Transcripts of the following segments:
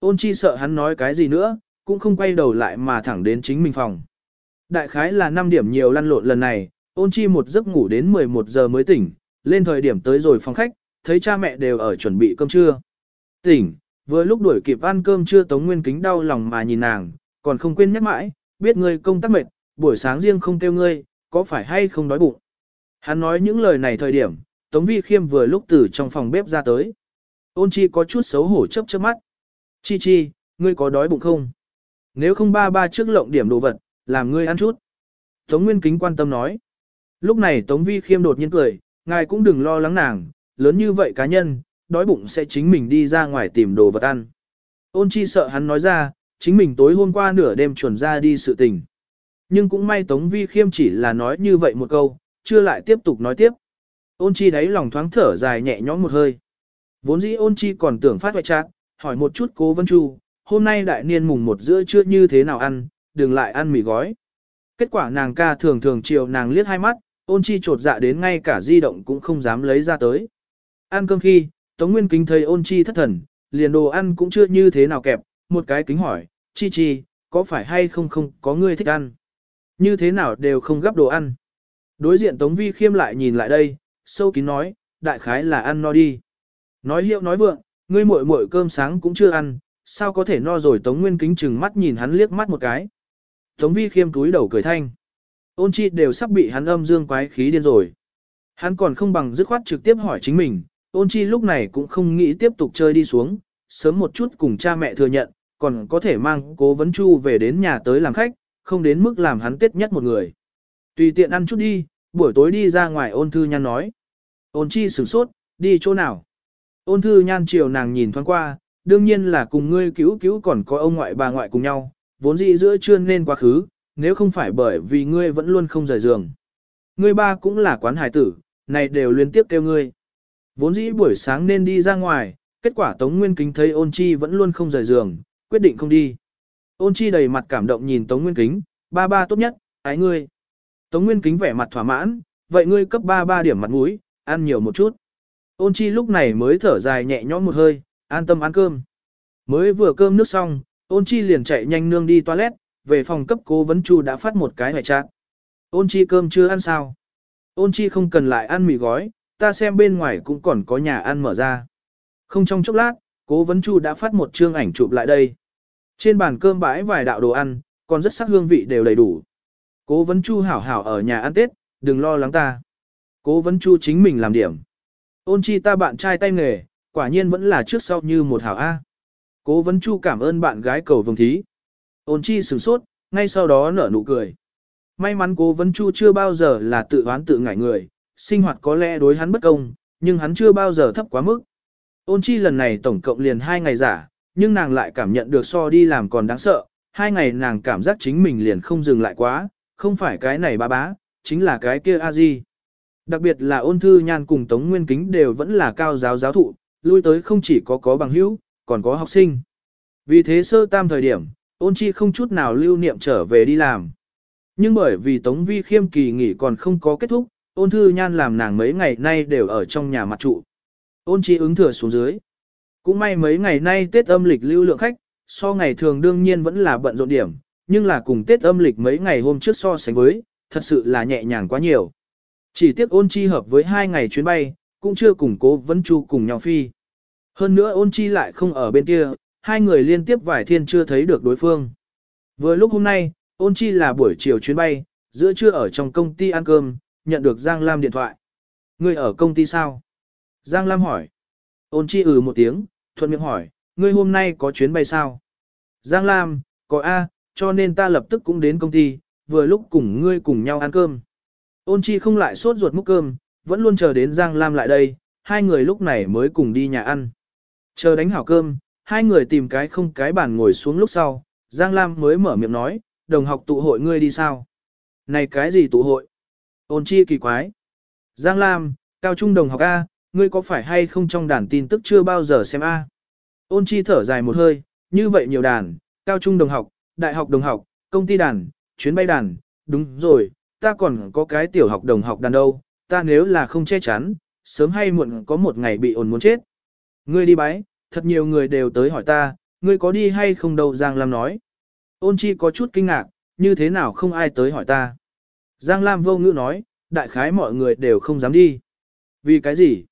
ôn chi sợ hắn nói cái gì nữa, cũng không quay đầu lại mà thẳng đến chính mình phòng. Đại khái là 5 điểm nhiều lăn lộn lần này, ôn chi một giấc ngủ đến 11 giờ mới tỉnh, lên thời điểm tới rồi phòng khách, thấy cha mẹ đều ở chuẩn bị cơm trưa. Tỉnh, vừa lúc đuổi kịp ăn cơm trưa Tống Nguyên Kính đau lòng mà nhìn nàng, còn không quên nhắc mãi, biết ngươi công tác mệt, buổi sáng riêng không kêu ngươi, có phải hay không đói bụng. Hắn nói những lời này thời điểm, Tống Vi Khiêm vừa lúc từ trong phòng bếp ra tới. Ôn chi có chút xấu hổ chấp chớp mắt. Chi chi, ngươi có đói bụng không? Nếu không ba ba trước lộng điểm đồ vật, làm ngươi ăn chút. Tống Nguyên Kính quan tâm nói. Lúc này Tống Vi Khiêm đột nhiên cười, ngài cũng đừng lo lắng nàng, lớn như vậy cá nhân, đói bụng sẽ chính mình đi ra ngoài tìm đồ vật ăn. Ôn chi sợ hắn nói ra, chính mình tối hôm qua nửa đêm chuẩn ra đi sự tình. Nhưng cũng may Tống Vi Khiêm chỉ là nói như vậy một câu, chưa lại tiếp tục nói tiếp. Ôn chi đáy lòng thoáng thở dài nhẹ nhõm một hơi. Vốn dĩ ôn chi còn tưởng phát hoại chát, hỏi một chút cố vân chu, hôm nay đại niên mùng một giữa trưa như thế nào ăn, đừng lại ăn mì gói. Kết quả nàng ca thường thường chiều nàng liếc hai mắt, ôn chi trột dạ đến ngay cả di động cũng không dám lấy ra tới. Ăn cơm khi, Tống Nguyên Kính thấy ôn chi thất thần, liền đồ ăn cũng chưa như thế nào kẹp, một cái kính hỏi, chi chi, có phải hay không không có người thích ăn? Như thế nào đều không gấp đồ ăn. Đối diện Tống Vi khiêm lại nhìn lại đây, sâu kín nói, đại khái là ăn no đi. Nói hiệu nói vượng, ngươi muội muội cơm sáng cũng chưa ăn, sao có thể no rồi Tống Nguyên kính chừng mắt nhìn hắn liếc mắt một cái. Tống Vi khiêm túi đầu cười thanh. Ôn chi đều sắp bị hắn âm dương quái khí điên rồi. Hắn còn không bằng dứt khoát trực tiếp hỏi chính mình, ôn chi lúc này cũng không nghĩ tiếp tục chơi đi xuống, sớm một chút cùng cha mẹ thừa nhận, còn có thể mang cố vấn chu về đến nhà tới làm khách, không đến mức làm hắn tiết nhất một người. Tùy tiện ăn chút đi, buổi tối đi ra ngoài ôn thư nhan nói. Ôn chi sửng sốt, đi chỗ nào? Ôn thư nhan chiều nàng nhìn thoáng qua, đương nhiên là cùng ngươi cứu cứu còn có ông ngoại bà ngoại cùng nhau, vốn dĩ giữa chưa nên quá khứ, nếu không phải bởi vì ngươi vẫn luôn không rời giường. Ngươi ba cũng là quán hải tử, này đều liên tiếp kêu ngươi. Vốn dĩ buổi sáng nên đi ra ngoài, kết quả Tống Nguyên Kính thấy ôn chi vẫn luôn không rời giường, quyết định không đi. Ôn chi đầy mặt cảm động nhìn Tống Nguyên Kính, ba ba tốt nhất, ái ngươi. Tống Nguyên Kính vẻ mặt thỏa mãn, vậy ngươi cấp ba ba điểm mặt mũi, ăn nhiều một chút. Ôn chi lúc này mới thở dài nhẹ nhõm một hơi, an tâm ăn cơm. Mới vừa cơm nước xong, ôn chi liền chạy nhanh nương đi toilet, về phòng cấp cố vấn chu đã phát một cái hệ trạng. Ôn chi cơm chưa ăn sao? Ôn chi không cần lại ăn mì gói, ta xem bên ngoài cũng còn có nhà ăn mở ra. Không trong chốc lát, cố vấn chu đã phát một chương ảnh chụp lại đây. Trên bàn cơm bãi vài đạo đồ ăn, còn rất sắc hương vị đều đầy đủ. Cố vấn chu hảo hảo ở nhà ăn Tết, đừng lo lắng ta. Cố vấn chu chính mình làm điểm. Ôn chi ta bạn trai tay nghề, quả nhiên vẫn là trước sau như một hảo A. Cố vấn chu cảm ơn bạn gái cầu vồng thí. Ôn chi sửng sốt, ngay sau đó nở nụ cười. May mắn cố vấn chu chưa bao giờ là tự oán tự ngại người, sinh hoạt có lẽ đối hắn bất công, nhưng hắn chưa bao giờ thấp quá mức. Ôn chi lần này tổng cộng liền hai ngày giả, nhưng nàng lại cảm nhận được so đi làm còn đáng sợ, hai ngày nàng cảm giác chính mình liền không dừng lại quá, không phải cái này ba bá, chính là cái kia a di. Đặc biệt là ôn thư nhan cùng Tống Nguyên Kính đều vẫn là cao giáo giáo thụ, lui tới không chỉ có có bằng hữu, còn có học sinh. Vì thế sơ tam thời điểm, ôn chi không chút nào lưu niệm trở về đi làm. Nhưng bởi vì Tống Vi khiêm kỳ nghỉ còn không có kết thúc, ôn thư nhan làm nàng mấy ngày nay đều ở trong nhà mặt trụ. Ôn chi ứng thừa xuống dưới. Cũng may mấy ngày nay Tết âm lịch lưu lượng khách, so ngày thường đương nhiên vẫn là bận rộn điểm, nhưng là cùng Tết âm lịch mấy ngày hôm trước so sánh với, thật sự là nhẹ nhàng quá nhiều. Chỉ tiếc ôn chi hợp với hai ngày chuyến bay, cũng chưa cùng cố vấn chu cùng nhau phi. Hơn nữa ôn chi lại không ở bên kia, hai người liên tiếp vài thiên chưa thấy được đối phương. Vừa lúc hôm nay, ôn chi là buổi chiều chuyến bay, giữa trưa ở trong công ty ăn cơm, nhận được Giang Lam điện thoại. Ngươi ở công ty sao? Giang Lam hỏi. Ôn chi ừ một tiếng, thuận miệng hỏi, ngươi hôm nay có chuyến bay sao? Giang Lam, có A, cho nên ta lập tức cũng đến công ty, vừa lúc cùng ngươi cùng nhau ăn cơm. Ôn chi không lại sốt ruột múc cơm, vẫn luôn chờ đến Giang Lam lại đây, hai người lúc này mới cùng đi nhà ăn. Chờ đánh hảo cơm, hai người tìm cái không cái bàn ngồi xuống lúc sau, Giang Lam mới mở miệng nói, đồng học tụ hội ngươi đi sao? Này cái gì tụ hội? Ôn chi kỳ quái. Giang Lam, cao trung đồng học A, ngươi có phải hay không trong đàn tin tức chưa bao giờ xem A? Ôn chi thở dài một hơi, như vậy nhiều đàn, cao trung đồng học, đại học đồng học, công ty đàn, chuyến bay đàn, đúng rồi, ta còn có cái tiểu học đồng học đàn đâu, ta nếu là không che chắn, sớm hay muộn có một ngày bị ồn muốn chết. Ngươi đi bái, thật nhiều người đều tới hỏi ta, ngươi có đi hay không đâu Giang Lam nói. Ôn chi có chút kinh ngạc, như thế nào không ai tới hỏi ta. Giang Lam vô ngữ nói, đại khái mọi người đều không dám đi. Vì cái gì?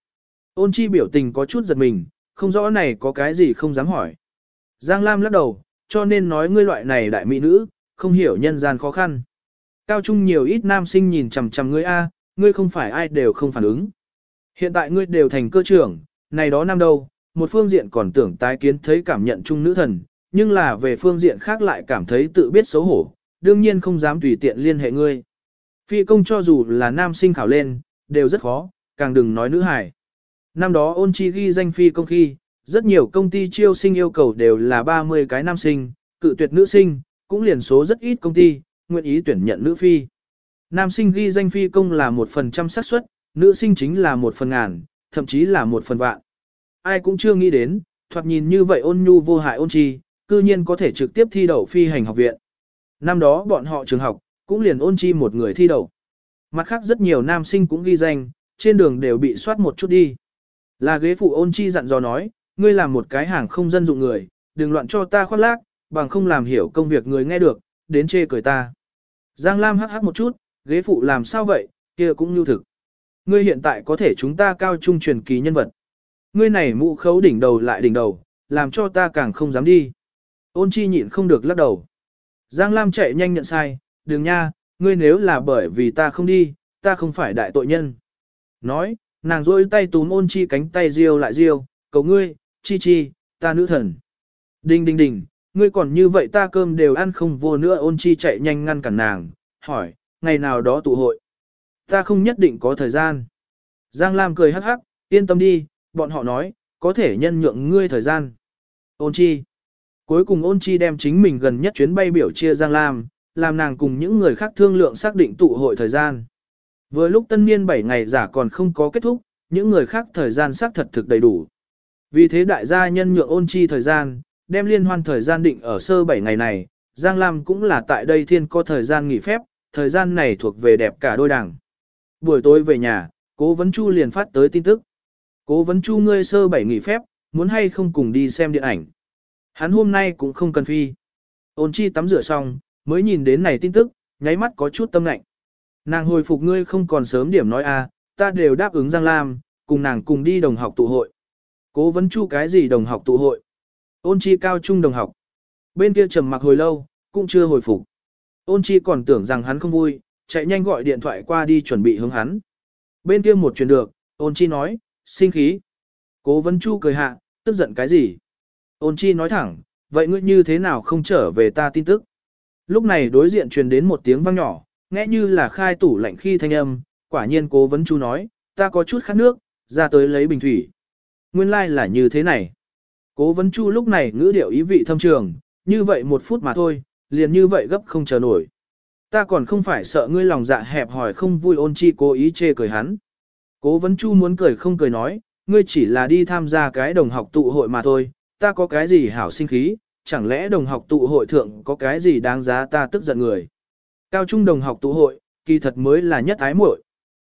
Ôn chi biểu tình có chút giật mình, không rõ này có cái gì không dám hỏi. Giang Lam lắc đầu, cho nên nói ngươi loại này đại mỹ nữ, không hiểu nhân gian khó khăn. Cao trung nhiều ít nam sinh nhìn chằm chằm ngươi a, ngươi không phải ai đều không phản ứng. Hiện tại ngươi đều thành cơ trưởng, này đó nam đâu, một phương diện còn tưởng tái kiến thấy cảm nhận chung nữ thần, nhưng là về phương diện khác lại cảm thấy tự biết xấu hổ, đương nhiên không dám tùy tiện liên hệ ngươi. Phi công cho dù là nam sinh khảo lên, đều rất khó, càng đừng nói nữ hải Năm đó ôn chi ghi danh phi công khi, rất nhiều công ty chiêu sinh yêu cầu đều là 30 cái nam sinh, cự tuyệt nữ sinh, cũng liền số rất ít công ty, nguyện ý tuyển nhận nữ phi. Nam sinh ghi danh phi công là một phần trăm xác suất, nữ sinh chính là một phần ngàn, thậm chí là một phần vạn. Ai cũng chưa nghĩ đến, thoạt nhìn như vậy ôn nhu vô hại ôn chi, cư nhiên có thể trực tiếp thi đậu phi hành học viện. Năm đó bọn họ trường học, cũng liền ôn chi một người thi đậu. Mặt khác rất nhiều nam sinh cũng ghi danh, trên đường đều bị soát một chút đi. Là ghế phụ ôn chi dặn dò nói, ngươi làm một cái hàng không dân dụng người, đừng loạn cho ta khoác lác, bằng không làm hiểu công việc người nghe được, đến chê cười ta. Giang Lam hắc hắc một chút, ghế phụ làm sao vậy, kia cũng như thực. Ngươi hiện tại có thể chúng ta cao trung truyền kỳ nhân vật. Ngươi này mũ khấu đỉnh đầu lại đỉnh đầu, làm cho ta càng không dám đi. Ôn chi nhịn không được lắc đầu. Giang Lam chạy nhanh nhận sai, đừng nha, ngươi nếu là bởi vì ta không đi, ta không phải đại tội nhân. Nói, nàng rôi tay túm ôn chi cánh tay riêu lại riêu, cầu ngươi, chi chi, ta nữ thần. Đinh đinh đinh, ngươi còn như vậy ta cơm đều ăn không vô nữa ôn chi chạy nhanh ngăn cản nàng, hỏi, ngày nào đó tụ hội. Ta không nhất định có thời gian. Giang Lam cười hắc hắc, yên tâm đi, bọn họ nói, có thể nhân nhượng ngươi thời gian. Ôn chi. Cuối cùng ôn chi đem chính mình gần nhất chuyến bay biểu chia Giang Lam, làm nàng cùng những người khác thương lượng xác định tụ hội thời gian. Vừa lúc tân niên 7 ngày giả còn không có kết thúc, những người khác thời gian xác thật thực đầy đủ. Vì thế đại gia nhân nhượng ôn chi thời gian, đem liên hoan thời gian định ở sơ 7 ngày này, Giang Lam cũng là tại đây thiên có thời gian nghỉ phép, thời gian này thuộc về đẹp cả đôi đảng. Buổi tối về nhà, cố vấn chu liền phát tới tin tức. Cố vấn chu ngươi sơ 7 nghỉ phép, muốn hay không cùng đi xem điện ảnh. Hắn hôm nay cũng không cần phi. Ôn chi tắm rửa xong, mới nhìn đến này tin tức, nháy mắt có chút tâm lạnh. Nàng hồi phục ngươi không còn sớm điểm nói a, à, ta đều đáp ứng Giang Lam, cùng nàng cùng đi đồng học tụ hội. Cố vấn chu cái gì đồng học tụ hội? Ôn chi cao trung đồng học. Bên kia trầm mặc hồi lâu, cũng chưa hồi phục. Ôn chi còn tưởng rằng hắn không vui, chạy nhanh gọi điện thoại qua đi chuẩn bị hướng hắn. Bên kia một chuyện được, ôn chi nói, sinh khí. Cố vấn chu cười hạ, tức giận cái gì? Ôn chi nói thẳng, vậy ngươi như thế nào không trở về ta tin tức? Lúc này đối diện truyền đến một tiếng vang nhỏ, nghe như là khai tủ lạnh khi thanh âm, quả nhiên cố vấn chu nói, ta có chút khát nước, ra tới lấy bình thủy. Nguyên lai like là như thế này. Cố vấn chu lúc này ngữ điệu ý vị thâm trường, như vậy một phút mà thôi, liền như vậy gấp không chờ nổi. Ta còn không phải sợ ngươi lòng dạ hẹp hỏi không vui ôn chi cố ý chê cười hắn. Cố vấn chu muốn cười không cười nói, ngươi chỉ là đi tham gia cái đồng học tụ hội mà thôi, ta có cái gì hảo sinh khí, chẳng lẽ đồng học tụ hội thượng có cái gì đáng giá ta tức giận người. Cao trung đồng học tụ hội, kỳ thật mới là nhất ái muội.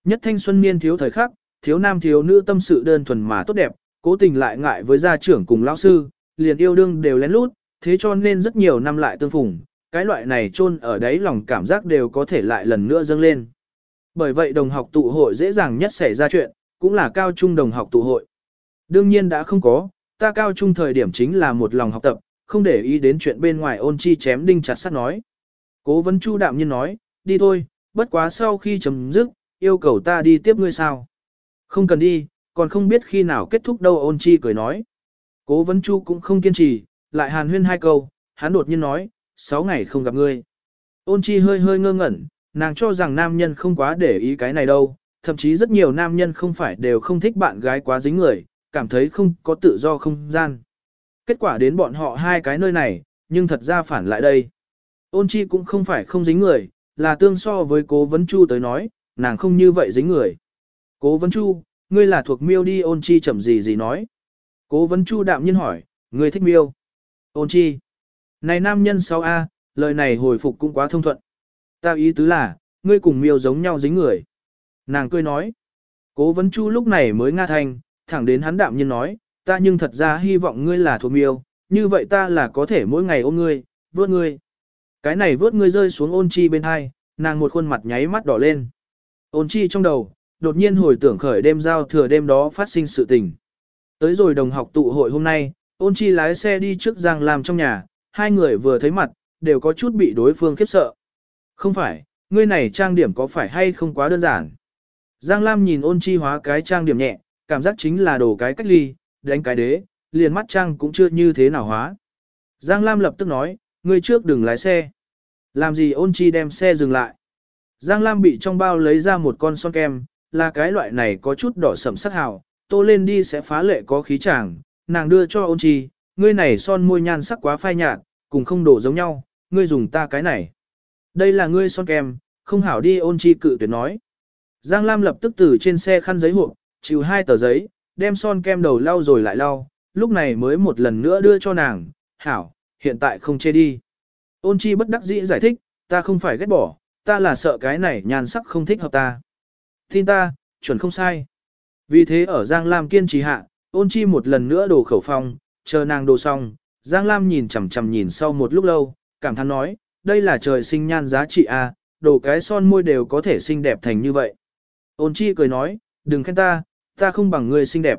Nhất thanh xuân niên thiếu thời khắc, thiếu nam thiếu nữ tâm sự đơn thuần mà tốt đẹp, cố tình lại ngại với gia trưởng cùng lão sư, liền yêu đương đều lén lút, thế cho nên rất nhiều năm lại tương phùng, cái loại này chôn ở đấy lòng cảm giác đều có thể lại lần nữa dâng lên. Bởi vậy đồng học tụ hội dễ dàng nhất xảy ra chuyện, cũng là cao trung đồng học tụ hội. Đương nhiên đã không có, ta cao trung thời điểm chính là một lòng học tập, không để ý đến chuyện bên ngoài ôn chi chém đinh chặt sắt nói. Cố vấn chu đạm nhiên nói, đi thôi, bất quá sau khi chấm dứt, yêu cầu ta đi tiếp ngươi sao. Không cần đi, còn không biết khi nào kết thúc đâu ôn chi cười nói. Cố vấn chu cũng không kiên trì, lại hàn huyên hai câu, hắn đột nhiên nói, sáu ngày không gặp ngươi. Ôn chi hơi hơi ngơ ngẩn, nàng cho rằng nam nhân không quá để ý cái này đâu, thậm chí rất nhiều nam nhân không phải đều không thích bạn gái quá dính người, cảm thấy không có tự do không gian. Kết quả đến bọn họ hai cái nơi này, nhưng thật ra phản lại đây. Ôn chi cũng không phải không dính người, là tương so với cố vấn chu tới nói, nàng không như vậy dính người. Cố vấn chu, ngươi là thuộc miêu đi ôn chi chậm gì gì nói. Cố vấn chu đạm nhiên hỏi, ngươi thích miêu. Ôn chi. Này nam nhân 6A, lời này hồi phục cũng quá thông thuận. Ta ý tứ là, ngươi cùng miêu giống nhau dính người. Nàng cười nói. Cố vấn chu lúc này mới nga thành, thẳng đến hắn đạm nhiên nói, ta nhưng thật ra hy vọng ngươi là thuộc miêu, như vậy ta là có thể mỗi ngày ôm ngươi, vớt ngươi. Cái này vớt ngươi rơi xuống ôn chi bên hai, nàng một khuôn mặt nháy mắt đỏ lên. Ôn chi trong đầu, đột nhiên hồi tưởng khởi đêm giao thừa đêm đó phát sinh sự tình. Tới rồi đồng học tụ hội hôm nay, ôn chi lái xe đi trước Giang Lam trong nhà, hai người vừa thấy mặt, đều có chút bị đối phương khiếp sợ. Không phải, ngươi này trang điểm có phải hay không quá đơn giản. Giang Lam nhìn ôn chi hóa cái trang điểm nhẹ, cảm giác chính là đồ cái cách ly, đánh cái đế, liền mắt trang cũng chưa như thế nào hóa. Giang Lam lập tức nói, ngươi trước đừng lái xe. Làm gì ôn chi đem xe dừng lại. Giang Lam bị trong bao lấy ra một con son kem, là cái loại này có chút đỏ sẫm sắc hào, tô lên đi sẽ phá lệ có khí chàng, nàng đưa cho ôn chi, ngươi này son môi nhan sắc quá phai nhạt, cùng không đổ giống nhau, ngươi dùng ta cái này. Đây là ngươi son kem, không hảo đi ôn chi cự tuyệt nói. Giang Lam lập tức từ trên xe khăn giấy hộp, chịu hai tờ giấy, đem son kem đầu lau rồi lại lau, lúc này mới một lần nữa đưa cho nàng, hảo, hiện tại không chê đi. Ôn chi bất đắc dĩ giải thích, ta không phải ghét bỏ, ta là sợ cái này nhan sắc không thích hợp ta. Tin ta, chuẩn không sai. Vì thế ở Giang Lam kiên trì hạ, ôn chi một lần nữa đổ khẩu phong, chờ nàng đồ xong, Giang Lam nhìn chằm chằm nhìn sau một lúc lâu, cảm thán nói, đây là trời sinh nhan giá trị a, à, đồ cái son môi đều có thể xinh đẹp thành như vậy. Ôn chi cười nói, đừng khen ta, ta không bằng người xinh đẹp.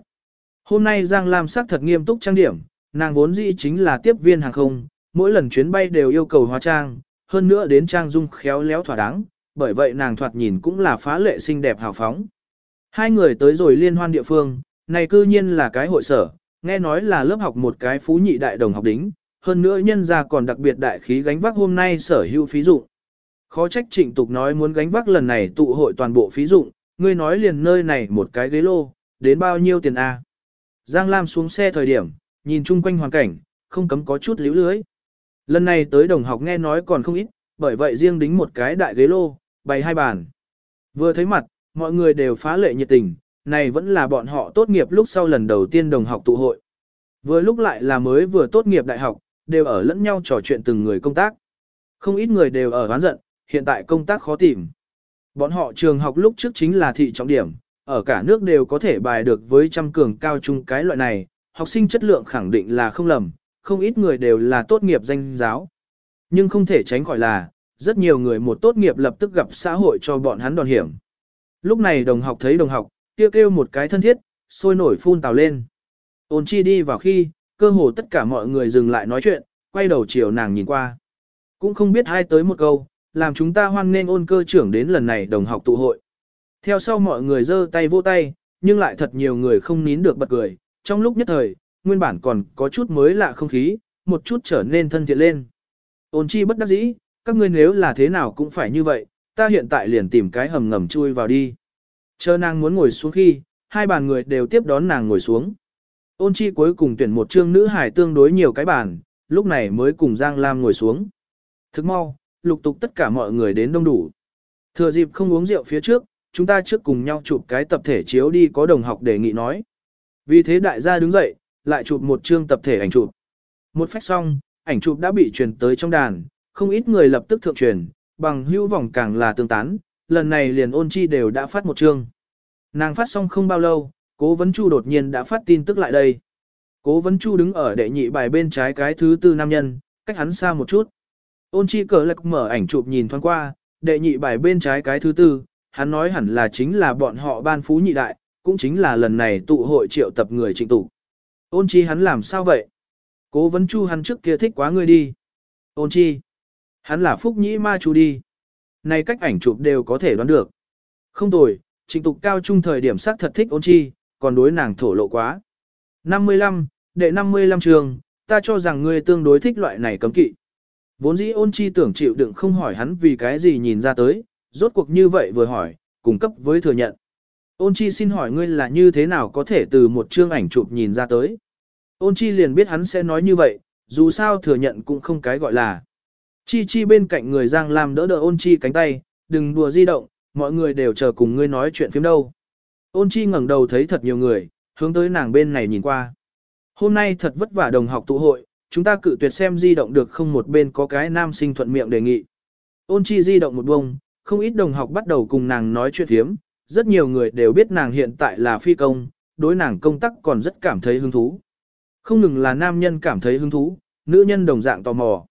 Hôm nay Giang Lam sắc thật nghiêm túc trang điểm, nàng vốn dĩ chính là tiếp viên hàng không, mỗi lần chuyến bay đều yêu cầu hóa trang, hơn nữa đến trang dung khéo léo thỏa đáng, bởi vậy nàng thoạt nhìn cũng là phá lệ xinh đẹp hào phóng. Hai người tới rồi liên hoan địa phương, này cư nhiên là cái hội sở, nghe nói là lớp học một cái phú nhị đại đồng học đính, hơn nữa nhân ra còn đặc biệt đại khí gánh vác hôm nay sở hữu phí dụng. Khó trách trịnh tục nói muốn gánh vác lần này tụ hội toàn bộ phí dụng, ngươi nói liền nơi này một cái ghế lô, đến bao nhiêu tiền a? Giang Lam xuống xe thời điểm, nhìn chung quanh hoàn cảnh, không cấm có chút líu lưới. Lần này tới đồng học nghe nói còn không ít, bởi vậy riêng đính một cái đại ghế lô, bày hai bàn. Vừa thấy mặt, mọi người đều phá lệ nhiệt tình, này vẫn là bọn họ tốt nghiệp lúc sau lần đầu tiên đồng học tụ hội. Vừa lúc lại là mới vừa tốt nghiệp đại học, đều ở lẫn nhau trò chuyện từng người công tác. Không ít người đều ở oán giận, hiện tại công tác khó tìm. Bọn họ trường học lúc trước chính là thị trọng điểm, ở cả nước đều có thể bài được với trăm cường cao trung cái loại này, học sinh chất lượng khẳng định là không lầm, không ít người đều là tốt nghiệp danh giáo. Nhưng không thể tránh khỏi là, rất nhiều người một tốt nghiệp lập tức gặp xã hội cho bọn hắn đòn hiểm. Lúc này đồng học thấy đồng học, kêu kêu một cái thân thiết, sôi nổi phun tào lên. Ôn chi đi vào khi, cơ hồ tất cả mọi người dừng lại nói chuyện, quay đầu chiều nàng nhìn qua. Cũng không biết ai tới một câu, làm chúng ta hoan nên ôn cơ trưởng đến lần này đồng học tụ hội. Theo sau mọi người giơ tay vỗ tay, nhưng lại thật nhiều người không nín được bật cười, trong lúc nhất thời, nguyên bản còn có chút mới lạ không khí, một chút trở nên thân thiện lên. Ôn chi bất đắc dĩ, các ngươi nếu là thế nào cũng phải như vậy, ta hiện tại liền tìm cái hầm ngầm chui vào đi. Chờ nàng muốn ngồi xuống khi, hai bàn người đều tiếp đón nàng ngồi xuống. Ôn chi cuối cùng tuyển một trương nữ hải tương đối nhiều cái bàn, lúc này mới cùng Giang Lam ngồi xuống. Thức mau, lục tục tất cả mọi người đến đông đủ. Thừa dịp không uống rượu phía trước, chúng ta trước cùng nhau chụp cái tập thể chiếu đi có đồng học đề nghị nói. Vì thế đại gia đứng dậy, lại chụp một chương tập thể ảnh chụp. Một phách xong, ảnh chụp đã bị truyền tới trong đàn, không ít người lập tức thượng truyền, bằng hữu vòng càng là tương tán, lần này liền ôn chi đều đã phát một chương. Nàng phát xong không bao lâu, cố vấn chu đột nhiên đã phát tin tức lại đây. Cố vấn chu đứng ở đệ nhị bài bên trái cái thứ tư nam nhân, cách hắn xa một chút. Ôn chi cờ lạc mở ảnh chụp nhìn thoáng qua, đệ nhị bài bên trái cái thứ tư, hắn nói hẳn là chính là bọn họ ban phú nhị đại, cũng chính là lần này tụ hội triệu tập người trịnh tụ. Ôn chi hắn làm sao vậy? Cố vấn chu hắn trước kia thích quá người đi. Ôn chi. Hắn là phúc nhĩ ma chu đi. Này cách ảnh chụp đều có thể đoán được. Không tồi, Trình tục cao trung thời điểm sắc thật thích ôn chi, còn đối nàng thổ lộ quá. 55, đệ 55 trường, ta cho rằng ngươi tương đối thích loại này cấm kỵ. Vốn dĩ ôn chi tưởng chịu đựng không hỏi hắn vì cái gì nhìn ra tới, rốt cuộc như vậy vừa hỏi, cung cấp với thừa nhận. Ôn chi xin hỏi ngươi là như thế nào có thể từ một chương ảnh chụp nhìn ra tới. Ôn chi liền biết hắn sẽ nói như vậy, dù sao thừa nhận cũng không cái gọi là. Chi chi bên cạnh người Giang Lam đỡ đỡ ôn chi cánh tay, đừng đùa di động, mọi người đều chờ cùng ngươi nói chuyện phim đâu. Ôn chi ngẩng đầu thấy thật nhiều người, hướng tới nàng bên này nhìn qua. Hôm nay thật vất vả đồng học tụ hội, chúng ta cự tuyệt xem di động được không một bên có cái nam sinh thuận miệng đề nghị. Ôn chi di động một bông, không ít đồng học bắt đầu cùng nàng nói chuyện thiếm, rất nhiều người đều biết nàng hiện tại là phi công, đối nàng công tác còn rất cảm thấy hứng thú. Không ngừng là nam nhân cảm thấy hứng thú, nữ nhân đồng dạng tò mò.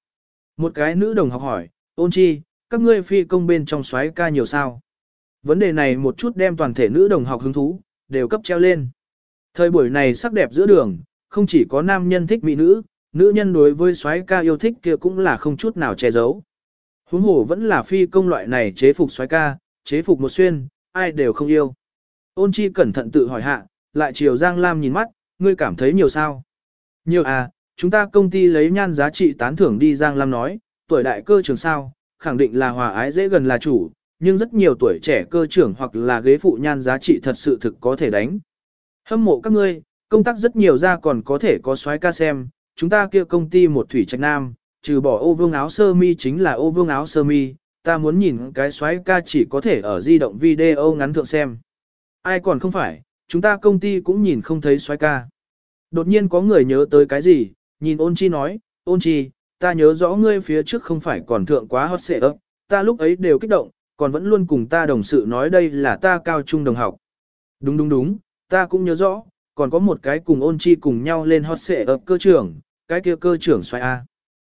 Một cái nữ đồng học hỏi, ôn chi, các ngươi phi công bên trong xoáy ca nhiều sao? Vấn đề này một chút đem toàn thể nữ đồng học hứng thú, đều cấp treo lên. Thời buổi này sắc đẹp giữa đường, không chỉ có nam nhân thích mỹ nữ, nữ nhân đối với xoáy ca yêu thích kia cũng là không chút nào che giấu. Huống hồ vẫn là phi công loại này chế phục xoáy ca, chế phục một xuyên, ai đều không yêu. Ôn chi cẩn thận tự hỏi hạ, lại chiều Giang Lam nhìn mắt, ngươi cảm thấy nhiều sao? Nhiều à, chúng ta công ty lấy nhan giá trị tán thưởng đi Giang Lam nói, tuổi đại cơ trưởng sao, khẳng định là hòa ái dễ gần là chủ, nhưng rất nhiều tuổi trẻ cơ trưởng hoặc là ghế phụ nhan giá trị thật sự thực có thể đánh. Hâm mộ các ngươi, công tác rất nhiều ra còn có thể có soái ca xem, chúng ta kia công ty một thủy trạch nam, trừ bỏ ô vương áo sơ mi chính là ô vương áo sơ mi, ta muốn nhìn cái soái ca chỉ có thể ở di động video ngắn thượng xem. Ai còn không phải, chúng ta công ty cũng nhìn không thấy soái ca. Đột nhiên có người nhớ tới cái gì, nhìn ôn chi nói, ôn chi, ta nhớ rõ ngươi phía trước không phải còn thượng quá hot xệ ấp, ta lúc ấy đều kích động, còn vẫn luôn cùng ta đồng sự nói đây là ta cao trung đồng học. Đúng đúng đúng, ta cũng nhớ rõ, còn có một cái cùng ôn chi cùng nhau lên hot xệ ấp cơ trưởng, cái kia cơ trưởng xoay A.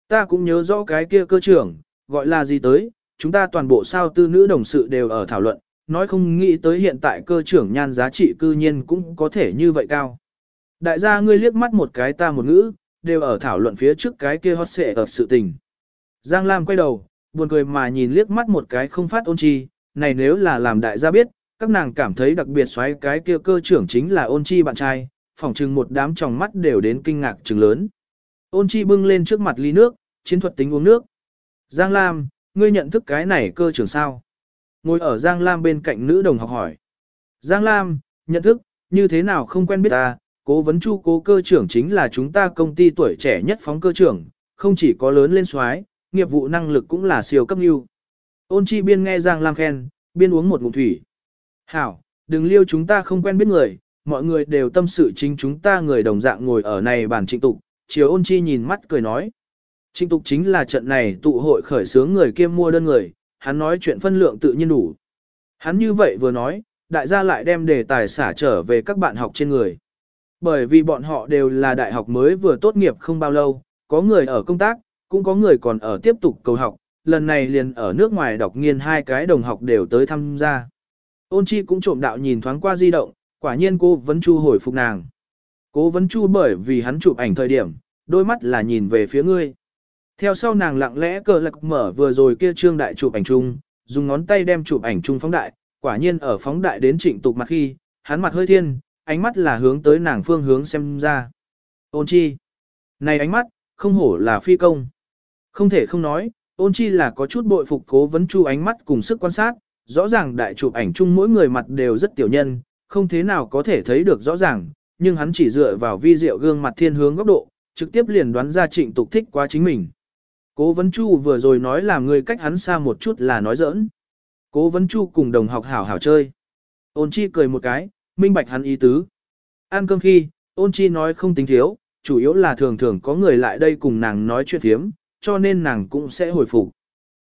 Ta cũng nhớ rõ cái kia cơ trưởng, gọi là gì tới, chúng ta toàn bộ sao tư nữ đồng sự đều ở thảo luận, nói không nghĩ tới hiện tại cơ trưởng nhan giá trị cư nhiên cũng có thể như vậy cao. Đại gia ngươi liếc mắt một cái ta một ngữ, đều ở thảo luận phía trước cái kia hot xệ ở sự tình. Giang Lam quay đầu, buồn cười mà nhìn liếc mắt một cái không phát ôn chi, này nếu là làm đại gia biết, các nàng cảm thấy đặc biệt xoáy cái kia cơ trưởng chính là ôn chi bạn trai, phỏng chừng một đám tròng mắt đều đến kinh ngạc chừng lớn. Ôn chi bưng lên trước mặt ly nước, chiến thuật tính uống nước. Giang Lam, ngươi nhận thức cái này cơ trưởng sao? Ngồi ở Giang Lam bên cạnh nữ đồng học hỏi. Giang Lam, nhận thức, như thế nào không quen biết ta, cố vấn chu cố cơ trưởng chính là chúng ta công ty tuổi trẻ nhất phóng cơ trưởng, không chỉ có lớn lên xoái, nghiệp vụ năng lực cũng là siêu cấp ưu. Ôn chi biên nghe Giang Lam khen, biên uống một ngụm thủy. Hảo, đừng liêu chúng ta không quen biết người, mọi người đều tâm sự chính chúng ta người đồng dạng ngồi ở này bàn trịnh tục, chiều ôn chi nhìn mắt cười nói. Trịnh tục chính là trận này tụ hội khởi xướng người kiêm mua đơn người, hắn nói chuyện phân lượng tự nhiên đủ. Hắn như vậy vừa nói, đại gia lại đem đề tài xả trở về các bạn học trên người. Bởi vì bọn họ đều là đại học mới vừa tốt nghiệp không bao lâu, có người ở công tác, cũng có người còn ở tiếp tục cầu học, lần này liền ở nước ngoài đọc nghiên hai cái đồng học đều tới tham gia. Ôn chi cũng trộm đạo nhìn thoáng qua di động, quả nhiên cô vẫn chu hồi phục nàng. Cố vấn chu bởi vì hắn chụp ảnh thời điểm, đôi mắt là nhìn về phía ngươi. Theo sau nàng lặng lẽ cờ lạc mở vừa rồi kia trương đại chụp ảnh chung, dùng ngón tay đem chụp ảnh chung phóng đại, quả nhiên ở phóng đại đến trịnh tục mặt khi, hắn mặt hơi thiên, ánh mắt là hướng tới nàng phương hướng xem ra. Ôn chi. Này ánh mắt, không hổ là phi công. Không thể không nói, ôn chi là có chút bội phục cố vấn chu ánh mắt cùng sức quan sát, rõ ràng đại chụp ảnh chung mỗi người mặt đều rất tiểu nhân, không thế nào có thể thấy được rõ ràng, nhưng hắn chỉ dựa vào vi diệu gương mặt thiên hướng góc độ, trực tiếp liền đoán ra trịnh tục thích quá chính mình. Cố vấn chu vừa rồi nói là người cách hắn xa một chút là nói giỡn. Cố vấn chu cùng đồng học hảo hảo chơi. Ôn chi cười một cái, minh bạch hắn ý tứ. Ăn cơm khi, ôn chi nói không tính thiếu, chủ yếu là thường thường có người lại đây cùng nàng nói chuyện thiếm, cho nên nàng cũng sẽ hồi phục.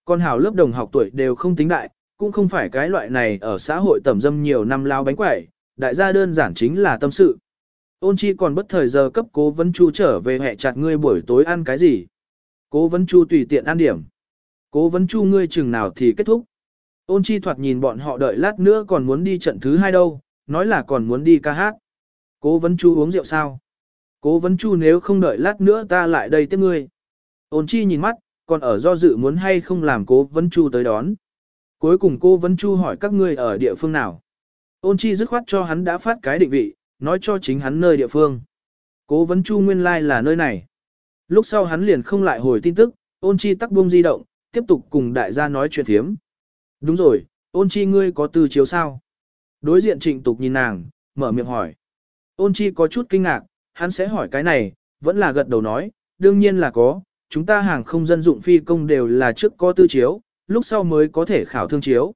Con hảo lớp đồng học tuổi đều không tính đại, cũng không phải cái loại này ở xã hội tầm dâm nhiều năm lao bánh quẩy, đại gia đơn giản chính là tâm sự. Ôn chi còn bất thời giờ cấp cố vấn chu trở về hẹ chặt ngươi buổi tối ăn cái gì. Cố vấn chu tùy tiện ăn điểm. Cố vấn chu ngươi chừng nào thì kết thúc. Ôn chi thoạt nhìn bọn họ đợi lát nữa còn muốn đi trận thứ hai đâu, nói là còn muốn đi ca hát. Cố vấn chu uống rượu sao? Cố vấn chu nếu không đợi lát nữa ta lại đây tiếp ngươi. Ôn chi nhìn mắt, còn ở do dự muốn hay không làm cố vấn chu tới đón. Cuối cùng cô vấn chu hỏi các ngươi ở địa phương nào. Ôn chi dứt khoát cho hắn đã phát cái định vị, nói cho chính hắn nơi địa phương. Cố vấn chu nguyên lai like là nơi này. Lúc sau hắn liền không lại hồi tin tức, ôn chi tắc buông di động, tiếp tục cùng đại gia nói chuyện thiếm. Đúng rồi, ôn chi ngươi có tư chiếu sao? Đối diện trịnh tục nhìn nàng, mở miệng hỏi. Ôn chi có chút kinh ngạc, hắn sẽ hỏi cái này, vẫn là gật đầu nói, đương nhiên là có, chúng ta hàng không dân dụng phi công đều là trước có tư chiếu, lúc sau mới có thể khảo thương chiếu.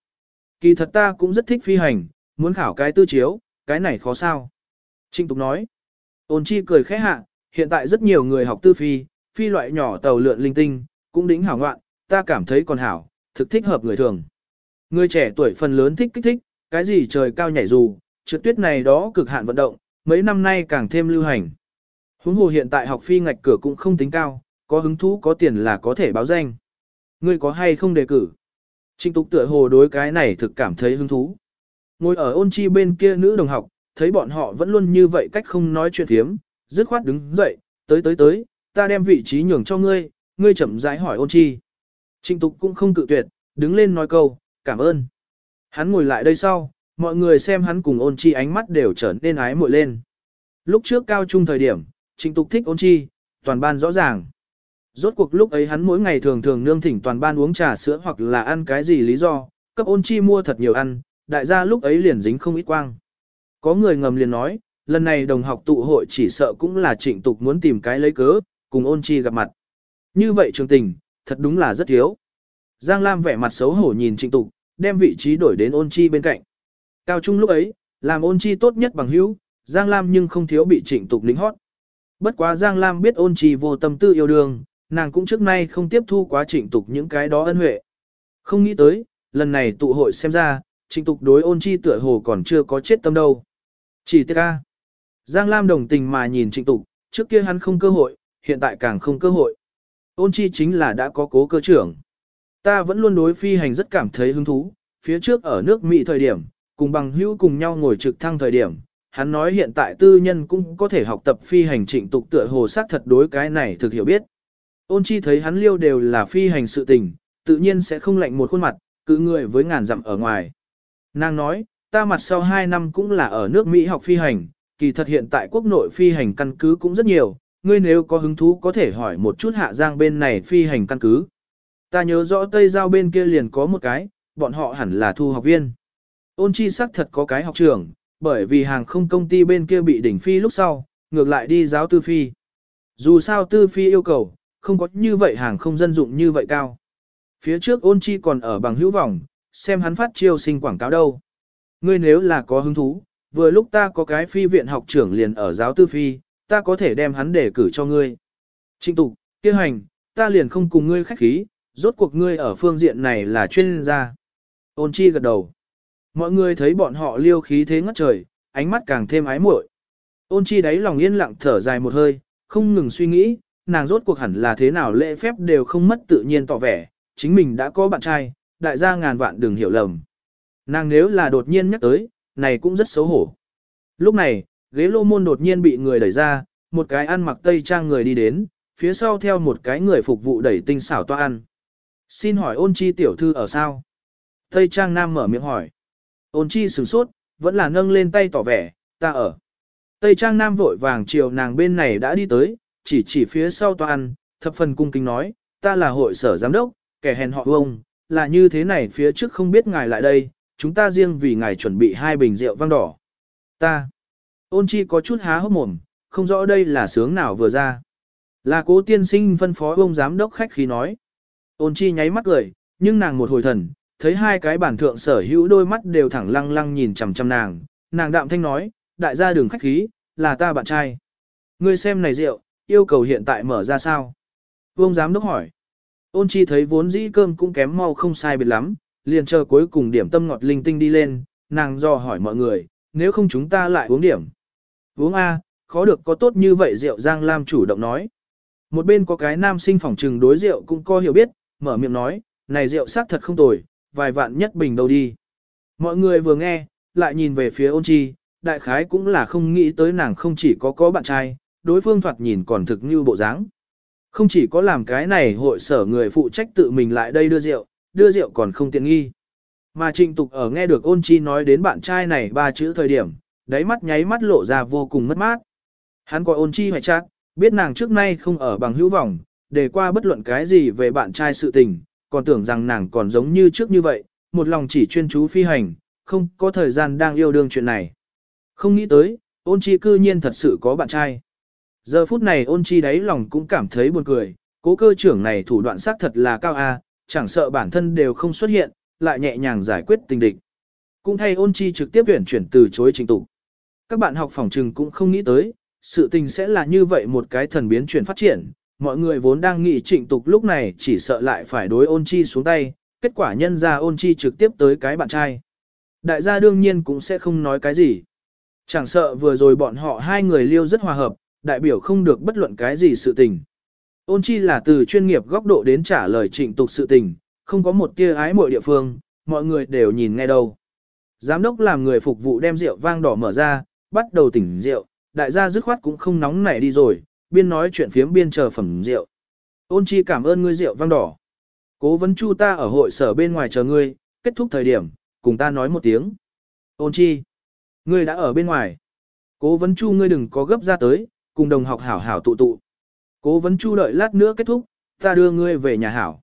Kỳ thật ta cũng rất thích phi hành, muốn khảo cái tư chiếu, cái này khó sao. Trịnh tục nói. Ôn chi cười khẽ hạ, hiện tại rất nhiều người học tư phi, phi loại nhỏ tàu lượn linh tinh, cũng đính hảo ngoạn, ta cảm thấy còn hảo, thực thích hợp người thường. Người trẻ tuổi phần lớn thích kích thích, cái gì trời cao nhảy dù, trượt tuyết này đó cực hạn vận động, mấy năm nay càng thêm lưu hành. Huống hồ hiện tại học phi ngạch cửa cũng không tính cao, có hứng thú có tiền là có thể báo danh. Ngươi có hay không đề cử? Trịnh tục tựa hồ đối cái này thực cảm thấy hứng thú. Ngồi ở ôn chi bên kia nữ đồng học, thấy bọn họ vẫn luôn như vậy cách không nói chuyện thiếm, dứt khoát đứng dậy, tới tới tới, ta đem vị trí nhường cho ngươi, ngươi chậm rãi hỏi ôn chi. Trịnh tục cũng không cự tuyệt, đứng lên nói câu, cảm ơn. Hắn ngồi lại đây sau, mọi người xem hắn cùng ôn chi ánh mắt đều trở nên ái muội lên. Lúc trước cao trung thời điểm, trịnh tục thích ôn chi, toàn ban rõ ràng. Rốt cuộc lúc ấy hắn mỗi ngày thường thường nương thỉnh toàn ban uống trà sữa hoặc là ăn cái gì lý do, cấp ôn chi mua thật nhiều ăn, đại gia lúc ấy liền dính không ít quang. Có người ngầm liền nói, lần này đồng học tụ hội chỉ sợ cũng là trịnh tục muốn tìm cái lấy cớ, cùng ôn chi gặp mặt. Như vậy trường tình, thật đúng là rất thiếu. Giang Lam vẻ mặt xấu hổ nhìn trịnh tục, đem vị trí đổi đến ôn chi bên cạnh. Cao trung lúc ấy, làm ôn chi tốt nhất bằng hữu, Giang Lam nhưng không thiếu bị trịnh tục lính hót. Bất quá Giang Lam biết ôn chi vô tâm tư yêu đương, nàng cũng trước nay không tiếp thu quá trịnh tục những cái đó ân huệ. Không nghĩ tới, lần này tụ hội xem ra, trịnh tục đối ôn chi tựa hồ còn chưa có chết tâm đâu. Chỉ tiếc ca. Giang Lam đồng tình mà nhìn trịnh tục, trước kia hắn không cơ hội, hiện tại càng không cơ hội. Ôn chi chính là đã có cố cơ trưởng. Ta vẫn luôn đối phi hành rất cảm thấy hứng thú, phía trước ở nước Mỹ thời điểm, cùng bằng hữu cùng nhau ngồi trực thăng thời điểm, hắn nói hiện tại tư nhân cũng có thể học tập phi hành trịnh tục tựa hồ sát thật đối cái này thực hiểu biết. Ôn chi thấy hắn liêu đều là phi hành sự tình, tự nhiên sẽ không lạnh một khuôn mặt, cứ người với ngàn dặm ở ngoài. Nàng nói, ta mặt sau 2 năm cũng là ở nước Mỹ học phi hành, kỳ thật hiện tại quốc nội phi hành căn cứ cũng rất nhiều, ngươi nếu có hứng thú có thể hỏi một chút hạ giang bên này phi hành căn cứ. Ta nhớ rõ Tây Giao bên kia liền có một cái, bọn họ hẳn là thu học viên. Ôn chi sắc thật có cái học trường, bởi vì hàng không công ty bên kia bị đỉnh phi lúc sau, ngược lại đi giáo tư phi. Dù sao tư phi yêu cầu, không có như vậy hàng không dân dụng như vậy cao. Phía trước ôn chi còn ở bằng hữu vọng, xem hắn phát chiêu sinh quảng cáo đâu. Ngươi nếu là có hứng thú, vừa lúc ta có cái phi viện học trưởng liền ở giáo tư phi, ta có thể đem hắn để cử cho ngươi. Trịnh tục, kia hành, ta liền không cùng ngươi khách khí, rốt cuộc ngươi ở phương diện này là chuyên gia. Ôn chi gật đầu. Mọi người thấy bọn họ liêu khí thế ngất trời, ánh mắt càng thêm ái muội. Ôn chi đáy lòng yên lặng thở dài một hơi, không ngừng suy nghĩ, nàng rốt cuộc hẳn là thế nào lễ phép đều không mất tự nhiên tỏ vẻ, chính mình đã có bạn trai, đại gia ngàn vạn đừng hiểu lầm. Nàng nếu là đột nhiên nhắc tới, này cũng rất xấu hổ. Lúc này, ghế lô môn đột nhiên bị người đẩy ra, một cái ăn mặc tây trang người đi đến, phía sau theo một cái người phục vụ đẩy tinh xảo toa ăn. Xin hỏi ôn chi tiểu thư ở sao? Tây trang nam mở miệng hỏi. Ôn chi sửng sốt, vẫn là nâng lên tay tỏ vẻ, ta ở. Tây trang nam vội vàng chiều nàng bên này đã đi tới, chỉ chỉ phía sau toàn, ăn, thập phần cung kính nói, ta là hội sở giám đốc, kẻ hèn họ ông, là như thế này phía trước không biết ngài lại đây, chúng ta riêng vì ngài chuẩn bị hai bình rượu vang đỏ. Ta, ôn chi có chút há hốc mồm, không rõ đây là sướng nào vừa ra. Là cố tiên sinh phân phó ông giám đốc khách khí nói. Ôn chi nháy mắt cười, nhưng nàng một hồi thần, thấy hai cái bản thượng sở hữu đôi mắt đều thẳng lăng lăng nhìn chằm chằm nàng, nàng đạm thanh nói, đại gia đường khách khí, là ta bạn trai. Ngươi xem này rượu, yêu cầu hiện tại mở ra sao? Vương giám đốc hỏi. Ôn chi thấy vốn dĩ cơm cũng kém mau không sai biệt lắm, liền chờ cuối cùng điểm tâm ngọt linh tinh đi lên, nàng do hỏi mọi người, nếu không chúng ta lại uống điểm. Uống A, khó được có tốt như vậy rượu Giang Lam chủ động nói. Một bên có cái nam sinh phỏng trừng đối rượu cũng có hiểu biết, mở miệng nói, này rượu xác thật không tồi, vài vạn nhất bình đâu đi. Mọi người vừa nghe, lại nhìn về phía ôn chi, đại khái cũng là không nghĩ tới nàng không chỉ có có bạn trai, đối phương thoạt nhìn còn thực như bộ dáng. Không chỉ có làm cái này hội sở người phụ trách tự mình lại đây đưa rượu, đưa rượu còn không tiện nghi. Mà trịnh tục ở nghe được ôn chi nói đến bạn trai này ba chữ thời điểm, đáy mắt nháy mắt lộ ra vô cùng mất mát. Hắn coi ôn chi hoài chát, biết nàng trước nay không ở bằng hữu vọng, để qua bất luận cái gì về bạn trai sự tình, còn tưởng rằng nàng còn giống như trước như vậy, một lòng chỉ chuyên chú phi hành, không có thời gian đang yêu đương chuyện này. Không nghĩ tới, ôn chi cư nhiên thật sự có bạn trai. Giờ phút này ôn chi đáy lòng cũng cảm thấy buồn cười, cố cơ trưởng này thủ đoạn xác thật là cao A, chẳng sợ bản thân đều không xuất hiện, lại nhẹ nhàng giải quyết tình địch. Cũng thay ôn chi trực tiếp tuyển chuyển từ chối trình tụ. Các bạn học phòng trừng cũng không nghĩ tới, sự tình sẽ là như vậy một cái thần biến chuyển phát triển, mọi người vốn đang nghĩ trịnh tục lúc này chỉ sợ lại phải đối ôn chi xuống tay, kết quả nhân ra ôn chi trực tiếp tới cái bạn trai. Đại gia đương nhiên cũng sẽ không nói cái gì. Chẳng sợ vừa rồi bọn họ hai người liêu rất hòa hợp, đại biểu không được bất luận cái gì sự tình. Ôn chi là từ chuyên nghiệp góc độ đến trả lời trịnh tục sự tình, không có một tia ái mọi địa phương, mọi người đều nhìn nghe đâu. Giám đốc làm người phục vụ đem rượu vang đỏ mở ra, bắt đầu tỉnh rượu, đại gia dứt khoát cũng không nóng nảy đi rồi, biên nói chuyện phiếm biên chờ phẩm rượu. Ôn chi cảm ơn ngươi rượu vang đỏ. Cố vấn chu ta ở hội sở bên ngoài chờ ngươi, kết thúc thời điểm, cùng ta nói một tiếng. Ôn chi, ngươi đã ở bên ngoài. Cố vấn chu ngươi đừng có gấp ra tới, cùng đồng học hảo hảo tụ tụ. Cố vấn chu đợi lát nữa kết thúc, ta đưa ngươi về nhà hảo.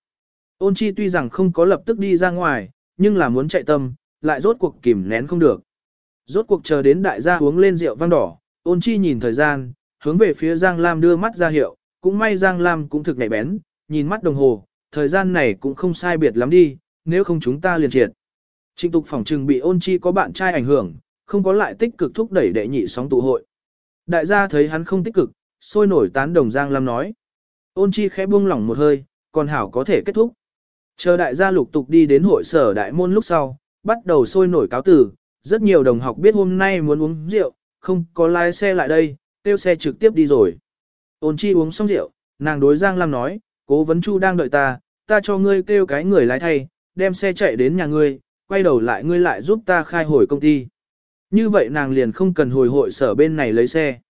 Ôn chi tuy rằng không có lập tức đi ra ngoài, nhưng là muốn chạy tâm, lại rốt cuộc kìm nén không được. Rốt cuộc chờ đến đại gia uống lên rượu vang đỏ, ôn chi nhìn thời gian, hướng về phía Giang Lam đưa mắt ra hiệu, cũng may Giang Lam cũng thực nhạy bén, nhìn mắt đồng hồ, thời gian này cũng không sai biệt lắm đi, nếu không chúng ta liền triệt. Trịnh tục phòng trừng bị ôn chi có bạn trai ảnh hưởng, không có lại tích cực thúc đẩy đệ nhị sóng tụ hội. Đại gia thấy hắn không tích cực, sôi nổi tán đồng Giang Lam nói. Ôn chi khẽ buông lỏng một hơi, còn hảo có thể kết thúc. Chờ đại gia lục tục đi đến hội sở đại môn lúc sau, bắt đầu sôi nổi cáo tử, rất nhiều đồng học biết hôm nay muốn uống rượu, không có lái xe lại đây, tiêu xe trực tiếp đi rồi. Ôn chi uống xong rượu, nàng đối Giang Lam nói, cố vấn chu đang đợi ta, ta cho ngươi kêu cái người lái thay, đem xe chạy đến nhà ngươi, quay đầu lại ngươi lại giúp ta khai hồi công ty. Như vậy nàng liền không cần hồi hội sở bên này lấy xe.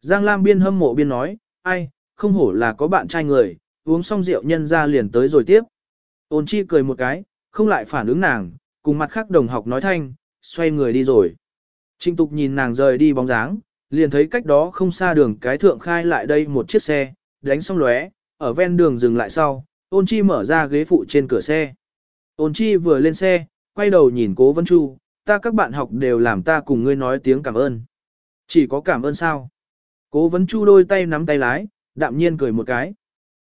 Giang Lam biên hâm mộ biên nói, ai, không hổ là có bạn trai người, uống xong rượu nhân ra liền tới rồi tiếp. Ôn chi cười một cái, không lại phản ứng nàng, cùng mặt khác đồng học nói thanh, xoay người đi rồi. Trinh tục nhìn nàng rời đi bóng dáng, liền thấy cách đó không xa đường cái thượng khai lại đây một chiếc xe, đánh xong lóe, ở ven đường dừng lại sau, ôn chi mở ra ghế phụ trên cửa xe. Ôn chi vừa lên xe, quay đầu nhìn cố Vân Chu, ta các bạn học đều làm ta cùng ngươi nói tiếng cảm ơn. Chỉ có cảm ơn sao? Cố Vân Chu đôi tay nắm tay lái, đạm nhiên cười một cái.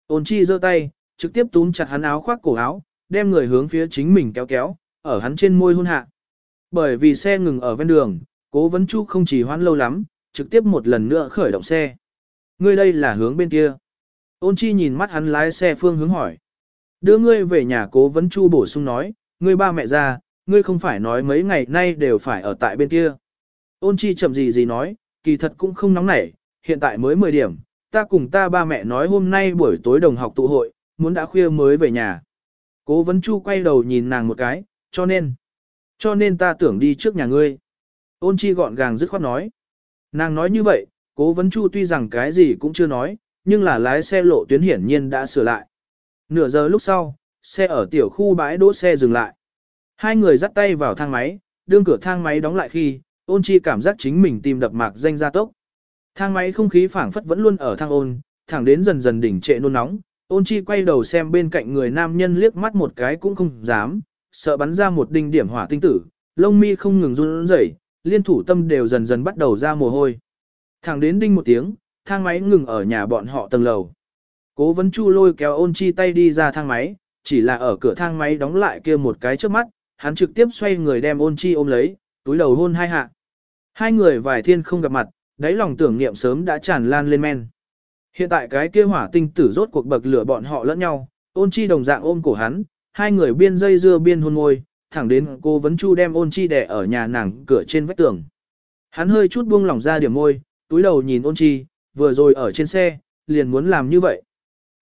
Ôn chi giơ tay, trực tiếp túm chặt hắn áo khoác cổ áo, đem người hướng phía chính mình kéo kéo, ở hắn trên môi hôn hạ. Bởi vì xe ngừng ở ven đường, cố vấn chu không chỉ hoãn lâu lắm, trực tiếp một lần nữa khởi động xe. Ngươi đây là hướng bên kia. Ôn chi nhìn mắt hắn lái xe phương hướng hỏi. Đưa ngươi về nhà cố vấn chu bổ sung nói, ngươi ba mẹ ra, ngươi không phải nói mấy ngày nay đều phải ở tại bên kia. Ôn chi chậm gì gì nói, kỳ thật cũng không nóng nảy, hiện tại mới 10 điểm, ta cùng ta ba mẹ nói hôm nay buổi tối đồng học tụ hội, muốn đã khuya mới về nhà. Cố vấn chu quay đầu nhìn nàng một cái, cho nên, cho nên ta tưởng đi trước nhà ngươi. Ôn chi gọn gàng dứt khoát nói. Nàng nói như vậy, cố vấn chu tuy rằng cái gì cũng chưa nói, nhưng là lái xe lộ tuyến hiển nhiên đã sửa lại. Nửa giờ lúc sau, xe ở tiểu khu bãi đỗ xe dừng lại. Hai người dắt tay vào thang máy, đương cửa thang máy đóng lại khi, ôn chi cảm giác chính mình tìm đập mạc danh ra tốc. Thang máy không khí phảng phất vẫn luôn ở thang ôn, thẳng đến dần dần đỉnh trệ nôn nóng, ôn chi quay đầu xem bên cạnh người nam nhân liếc mắt một cái cũng không dám, sợ bắn ra một đinh điểm hỏa tinh tử, lông mi không ngừng run rẩy, liên thủ tâm đều dần dần bắt đầu ra mồ hôi. Thẳng đến đinh một tiếng, thang máy ngừng ở nhà bọn họ tầng lầu. Cố vấn chu lôi kéo ôn chi tay đi ra thang máy, chỉ là ở cửa thang máy đóng lại kia một cái trước mắt, hắn trực tiếp xoay người đem ôn chi ôm lấy, túi đầu hôn hai hạ. Hai người vài thiên không gặp mặt, đáy lòng tưởng niệm sớm đã tràn lan lên men. Hiện tại cái kia hỏa tinh tử rốt cuộc bậc lửa bọn họ lẫn nhau, ôn chi đồng dạng ôm cổ hắn, hai người biên dây dưa biên hôn môi, thẳng đến cô vấn chu đem ôn chi đẻ ở nhà nàng cửa trên vách tường. Hắn hơi chút buông lỏng ra điểm môi, túi đầu nhìn ôn chi, vừa rồi ở trên xe, liền muốn làm như vậy.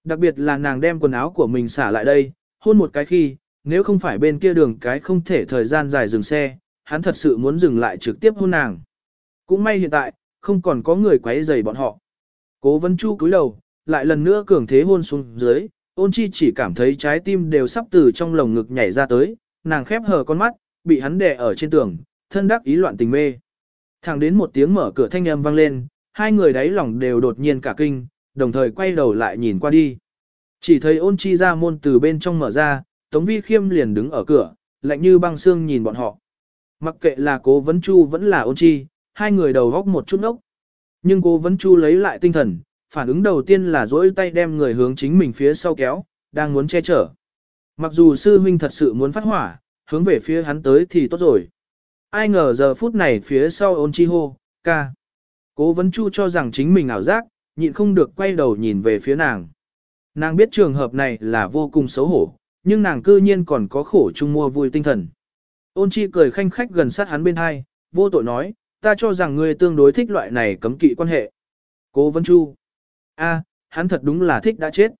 Đặc biệt là nàng đem quần áo của mình xả lại đây, hôn một cái khi, nếu không phải bên kia đường cái không thể thời gian dài dừng xe, hắn thật sự muốn dừng lại trực tiếp hôn nàng. Cũng may hiện tại, không còn có người quấy rầy bọn họ. Cố vấn chu cúi đầu, lại lần nữa cường thế hôn xuống dưới, ôn chi chỉ cảm thấy trái tim đều sắp từ trong lồng ngực nhảy ra tới, nàng khép hờ con mắt, bị hắn đè ở trên tường, thân đắc ý loạn tình mê. Thẳng đến một tiếng mở cửa thanh âm vang lên, hai người đáy lòng đều đột nhiên cả kinh, đồng thời quay đầu lại nhìn qua đi. Chỉ thấy ôn chi ra môn từ bên trong mở ra, Tống Vi Khiêm liền đứng ở cửa, lạnh như băng xương nhìn bọn họ. Mặc kệ là cố vấn chu vẫn là ôn chi, hai người đầu góc một chút ốc. Nhưng cố vấn chu lấy lại tinh thần, phản ứng đầu tiên là dỗi tay đem người hướng chính mình phía sau kéo, đang muốn che chở. Mặc dù sư huynh thật sự muốn phát hỏa, hướng về phía hắn tới thì tốt rồi. Ai ngờ giờ phút này phía sau ôn chi hô, ca. Cố vấn chu cho rằng chính mình ảo giác, nhịn không được quay đầu nhìn về phía nàng. Nàng biết trường hợp này là vô cùng xấu hổ, nhưng nàng cư nhiên còn có khổ chung mua vui tinh thần. Ôn chi cười khanh khách gần sát hắn bên hai, vô tội nói, ta cho rằng ngươi tương đối thích loại này cấm kỵ quan hệ. Cố Vấn Chu. a hắn thật đúng là thích đã chết.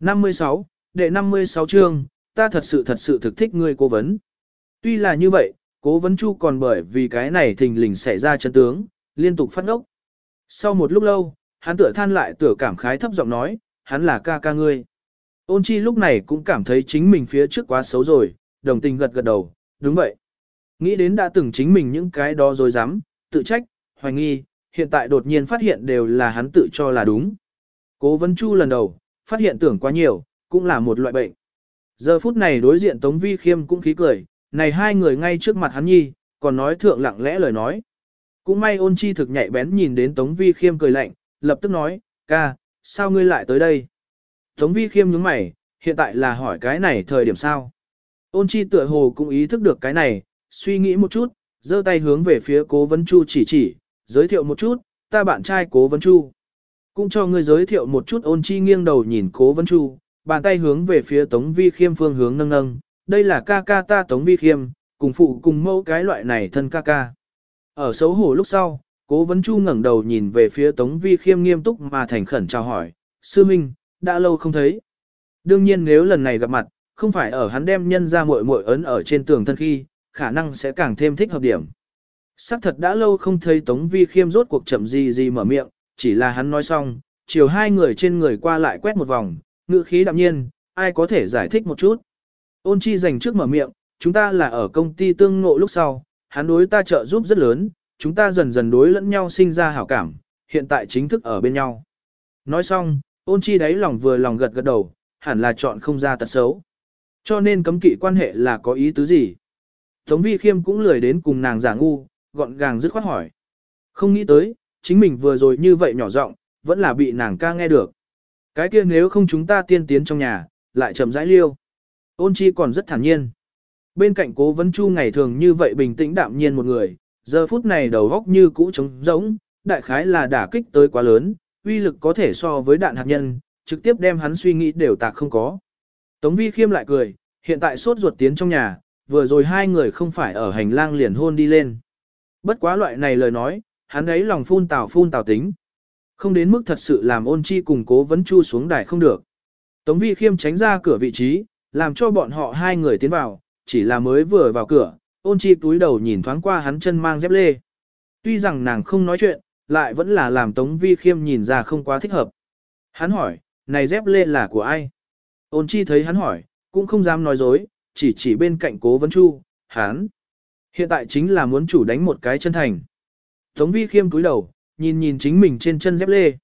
56, đệ 56 chương, ta thật sự thật sự thực thích ngươi cố vấn. Tuy là như vậy, cố vấn chu còn bởi vì cái này thình lình xảy ra chân tướng, liên tục phát ngốc. Sau một lúc lâu, hắn tựa than lại tựa cảm khái thấp giọng nói, hắn là ca ca ngươi. Ôn chi lúc này cũng cảm thấy chính mình phía trước quá xấu rồi, đồng tình gật gật đầu, đúng vậy. Nghĩ đến đã từng chính mình những cái đó rồi dám, tự trách, hoài nghi, hiện tại đột nhiên phát hiện đều là hắn tự cho là đúng. Cố vấn chu lần đầu, phát hiện tưởng quá nhiều, cũng là một loại bệnh. Giờ phút này đối diện Tống Vi Khiêm cũng khí cười, này hai người ngay trước mặt hắn nhi, còn nói thượng lặng lẽ lời nói. Cũng may ôn chi thực nhạy bén nhìn đến Tống Vi Khiêm cười lạnh, lập tức nói, ca, sao ngươi lại tới đây? Tống Vi Khiêm nhướng mày, hiện tại là hỏi cái này thời điểm sao? Ôn chi tựa hồ cũng ý thức được cái này, suy nghĩ một chút, giơ tay hướng về phía cố vấn chu chỉ chỉ, giới thiệu một chút, ta bạn trai cố vấn chu. Cũng cho ngươi giới thiệu một chút ôn chi nghiêng đầu nhìn cố vấn chu, bàn tay hướng về phía tống vi khiêm phương hướng nâng nâng, đây là ca ca ta tống vi khiêm, cùng phụ cùng mẫu cái loại này thân ca ca. Ở xấu hổ lúc sau, cố vấn chu ngẩng đầu nhìn về phía tống vi khiêm nghiêm túc mà thành khẩn chào hỏi, sư minh, đã lâu không thấy. Đương nhiên nếu lần này gặp mặt, không phải ở hắn đem nhân ra muội muội ấn ở trên tường thân khi, khả năng sẽ càng thêm thích hợp điểm. Sắc thật đã lâu không thấy Tống Vi Khiêm rốt cuộc chậm gì gì mở miệng, chỉ là hắn nói xong, chiều hai người trên người qua lại quét một vòng, ngữ khí đạm nhiên, ai có thể giải thích một chút. Ôn chi dành trước mở miệng, chúng ta là ở công ty tương ngộ lúc sau, hắn đối ta trợ giúp rất lớn, chúng ta dần dần đối lẫn nhau sinh ra hảo cảm, hiện tại chính thức ở bên nhau. Nói xong, ôn chi đáy lòng vừa lòng gật gật đầu, hẳn là chọn không ra tật xấu. Cho nên cấm kỵ quan hệ là có ý tứ gì? Tống vi khiêm cũng lười đến cùng nàng giả ngu, gọn gàng dứt khoát hỏi. Không nghĩ tới, chính mình vừa rồi như vậy nhỏ giọng, vẫn là bị nàng ca nghe được. Cái kia nếu không chúng ta tiên tiến trong nhà, lại chậm rãi liêu. Ôn chi còn rất thản nhiên. Bên cạnh cố vấn chu ngày thường như vậy bình tĩnh đạm nhiên một người, giờ phút này đầu góc như cũ trống rỗng, đại khái là đả kích tới quá lớn, uy lực có thể so với đạn hạt nhân, trực tiếp đem hắn suy nghĩ đều tạc không có. Tống vi khiêm lại cười, hiện tại sốt ruột tiến trong nhà, vừa rồi hai người không phải ở hành lang liền hôn đi lên. Bất quá loại này lời nói, hắn ấy lòng phun tào phun tào tính. Không đến mức thật sự làm ôn chi cùng cố vấn chu xuống đài không được. Tống vi khiêm tránh ra cửa vị trí, làm cho bọn họ hai người tiến vào, chỉ là mới vừa vào cửa, ôn chi túi đầu nhìn thoáng qua hắn chân mang dép lê. Tuy rằng nàng không nói chuyện, lại vẫn là làm tống vi khiêm nhìn ra không quá thích hợp. Hắn hỏi, này dép lê là của ai? Ôn chi thấy hắn hỏi, cũng không dám nói dối, chỉ chỉ bên cạnh cố vấn chu, hắn. Hiện tại chính là muốn chủ đánh một cái chân thành. Tống vi khiêm cúi đầu, nhìn nhìn chính mình trên chân dép lê.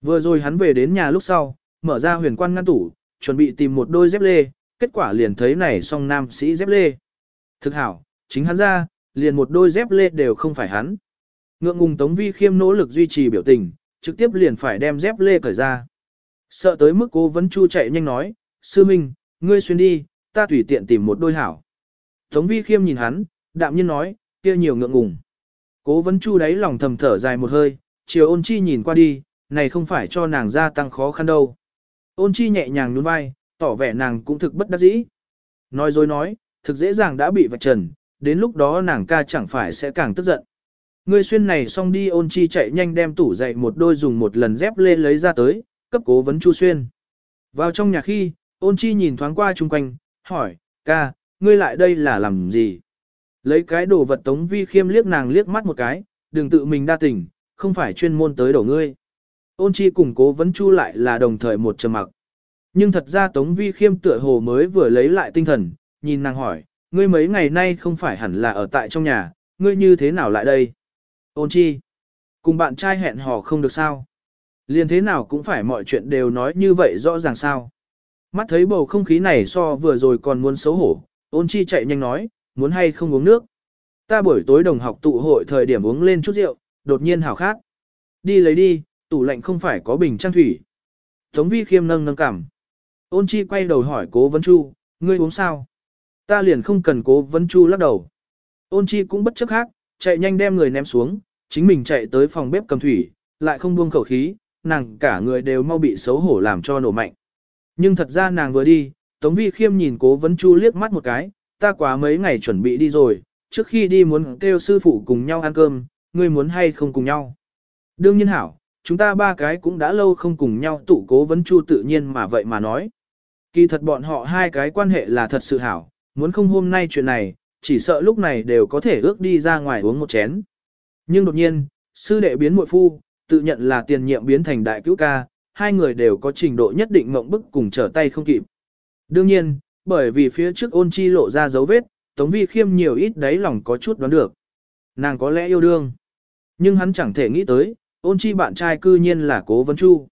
Vừa rồi hắn về đến nhà lúc sau, mở ra huyền quan ngăn tủ, chuẩn bị tìm một đôi dép lê, kết quả liền thấy này song nam sĩ dép lê. Thực hảo, chính hắn ra, liền một đôi dép lê đều không phải hắn. Ngượng ngùng Tống Vi Khiêm nỗ lực duy trì biểu tình, trực tiếp liền phải đem dép lê cởi ra. Sợ tới mức cô vẫn chu chạy nhanh nói, sư minh, ngươi xuyên đi, ta tùy tiện tìm một đôi hảo. Tống Vi Khiêm nhìn hắn, đạm nhiên nói, kia nhiều ngượng ngùng. Cố vấn chu đáy lòng thầm thở dài một hơi, chiều ôn chi nhìn qua đi, này không phải cho nàng gia tăng khó khăn đâu. Ôn chi nhẹ nhàng nhún vai, tỏ vẻ nàng cũng thực bất đắc dĩ. Nói dối nói, thực dễ dàng đã bị vạch trần, đến lúc đó nàng ca chẳng phải sẽ càng tức giận. Ngươi xuyên này xong đi ôn chi chạy nhanh đem tủ dậy một đôi dùng một lần dép lê lấy ra tới, cấp cố vấn chu xuyên. Vào trong nhà khi, ôn chi nhìn thoáng qua chung quanh, hỏi, ca, ngươi lại đây là làm gì? Lấy cái đồ vật tống vi khiêm liếc nàng liếc mắt một cái, đừng tự mình đa tình, không phải chuyên môn tới đổ ngươi. Ôn chi cùng cố vấn chu lại là đồng thời một trầm mặc. Nhưng thật ra tống vi khiêm tựa hồ mới vừa lấy lại tinh thần, nhìn nàng hỏi, ngươi mấy ngày nay không phải hẳn là ở tại trong nhà, ngươi như thế nào lại đây? Ôn chi, cùng bạn trai hẹn hò không được sao? Liên thế nào cũng phải mọi chuyện đều nói như vậy rõ ràng sao? Mắt thấy bầu không khí này so vừa rồi còn muốn xấu hổ, ôn chi chạy nhanh nói, muốn hay không uống nước. Ta buổi tối đồng học tụ hội thời điểm uống lên chút rượu, đột nhiên hảo khát. Đi lấy đi, tủ lạnh không phải có bình trang thủy. Tống vi khiêm nâng nâng cảm. Ôn chi quay đầu hỏi cố vấn chu, ngươi uống sao? Ta liền không cần cố vấn chu lắc đầu. Ôn chi cũng bất chấp khác, chạy nhanh đem người ném xuống, chính mình chạy tới phòng bếp cầm thủy, lại không buông khẩu khí, nàng cả người đều mau bị xấu hổ làm cho nổ mạnh. Nhưng thật ra nàng vừa đi, Tống Vi Khiêm nhìn cố vấn chu liếc mắt một cái, ta quá mấy ngày chuẩn bị đi rồi, trước khi đi muốn kêu sư phụ cùng nhau ăn cơm, ngươi muốn hay không cùng nhau. Đương nhiên hảo, chúng ta ba cái cũng đã lâu không cùng nhau tụ cố vấn chu tự nhiên mà vậy mà nói. Kỳ thật bọn họ hai cái quan hệ là thật sự hảo, muốn không hôm nay chuyện này, chỉ sợ lúc này đều có thể ước đi ra ngoài uống một chén. Nhưng đột nhiên, sư đệ biến muội phu, tự nhận là tiền nhiệm biến thành đại cứu ca, hai người đều có trình độ nhất định mộng bức cùng trở tay không kịp. Đương nhiên, bởi vì phía trước ôn chi lộ ra dấu vết, Tống Vi Khiêm nhiều ít đấy lòng có chút đoán được. Nàng có lẽ yêu đương. Nhưng hắn chẳng thể nghĩ tới, ôn chi bạn trai cư nhiên là cố vấn chu.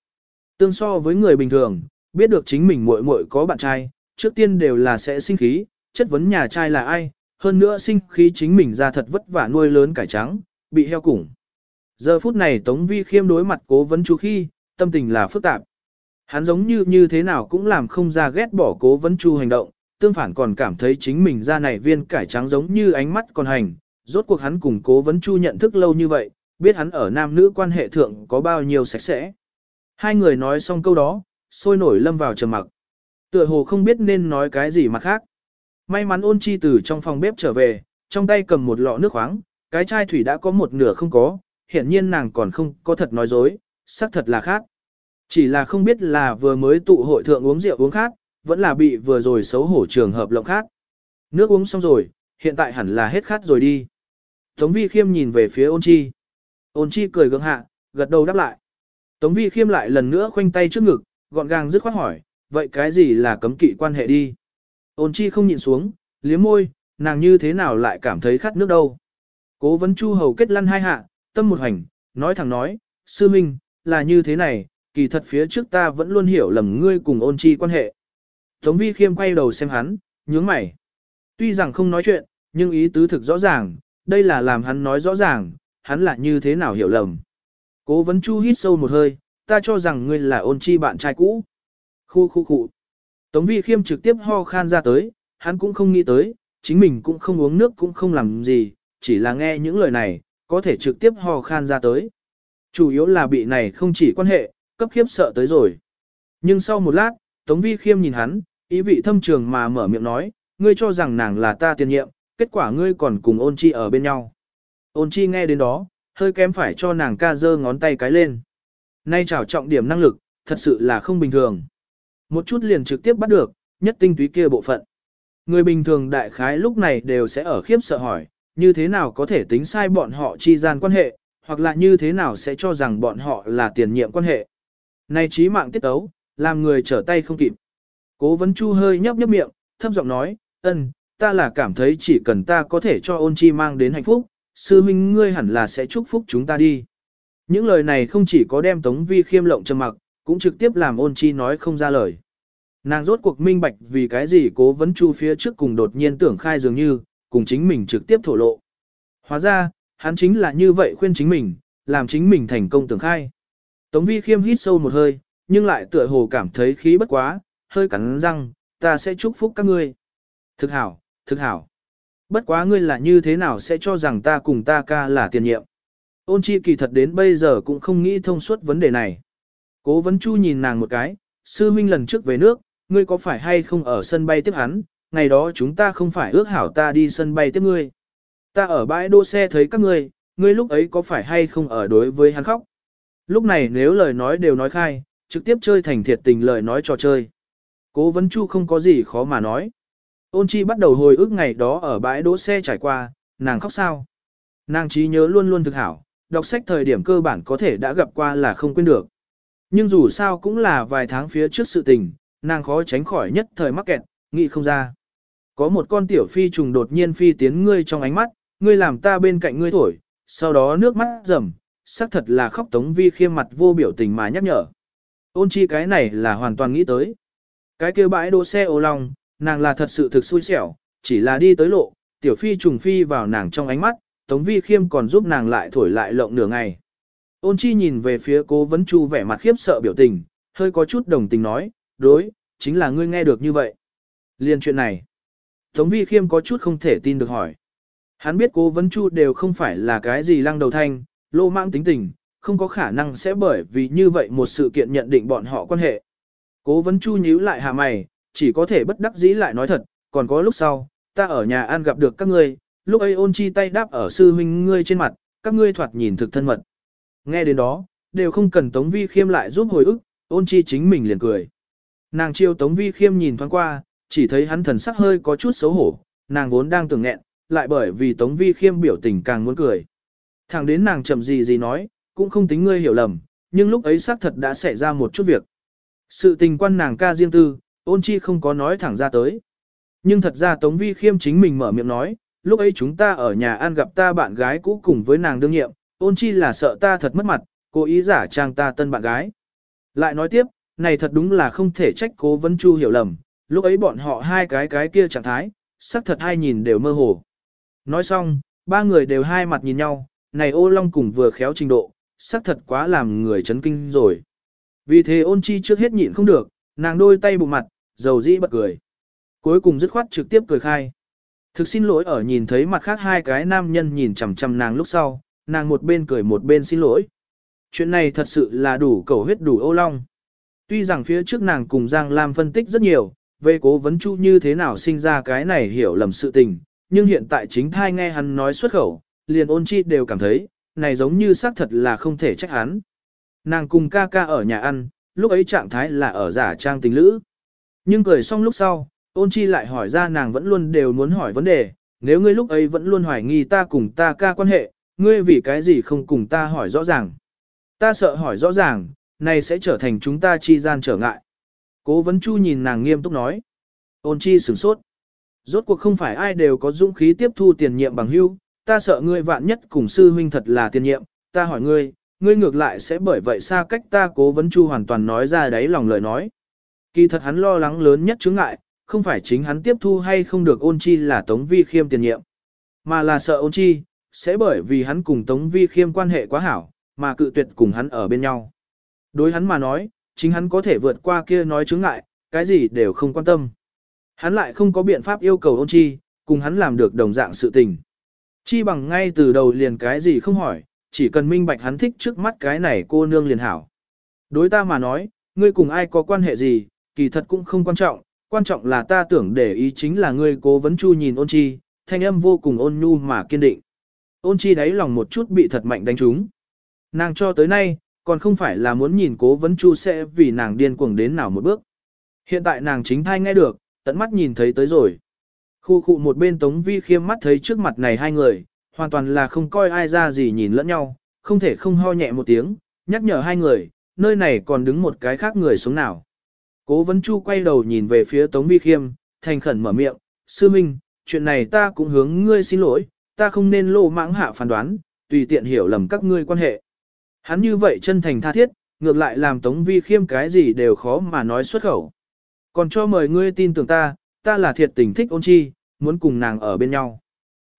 Tương so với người bình thường, biết được chính mình muội muội có bạn trai, trước tiên đều là sẽ sinh khí, chất vấn nhà trai là ai, hơn nữa sinh khí chính mình ra thật vất vả nuôi lớn cải trắng, bị heo củng. Giờ phút này Tống Vi Khiêm đối mặt cố vấn chu khi, tâm tình là phức tạp. Hắn giống như như thế nào cũng làm không ra ghét bỏ cố vấn chu hành động, tương phản còn cảm thấy chính mình ra này viên cải trắng giống như ánh mắt còn hành. Rốt cuộc hắn cùng cố vấn chu nhận thức lâu như vậy, biết hắn ở nam nữ quan hệ thượng có bao nhiêu sạch sẽ. Hai người nói xong câu đó, sôi nổi lâm vào trầm mặc. Tựa hồ không biết nên nói cái gì mà khác. May mắn ôn chi từ trong phòng bếp trở về, trong tay cầm một lọ nước khoáng, cái chai thủy đã có một nửa không có, hiển nhiên nàng còn không có thật nói dối, xác thật là khác. Chỉ là không biết là vừa mới tụ hội thượng uống rượu uống khác, vẫn là bị vừa rồi xấu hổ trường hợp lộng khác. Nước uống xong rồi, hiện tại hẳn là hết khát rồi đi. Tống vi khiêm nhìn về phía ôn chi. Ôn chi cười gượng hạ, gật đầu đáp lại. Tống vi khiêm lại lần nữa khoanh tay trước ngực, gọn gàng dứt khoát hỏi, vậy cái gì là cấm kỵ quan hệ đi? Ôn chi không nhìn xuống, liếm môi, nàng như thế nào lại cảm thấy khát nước đâu? Cố vấn chu hầu kết lăn hai hạ, tâm một hành, nói thẳng nói, sư minh, là như thế này, kỳ thật phía trước ta vẫn luôn hiểu lầm ngươi cùng ôn chi quan hệ. Tống vi khiêm quay đầu xem hắn, nhướng mày. Tuy rằng không nói chuyện, nhưng ý tứ thực rõ ràng, đây là làm hắn nói rõ ràng, hắn là như thế nào hiểu lầm. Cố vấn chu hít sâu một hơi, ta cho rằng ngươi là ôn chi bạn trai cũ. Khu khu khu. Tống vi khiêm trực tiếp ho khan ra tới, hắn cũng không nghĩ tới, chính mình cũng không uống nước cũng không làm gì, chỉ là nghe những lời này, có thể trực tiếp ho khan ra tới. Chủ yếu là bị này không chỉ quan hệ, cấp khiếp sợ tới rồi. Nhưng sau một lát, Tống Vi Khiêm nhìn hắn, ý vị thâm trường mà mở miệng nói, ngươi cho rằng nàng là ta tiền nhiệm, kết quả ngươi còn cùng ôn chi ở bên nhau. Ôn chi nghe đến đó, hơi kém phải cho nàng ca dơ ngón tay cái lên. Nay trảo trọng điểm năng lực, thật sự là không bình thường. Một chút liền trực tiếp bắt được, nhất tinh túy kia bộ phận. Người bình thường đại khái lúc này đều sẽ ở khiếp sợ hỏi, như thế nào có thể tính sai bọn họ chi gian quan hệ, hoặc là như thế nào sẽ cho rằng bọn họ là tiền nhiệm quan hệ. Này trí mạng tiết tấu, làm người trở tay không kịp. Cố vấn chu hơi nhấp nhấp miệng, thấp giọng nói, ân, ta là cảm thấy chỉ cần ta có thể cho ôn chi mang đến hạnh phúc, sư huynh ngươi hẳn là sẽ chúc phúc chúng ta đi. Những lời này không chỉ có đem tống vi khiêm lộng trầm mặc, cũng trực tiếp làm ôn chi nói không ra lời. Nàng rốt cuộc minh bạch vì cái gì cố vấn chu phía trước cùng đột nhiên tưởng khai dường như, cùng chính mình trực tiếp thổ lộ. Hóa ra, hắn chính là như vậy khuyên chính mình, làm chính mình thành công tưởng khai. Tống vi khiêm hít sâu một hơi, nhưng lại tựa hồ cảm thấy khí bất quá, hơi cắn răng, ta sẽ chúc phúc các ngươi. Thực hảo, thực hảo. Bất quá ngươi là như thế nào sẽ cho rằng ta cùng ta ca là tiền nhiệm. Ôn chi kỳ thật đến bây giờ cũng không nghĩ thông suốt vấn đề này. Cố vấn chu nhìn nàng một cái, sư minh lần trước về nước, ngươi có phải hay không ở sân bay tiếp hắn, ngày đó chúng ta không phải ước hảo ta đi sân bay tiếp ngươi. Ta ở bãi đỗ xe thấy các ngươi, ngươi lúc ấy có phải hay không ở đối với hắn khóc. Lúc này nếu lời nói đều nói khai, trực tiếp chơi thành thiệt tình lời nói trò chơi. Cố vấn chu không có gì khó mà nói. Ôn chi bắt đầu hồi ức ngày đó ở bãi đỗ xe trải qua, nàng khóc sao. Nàng trí nhớ luôn luôn thực hảo, đọc sách thời điểm cơ bản có thể đã gặp qua là không quên được. Nhưng dù sao cũng là vài tháng phía trước sự tình, nàng khó tránh khỏi nhất thời mắc kẹt, nghĩ không ra. Có một con tiểu phi trùng đột nhiên phi tiến ngươi trong ánh mắt, ngươi làm ta bên cạnh ngươi thổi, sau đó nước mắt rầm, xác thật là khóc tống vi khiêm mặt vô biểu tình mà nhắc nhở. Ôn chi cái này là hoàn toàn nghĩ tới. Cái kia bãi đỗ xe ô long, nàng là thật sự thực xui xẻo, chỉ là đi tới lộ, tiểu phi trùng phi vào nàng trong ánh mắt, tống vi khiêm còn giúp nàng lại thổi lại lộng nửa ngày. Ôn chi nhìn về phía cố vấn chu vẻ mặt khiếp sợ biểu tình, hơi có chút đồng tình nói, đối, chính là ngươi nghe được như vậy. Liên chuyện này, Tống vi khiêm có chút không thể tin được hỏi. Hắn biết cố vấn chu đều không phải là cái gì lăng đầu thanh, lô mãng tính tình, không có khả năng sẽ bởi vì như vậy một sự kiện nhận định bọn họ quan hệ. Cố vấn chu nhíu lại hạ mày, chỉ có thể bất đắc dĩ lại nói thật, còn có lúc sau, ta ở nhà ăn gặp được các ngươi, lúc ấy ôn chi tay đáp ở sư huynh ngươi trên mặt, các ngươi thoạt nhìn thực thân mật. Nghe đến đó, đều không cần Tống Vi Khiêm lại giúp hồi ức, ôn chi chính mình liền cười. Nàng chiêu Tống Vi Khiêm nhìn thoáng qua, chỉ thấy hắn thần sắc hơi có chút xấu hổ, nàng vốn đang tưởng nghẹn, lại bởi vì Tống Vi Khiêm biểu tình càng muốn cười. Thẳng đến nàng chậm gì gì nói, cũng không tính ngươi hiểu lầm, nhưng lúc ấy xác thật đã xảy ra một chút việc. Sự tình quan nàng ca riêng tư, ôn chi không có nói thẳng ra tới. Nhưng thật ra Tống Vi Khiêm chính mình mở miệng nói, lúc ấy chúng ta ở nhà ăn gặp ta bạn gái cũ cùng với nàng đương nhiệm, ôn chi là sợ ta thật mất mặt, cố ý giả trang ta tân bạn gái. Lại nói tiếp, này thật đúng là không thể trách cố vấn chu hiểu lầm, lúc ấy bọn họ hai cái cái kia trạng thái, sắc thật hai nhìn đều mơ hồ. Nói xong, ba người đều hai mặt nhìn nhau, này ô long cùng vừa khéo trình độ, sắc thật quá làm người chấn kinh rồi. Vì thế ôn chi trước hết nhịn không được, nàng đôi tay bụng mặt, dầu dĩ bật cười. Cuối cùng dứt khoát trực tiếp cười khai. Thực xin lỗi ở nhìn thấy mặt khác hai cái nam nhân nhìn chằm chằm nàng lúc sau, nàng một bên cười một bên xin lỗi. Chuyện này thật sự là đủ cầu huyết đủ ô long. Tuy rằng phía trước nàng cùng Giang Lam phân tích rất nhiều, về cố vấn chu như thế nào sinh ra cái này hiểu lầm sự tình, nhưng hiện tại chính thai nghe hắn nói xuất khẩu, liền ôn chi đều cảm thấy, này giống như xác thật là không thể trách hắn. Nàng cùng ca ca ở nhà ăn, lúc ấy trạng thái là ở giả trang tình lữ. Nhưng cười xong lúc sau, ôn chi lại hỏi ra nàng vẫn luôn đều muốn hỏi vấn đề, nếu ngươi lúc ấy vẫn luôn hoài nghi ta cùng ta ca quan hệ, ngươi vì cái gì không cùng ta hỏi rõ ràng. Ta sợ hỏi rõ ràng, này sẽ trở thành chúng ta chi gian trở ngại. Cố vấn chu nhìn nàng nghiêm túc nói. Ôn chi sửng sốt. Rốt cuộc không phải ai đều có dũng khí tiếp thu tiền nhiệm bằng hưu, ta sợ ngươi vạn nhất cùng sư huynh thật là tiền nhiệm, ta hỏi ngươi, ngươi ngược lại sẽ bởi vậy xa cách ta cố vấn chu hoàn toàn nói ra đấy lòng lời nói. Kỳ thật hắn lo lắng lớn nhất chứng ngại, không phải chính hắn tiếp thu hay không được ôn chi là Tống Vi Khiêm tiền nhiệm, mà là sợ ôn chi, sẽ bởi vì hắn cùng Tống Vi Khiêm quan hệ quá hảo, mà cự tuyệt cùng hắn ở bên nhau. Đối hắn mà nói, chính hắn có thể vượt qua kia nói chứng ngại, cái gì đều không quan tâm. Hắn lại không có biện pháp yêu cầu ôn chi, cùng hắn làm được đồng dạng sự tình. Chi bằng ngay từ đầu liền cái gì không hỏi, chỉ cần minh bạch hắn thích trước mắt cái này cô nương liền hảo. Đối ta mà nói, ngươi cùng ai có quan hệ gì, kỳ thật cũng không quan trọng, quan trọng là ta tưởng để ý chính là ngươi cố vấn chu nhìn ôn chi, thanh âm vô cùng ôn nhu mà kiên định. Ôn chi đáy lòng một chút bị thật mạnh đánh trúng. Nàng cho tới nay, còn không phải là muốn nhìn cố vấn chu sẽ vì nàng điên cuồng đến nào một bước. Hiện tại nàng chính thai nghe được, tận mắt nhìn thấy tới rồi. Khu khu một bên Tống Vi khiêm mắt thấy trước mặt này hai người, hoàn toàn là không coi ai ra gì nhìn lẫn nhau, không thể không ho nhẹ một tiếng, nhắc nhở hai người, nơi này còn đứng một cái khác người sống nào. Cố vấn chu quay đầu nhìn về phía Tống Vi khiêm, thành khẩn mở miệng, sư minh, chuyện này ta cũng hướng ngươi xin lỗi, ta không nên lô mãng hạ phán đoán, tùy tiện hiểu lầm các ngươi quan hệ. Hắn như vậy chân thành tha thiết, ngược lại làm Tống Vi khiêm cái gì đều khó mà nói xuất khẩu. Còn cho mời ngươi tin tưởng ta, ta là thiệt tình thích ôn chi, muốn cùng nàng ở bên nhau.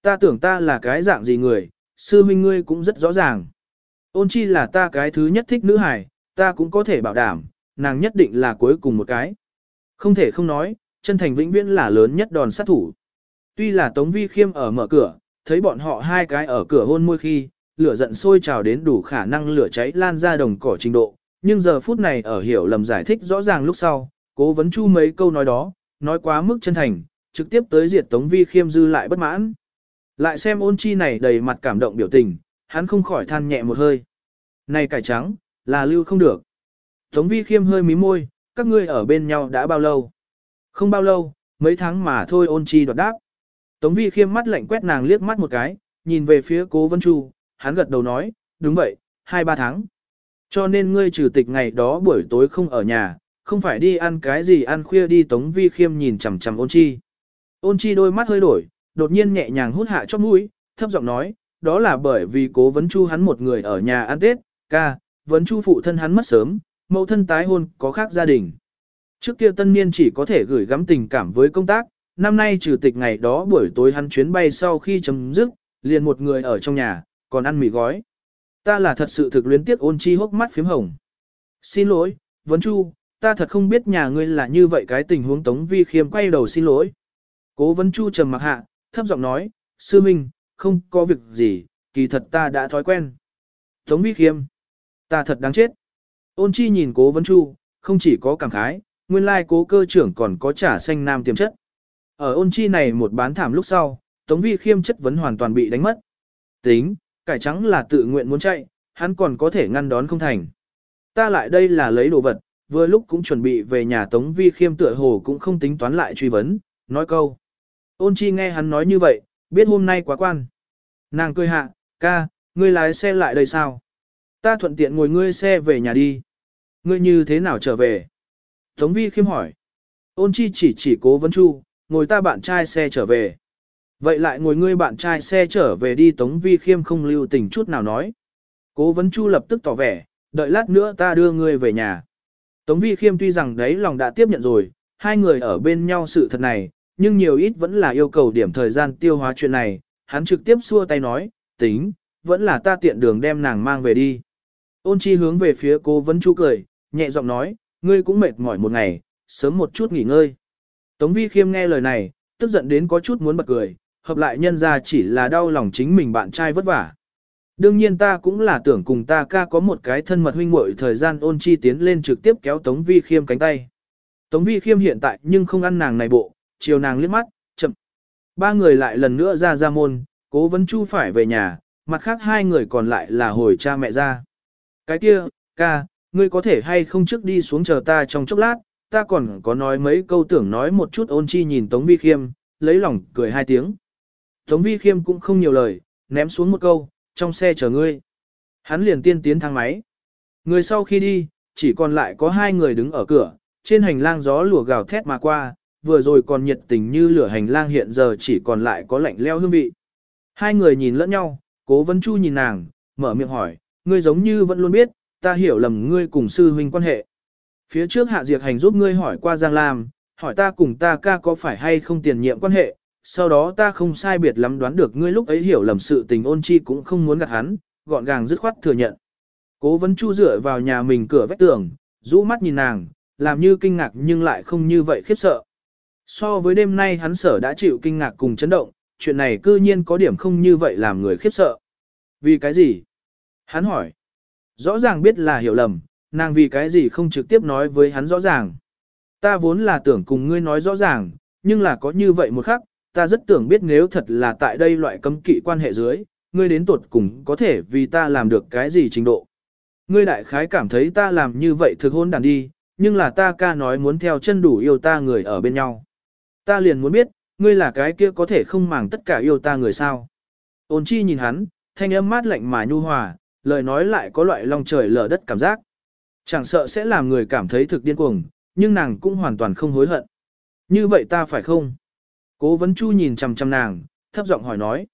Ta tưởng ta là cái dạng gì người, sư minh ngươi cũng rất rõ ràng. Ôn chi là ta cái thứ nhất thích nữ hải, ta cũng có thể bảo đảm, nàng nhất định là cuối cùng một cái. Không thể không nói, chân thành vĩnh viễn là lớn nhất đòn sát thủ. Tuy là Tống Vi Khiêm ở mở cửa, thấy bọn họ hai cái ở cửa hôn môi khi, lửa giận sôi trào đến đủ khả năng lửa cháy lan ra đồng cỏ trình độ, nhưng giờ phút này ở hiểu lầm giải thích rõ ràng lúc sau, cố vấn chu mấy câu nói đó, nói quá mức chân thành, trực tiếp tới diệt Tống Vi Khiêm dư lại bất mãn. Lại xem ôn chi này đầy mặt cảm động biểu tình, hắn không khỏi than nhẹ một hơi. Này cải trắng, là lưu không được. Tống Vi Khiêm hơi mí môi, các ngươi ở bên nhau đã bao lâu? Không bao lâu, mấy tháng mà thôi ôn chi đoạt đáp. Tống Vi Khiêm mắt lạnh quét nàng liếc mắt một cái, nhìn về phía cố Vân chu, hắn gật đầu nói, đúng vậy, hai ba tháng. Cho nên ngươi trừ tịch ngày đó buổi tối không ở nhà, không phải đi ăn cái gì ăn khuya đi Tống Vi Khiêm nhìn chằm chằm ôn chi. Ôn chi đôi mắt hơi đổi, đột nhiên nhẹ nhàng hút hạ chóp mũi, thấp giọng nói, đó là bởi vì cố vấn chu hắn một người ở nhà ăn Tết, ca, vấn chu phụ thân hắn mất sớm, mẫu thân tái hôn có khác gia đình. Trước kia tân niên chỉ có thể gửi gắm tình cảm với công tác, năm nay trừ tịch ngày đó buổi tối hắn chuyến bay sau khi chấm dứt, liền một người ở trong nhà, còn ăn mì gói. Ta là thật sự thực luyến tiếc ôn chi hốc mắt phím hồng. Xin lỗi, vấn chu, ta thật không biết nhà ngươi là như vậy cái tình huống tống vi khiêm quay đầu xin lỗi. Cố vấn chu trầm mặc hạ, thấp giọng nói, sư minh, không có việc gì, kỳ thật ta đã thói quen. Tống vi khiêm, ta thật đáng chết. Ôn chi nhìn cố vấn chu, không chỉ có cảm khái, nguyên lai cố cơ trưởng còn có trả xanh nam tiềm chất. Ở ôn chi này một bán thảm lúc sau, Tống Vi Khiêm chất vấn hoàn toàn bị đánh mất. Tính, cải trắng là tự nguyện muốn chạy, hắn còn có thể ngăn đón không thành. Ta lại đây là lấy đồ vật, vừa lúc cũng chuẩn bị về nhà Tống Vi Khiêm tựa hồ cũng không tính toán lại truy vấn, nói câu. Ôn chi nghe hắn nói như vậy, biết hôm nay quá quan. Nàng cười hạ, ca, ngươi lái xe lại đây sao? Ta thuận tiện ngồi ngươi xe về nhà đi. Ngươi như thế nào trở về? Tống Vi Khiêm hỏi. Ôn chi chỉ chỉ cố vấn chu, ngồi ta bạn trai xe trở về. Vậy lại ngồi ngươi bạn trai xe trở về đi Tống Vi Khiêm không lưu tình chút nào nói. Cố vấn chu lập tức tỏ vẻ, đợi lát nữa ta đưa ngươi về nhà. Tống Vi Khiêm tuy rằng đấy lòng đã tiếp nhận rồi, hai người ở bên nhau sự thật này, nhưng nhiều ít vẫn là yêu cầu điểm thời gian tiêu hóa chuyện này, hắn trực tiếp xua tay nói, tính, vẫn là ta tiện đường đem nàng mang về đi. Ôn chi hướng về phía cố vấn chu cười, nhẹ giọng nói, ngươi cũng mệt mỏi một ngày, sớm một chút nghỉ ngơi. Tống Vi Khiêm nghe lời này, tức giận đến có chút muốn bật cười, hợp lại nhân ra chỉ là đau lòng chính mình bạn trai vất vả. Đương nhiên ta cũng là tưởng cùng ta ca có một cái thân mật huynh muội thời gian ôn chi tiến lên trực tiếp kéo Tống Vi Khiêm cánh tay. Tống Vi Khiêm hiện tại nhưng không ăn nàng này bộ, chiều nàng liếc mắt, chậm. Ba người lại lần nữa ra ra môn, cố vấn chu phải về nhà, mặt khác hai người còn lại là hồi cha mẹ ra. Cái kia, ca, ngươi có thể hay không trước đi xuống chờ ta trong chốc lát, ta còn có nói mấy câu tưởng nói một chút ôn chi nhìn Tống Vi Khiêm, lấy lòng cười hai tiếng. Tống Vi Khiêm cũng không nhiều lời, ném xuống một câu, trong xe chờ ngươi. Hắn liền tiên tiến thang máy. Người sau khi đi, chỉ còn lại có hai người đứng ở cửa, trên hành lang gió lùa gào thét mà qua, vừa rồi còn nhiệt tình như lửa hành lang hiện giờ chỉ còn lại có lạnh leo hương vị. Hai người nhìn lẫn nhau, cố vấn chu nhìn nàng, mở miệng hỏi, ngươi giống như vẫn luôn biết, ta hiểu lầm ngươi cùng sư huynh quan hệ. Phía trước hạ diệt hành giúp ngươi hỏi qua Giang Lam, hỏi ta cùng ta ca có phải hay không tiền nhiệm quan hệ, sau đó ta không sai biệt lắm đoán được ngươi lúc ấy hiểu lầm sự tình ôn chi cũng không muốn gạt hắn, gọn gàng dứt khoát thừa nhận. Cố vấn chu dựa vào nhà mình cửa vách tường, rũ mắt nhìn nàng, làm như kinh ngạc nhưng lại không như vậy khiếp sợ. So với đêm nay hắn sở đã chịu kinh ngạc cùng chấn động, chuyện này cư nhiên có điểm không như vậy làm người khiếp sợ. Vì cái gì? Hắn hỏi. Rõ ràng biết là hiểu lầm, nàng vì cái gì không trực tiếp nói với hắn rõ ràng. Ta vốn là tưởng cùng ngươi nói rõ ràng, nhưng là có như vậy một khắc, ta rất tưởng biết nếu thật là tại đây loại cấm kỵ quan hệ dưới, ngươi đến tuột cùng có thể vì ta làm được cái gì trình độ. Ngươi đại khái cảm thấy ta làm như vậy thực hôn đàn đi, nhưng là ta ca nói muốn theo chân đủ yêu ta người ở bên nhau. Ta liền muốn biết, ngươi là cái kia có thể không màng tất cả yêu ta người sao. Ôn chi nhìn hắn, thanh âm mát lạnh mà nhu hòa, lời nói lại có loại lòng trời lở đất cảm giác. Chẳng sợ sẽ làm người cảm thấy thực điên cuồng, nhưng nàng cũng hoàn toàn không hối hận. Như vậy ta phải không? Cố vấn chu nhìn chằm chằm nàng, thấp giọng hỏi nói.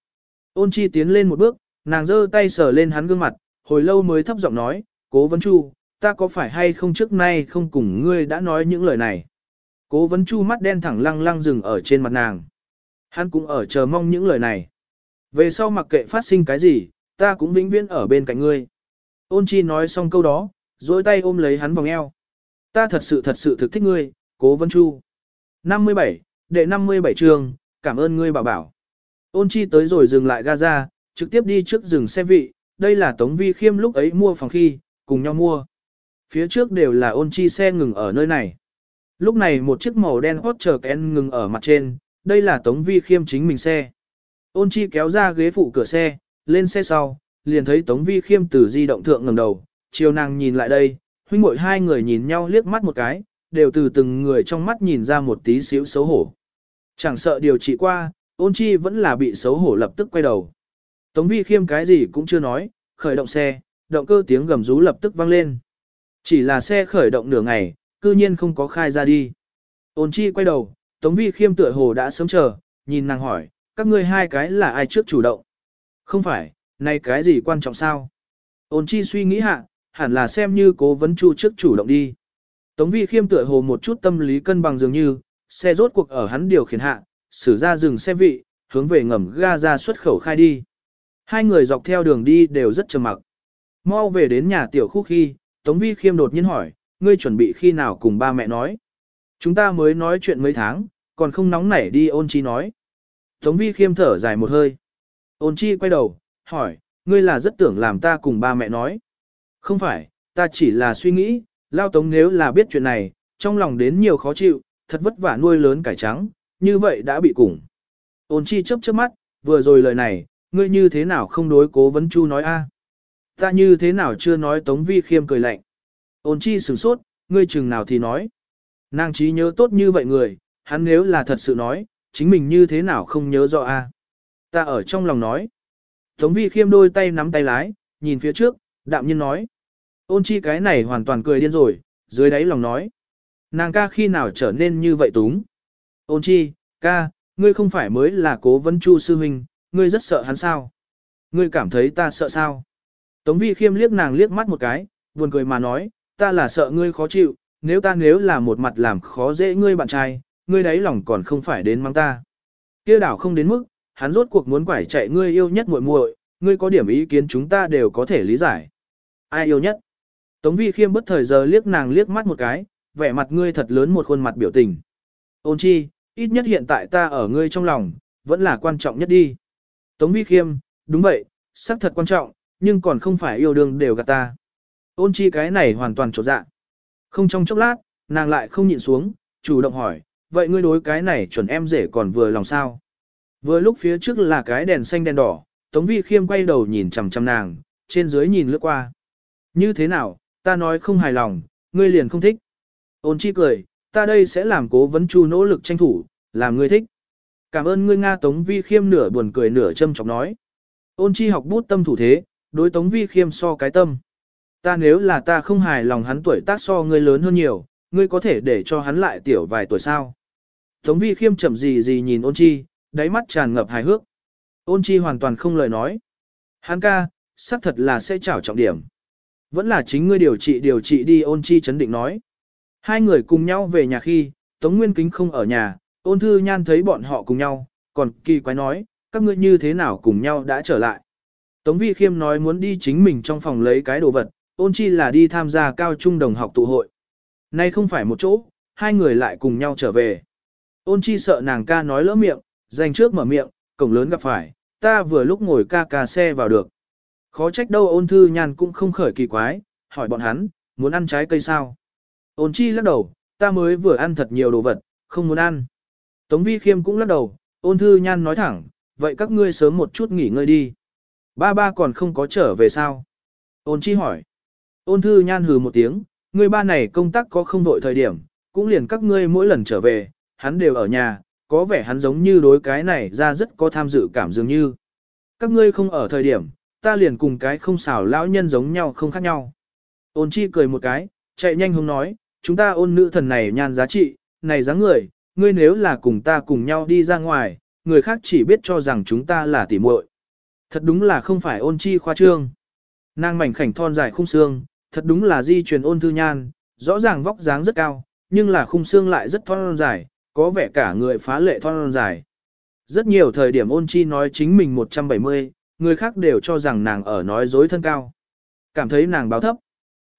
Ôn chi tiến lên một bước, nàng giơ tay sờ lên hắn gương mặt, hồi lâu mới thấp giọng nói, cố vấn chu, ta có phải hay không trước nay không cùng ngươi đã nói những lời này. Cố vấn chu mắt đen thẳng lăng lăng dừng ở trên mặt nàng. Hắn cũng ở chờ mong những lời này. Về sau mặc kệ phát sinh cái gì, ta cũng vĩnh viễn ở bên cạnh ngươi. Ôn chi nói xong câu đó, dối tay ôm lấy hắn vòng eo. Ta thật sự thật sự thực thích ngươi, cố vấn chu. 57, đệ 57 trường, cảm ơn ngươi bảo bảo. Ôn chi tới rồi dừng lại Gaza, trực tiếp đi trước rừng xe vị, đây là Tống Vi Khiêm lúc ấy mua phòng khi, cùng nhau mua. Phía trước đều là ôn chi xe ngừng ở nơi này. Lúc này một chiếc màu đen hot chờ kén ngừng ở mặt trên, đây là Tống Vi Khiêm chính mình xe. Ôn chi kéo ra ghế phụ cửa xe, lên xe sau, liền thấy Tống Vi Khiêm từ di động thượng ngẩng đầu, chiều nàng nhìn lại đây, huynh muội hai người nhìn nhau liếc mắt một cái, đều từ từng người trong mắt nhìn ra một tí xíu xấu hổ. Chẳng sợ điều trị qua, ôn chi vẫn là bị xấu hổ lập tức quay đầu. Tống vi khiêm cái gì cũng chưa nói, khởi động xe, động cơ tiếng gầm rú lập tức vang lên. Chỉ là xe khởi động nửa ngày, cư nhiên không có khai ra đi. Ôn chi quay đầu, Tống vi khiêm tựa hồ đã sớm chờ, nhìn nàng hỏi, các ngươi hai cái là ai trước chủ động? Không phải, nay cái gì quan trọng sao? Ôn chi suy nghĩ hạ, hẳn là xem như cố vấn chu trước chủ động đi. Tống vi khiêm tựa hồ một chút tâm lý cân bằng dường như, xe rốt cuộc ở hắn điều khiển hạ, xử ra dừng xe vị, hướng về ngầm ga ra xuất khẩu khai đi. Hai người dọc theo đường đi đều rất trầm mặc. Mau về đến nhà tiểu khu khi, Tống Vi Khiêm đột nhiên hỏi, ngươi chuẩn bị khi nào cùng ba mẹ nói. Chúng ta mới nói chuyện mấy tháng, còn không nóng nảy đi ôn chi nói. Tống Vi Khiêm thở dài một hơi. Ôn chi quay đầu, hỏi, ngươi là rất tưởng làm ta cùng ba mẹ nói. Không phải, ta chỉ là suy nghĩ, lao tống nếu là biết chuyện này, trong lòng đến nhiều khó chịu, thật vất vả nuôi lớn cải trắng, như vậy đã bị cùng. Ôn chi chấp chớp mắt, vừa rồi lời này, ngươi như thế nào không đối cố vấn chu nói a? Ta như thế nào chưa nói Tống Vi Khiêm cười lạnh. Ôn chi sửng sốt, ngươi chừng nào thì nói. Nàng trí nhớ tốt như vậy người, hắn nếu là thật sự nói, chính mình như thế nào không nhớ rõ a? Ta ở trong lòng nói. Tống Vi Khiêm đôi tay nắm tay lái, nhìn phía trước, đạm nhiên nói. Ôn chi cái này hoàn toàn cười điên rồi, dưới đáy lòng nói. Nàng ca khi nào trở nên như vậy túng. Ôn chi, ca, ngươi không phải mới là cố vấn chu sư huynh, ngươi rất sợ hắn sao. Ngươi cảm thấy ta sợ sao. Tống vi khiêm liếc nàng liếc mắt một cái, buồn cười mà nói, ta là sợ ngươi khó chịu, nếu ta nếu là một mặt làm khó dễ ngươi bạn trai, ngươi đáy lòng còn không phải đến mang ta. Kia đảo không đến mức, hắn rốt cuộc muốn quải chạy ngươi yêu nhất muội muội, ngươi có điểm ý kiến chúng ta đều có thể lý giải. Ai yêu nhất? Tống vi khiêm bất thời giờ liếc nàng liếc mắt một cái, vẻ mặt ngươi thật lớn một khuôn mặt biểu tình. Ôn chi, ít nhất hiện tại ta ở ngươi trong lòng, vẫn là quan trọng nhất đi. Tống vi khiêm, đúng vậy, xác thật quan trọng, nhưng còn không phải yêu đương đều gạt ta. Ôn chi cái này hoàn toàn trột dạ. Không trong chốc lát, nàng lại không nhịn xuống, chủ động hỏi, vậy ngươi đối cái này chuẩn em rể còn vừa lòng sao? Vừa lúc phía trước là cái đèn xanh đèn đỏ, Tống Vi Khiêm quay đầu nhìn chằm chằm nàng, trên dưới nhìn lướt qua. Như thế nào, ta nói không hài lòng, ngươi liền không thích. Ôn chi cười, ta đây sẽ làm cố vấn chu nỗ lực tranh thủ, làm ngươi thích. Cảm ơn ngươi Nga Tống Vi Khiêm nửa buồn cười nửa châm chọc nói. Ôn chi học bút tâm thủ thế, đối Tống Vi Khiêm so cái tâm. Ta nếu là ta không hài lòng hắn tuổi tác so ngươi lớn hơn nhiều, ngươi có thể để cho hắn lại tiểu vài tuổi sao. Tống Vi Khiêm chậm gì gì nhìn ôn chi, đáy mắt tràn ngập hài hước. Ôn chi hoàn toàn không lời nói. Hắn ca, xác thật là sẽ trảo trọng điểm. Vẫn là chính ngươi điều trị điều trị đi ôn chi chấn định nói. Hai người cùng nhau về nhà khi, Tống Nguyên Kính không ở nhà, ôn thư nhan thấy bọn họ cùng nhau, còn kỳ quái nói, các ngươi như thế nào cùng nhau đã trở lại. Tống Vi Khiêm nói muốn đi chính mình trong phòng lấy cái đồ vật, ôn chi là đi tham gia cao trung đồng học tụ hội. Nay không phải một chỗ, hai người lại cùng nhau trở về. Ôn chi sợ nàng ca nói lỡ miệng, dành trước mở miệng, cổng lớn gặp phải, ta vừa lúc ngồi ca ca xe vào được. Khó trách đâu ôn thư nhan cũng không khởi kỳ quái, hỏi bọn hắn, muốn ăn trái cây sao? Ôn chi lắc đầu, ta mới vừa ăn thật nhiều đồ vật, không muốn ăn. Tống vi khiêm cũng lắc đầu, ôn thư nhan nói thẳng, vậy các ngươi sớm một chút nghỉ ngơi đi. Ba ba còn không có trở về sao? Ôn chi hỏi. Ôn thư nhan hừ một tiếng, người ba này công tác có không đội thời điểm, cũng liền các ngươi mỗi lần trở về, hắn đều ở nhà, có vẻ hắn giống như đối cái này ra rất có tham dự cảm dường như. Các ngươi không ở thời điểm, ta liền cùng cái không xảo lão nhân giống nhau không khác nhau. Ôn chi cười một cái, chạy nhanh hướng nói, chúng ta ôn nữ thần này nhan giá trị, này dáng người, ngươi nếu là cùng ta cùng nhau đi ra ngoài, người khác chỉ biết cho rằng chúng ta là tỉ muội. Thật đúng là không phải ôn chi khoa trương. Nàng mảnh khảnh thon dài khung xương, thật đúng là di truyền ôn thư nhan, rõ ràng vóc dáng rất cao, nhưng là khung xương lại rất thon dài, có vẻ cả người phá lệ thon dài. Rất nhiều thời điểm ôn chi nói chính mình 170, người khác đều cho rằng nàng ở nói dối thân cao. Cảm thấy nàng báo thấp.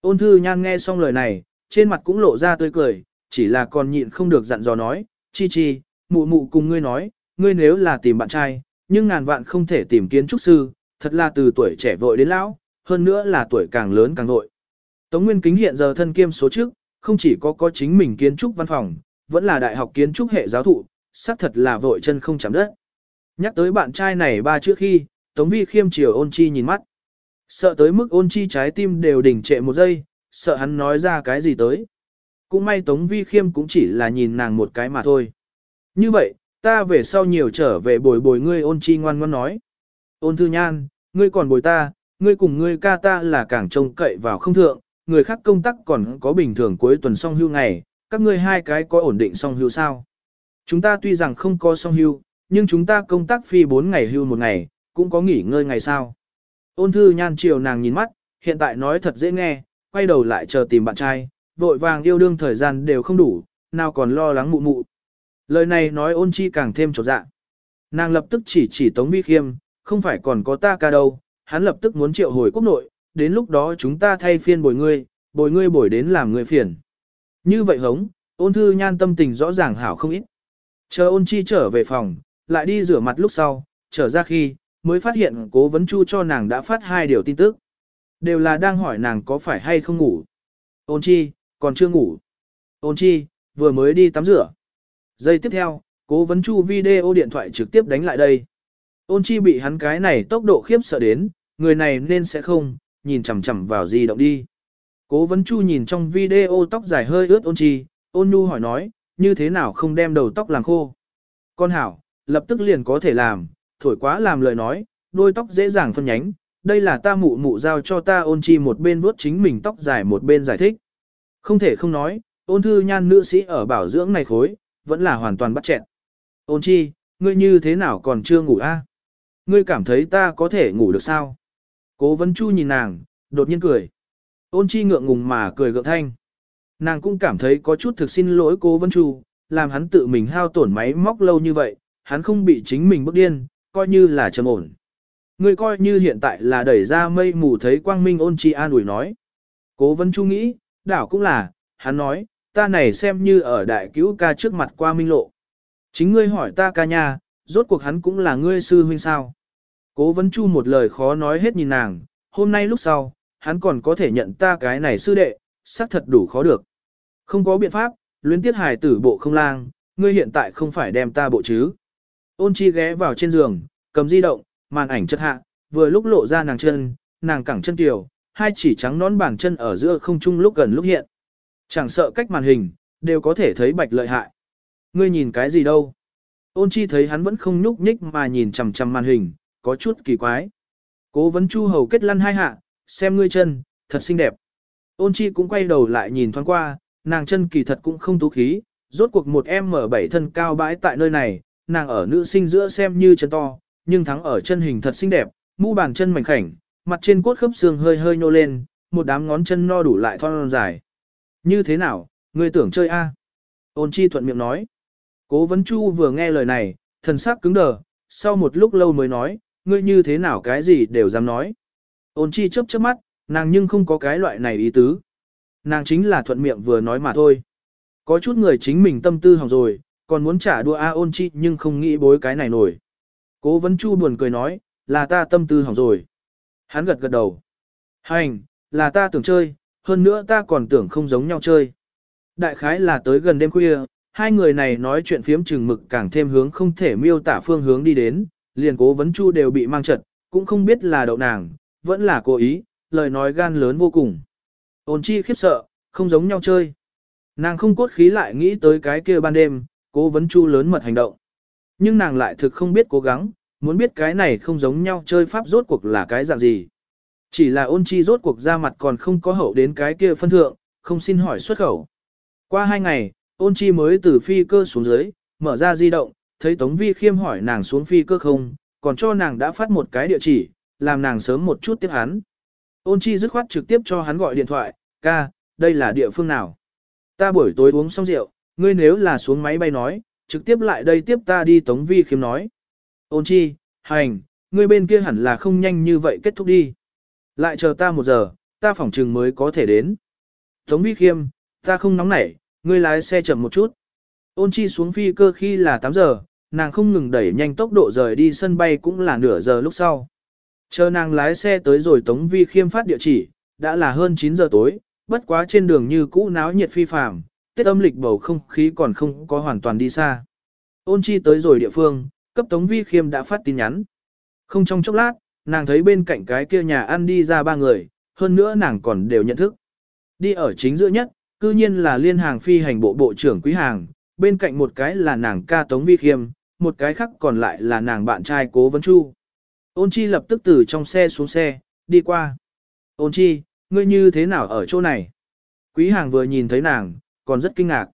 Ôn thư nhan nghe xong lời này, trên mặt cũng lộ ra tươi cười, chỉ là còn nhịn không được dặn dò nói, chi chi, mụ mụ cùng ngươi nói, ngươi nếu là tìm bạn trai, nhưng ngàn vạn không thể tìm kiến trúc sư, thật là từ tuổi trẻ vội đến lão, hơn nữa là tuổi càng lớn càng vội. Tống Nguyên Kính hiện giờ thân kiêm số trước, không chỉ có có chính mình kiến trúc văn phòng, vẫn là đại học kiến trúc hệ giáo thụ, xác thật là vội chân không chạm đất. Nhắc tới bạn trai này ba trước khi, Tống Vi khiêm chiều ôn chi nhìn mắt. Sợ tới mức ôn chi trái tim đều đỉnh trệ một giây, sợ hắn nói ra cái gì tới. Cũng may Tống Vi khiêm cũng chỉ là nhìn nàng một cái mà thôi. Như vậy, ta về sau nhiều trở về bồi bồi ngươi ôn chi ngoan ngoan nói. Ôn thư nhan, ngươi còn bồi ta, ngươi cùng ngươi ca ta là càng trông cậy vào không thượng, người khác công tác còn có bình thường cuối tuần song hưu ngày, các ngươi hai cái có ổn định song hưu sao? Chúng ta tuy rằng không có song hưu, nhưng chúng ta công tác phi 4 ngày hưu một ngày, cũng có nghỉ ngơi ngày sao. Ôn thư nhan chiều nàng nhìn mắt, hiện tại nói thật dễ nghe, quay đầu lại chờ tìm bạn trai, vội vàng yêu đương thời gian đều không đủ, nào còn lo lắng mụ mụ. Lời này nói ôn chi càng thêm trột dạ. Nàng lập tức chỉ chỉ Tống Vi Khiêm, không phải còn có ta ca đâu, hắn lập tức muốn triệu hồi quốc nội, đến lúc đó chúng ta thay phiên bồi ngươi, bồi ngươi bồi đến làm người phiền. Như vậy hống, ôn thư nhan tâm tình rõ ràng hảo không ít. Chờ ôn chi trở về phòng, lại đi rửa mặt lúc sau, trở ra khi, mới phát hiện cố vấn chu cho nàng đã phát hai điều tin tức. Đều là đang hỏi nàng có phải hay không ngủ. Ôn chi, còn chưa ngủ. Ôn chi, vừa mới đi tắm rửa. Giây tiếp theo, cố vấn chu video điện thoại trực tiếp đánh lại đây. Ôn chi bị hắn cái này tốc độ khiếp sợ đến, người này nên sẽ không, nhìn chằm chằm vào di động đi. Cố vấn chu nhìn trong video tóc dài hơi ướt ôn chi, ôn nhu hỏi nói, như thế nào không đem đầu tóc làm khô. Con hảo, lập tức liền có thể làm, thổi quá làm lời nói, đôi tóc dễ dàng phân nhánh, đây là ta mụ mụ giao cho ta ôn chi một bên vuốt chính mình tóc dài một bên giải thích. Không thể không nói, ôn thư nhan nữ sĩ ở bảo dưỡng này khối, vẫn là hoàn toàn bắt chẹn. Ôn chi, ngươi như thế nào còn chưa ngủ a? Ngươi cảm thấy ta có thể ngủ được sao? Cố vấn chu nhìn nàng, đột nhiên cười. Ôn chi ngượng ngùng mà cười gượng thanh. Nàng cũng cảm thấy có chút thực xin lỗi cố vấn chu, làm hắn tự mình hao tổn máy móc lâu như vậy, hắn không bị chính mình bức điên, coi như là trầm ổn. Ngươi coi như hiện tại là đẩy ra mây mù thấy quang minh ôn chi an ủi nói. Cố vấn chu nghĩ, đảo cũng là, hắn nói, ta này xem như ở đại cứu ca trước mặt qua minh lộ. Chính ngươi hỏi ta ca nha, rốt cuộc hắn cũng là ngươi sư huynh sao. Cố vấn chu một lời khó nói hết nhìn nàng, hôm nay lúc sau, hắn còn có thể nhận ta cái này sư đệ, xác thật đủ khó được. Không có biện pháp, luyến tiết hài tử bộ không lang, ngươi hiện tại không phải đem ta bộ chứ. Ôn chi ghé vào trên giường, cầm di động, màn ảnh chất hạ, vừa lúc lộ ra nàng chân, nàng cẳng chân tiểu, hai chỉ trắng nón bàn chân ở giữa không trung lúc gần lúc hiện. Chẳng sợ cách màn hình, đều có thể thấy bạch lợi hại. Ngươi nhìn cái gì đâu? Ôn chi thấy hắn vẫn không nhúc nhích mà nhìn chằm chằm màn hình, có chút kỳ quái. Cố vấn chu hầu kết lăn hai hạ, xem ngươi chân, thật xinh đẹp. Ôn chi cũng quay đầu lại nhìn thoáng qua, nàng chân kỳ thật cũng không tú khí, rốt cuộc một em mở bảy thân cao bãi tại nơi này, nàng ở nữ sinh giữa xem như chân to, nhưng thắng ở chân hình thật xinh đẹp, mu bàn chân mảnh khảnh, mặt trên cốt khớp xương hơi hơi nhô lên, một đám ngón chân no đủ lại thon dài. Như thế nào, ngươi tưởng chơi a? Ôn chi thuận miệng nói. Cố vấn chu vừa nghe lời này, thần sắc cứng đờ, sau một lúc lâu mới nói, ngươi như thế nào cái gì đều dám nói. Ôn chi chớp chớp mắt, nàng nhưng không có cái loại này ý tứ. Nàng chính là thuận miệng vừa nói mà thôi. Có chút người chính mình tâm tư hỏng rồi, còn muốn trả đua A ôn chi nhưng không nghĩ bối cái này nổi. Cố vấn chu buồn cười nói, là ta tâm tư hỏng rồi. Hắn gật gật đầu. Hành, là ta tưởng chơi, hơn nữa ta còn tưởng không giống nhau chơi. Đại khái là tới gần đêm khuya, hai người này nói chuyện phiếm chừng mực càng thêm hướng không thể miêu tả phương hướng đi đến, liền cố vấn chu đều bị mang trật, cũng không biết là đậu nàng, vẫn là cố ý, lời nói gan lớn vô cùng. Ôn chi khiếp sợ, không giống nhau chơi. Nàng không cốt khí lại nghĩ tới cái kia ban đêm, cố vấn chu lớn mật hành động. Nhưng nàng lại thực không biết cố gắng, muốn biết cái này không giống nhau chơi pháp rốt cuộc là cái dạng gì. Chỉ là ôn chi rốt cuộc ra mặt còn không có hậu đến cái kia phân thượng, không xin hỏi xuất khẩu. Qua hai ngày, ôn chi mới từ phi cơ xuống dưới, mở ra di động, thấy Tống Vi khiêm hỏi nàng xuống phi cơ không, còn cho nàng đã phát một cái địa chỉ, làm nàng sớm một chút tiếp hắn. Ôn chi dứt khoát trực tiếp cho hắn gọi điện thoại, ca, đây là địa phương nào? Ta buổi tối uống xong rượu, ngươi nếu là xuống máy bay nói, trực tiếp lại đây tiếp ta đi Tống Vi khiêm nói. Ôn chi, hành, ngươi bên kia hẳn là không nhanh như vậy kết thúc đi. Lại chờ ta một giờ, ta phỏng trừng mới có thể đến. Tống Vi khiêm, ta không nóng nảy, ngươi lái xe chậm một chút. Ôn chi xuống phi cơ khi là 8 giờ, nàng không ngừng đẩy nhanh tốc độ rời đi sân bay cũng là nửa giờ lúc sau. Chờ nàng lái xe tới rồi Tống Vi khiêm phát địa chỉ, đã là hơn 9 giờ tối, bất quá trên đường như cũ náo nhiệt phi phàm, tiết âm lịch bầu không khí còn không có hoàn toàn đi xa. Ôn chi tới rồi địa phương, cấp Tống Vi khiêm đã phát tin nhắn. Không trong chốc lát, nàng thấy bên cạnh cái kia nhà ăn đi ra ba người, hơn nữa nàng còn đều nhận thức. Đi ở chính giữa nhất, cư nhiên là liên hàng phi hành bộ bộ trưởng quý hàng, bên cạnh một cái là nàng ca Tống Vi Khiêm, một cái khác còn lại là nàng bạn trai Cố Vấn Chu. Ôn chi lập tức từ trong xe xuống xe, đi qua. Ôn chi, ngươi như thế nào ở chỗ này? Quý hàng vừa nhìn thấy nàng, còn rất kinh ngạc.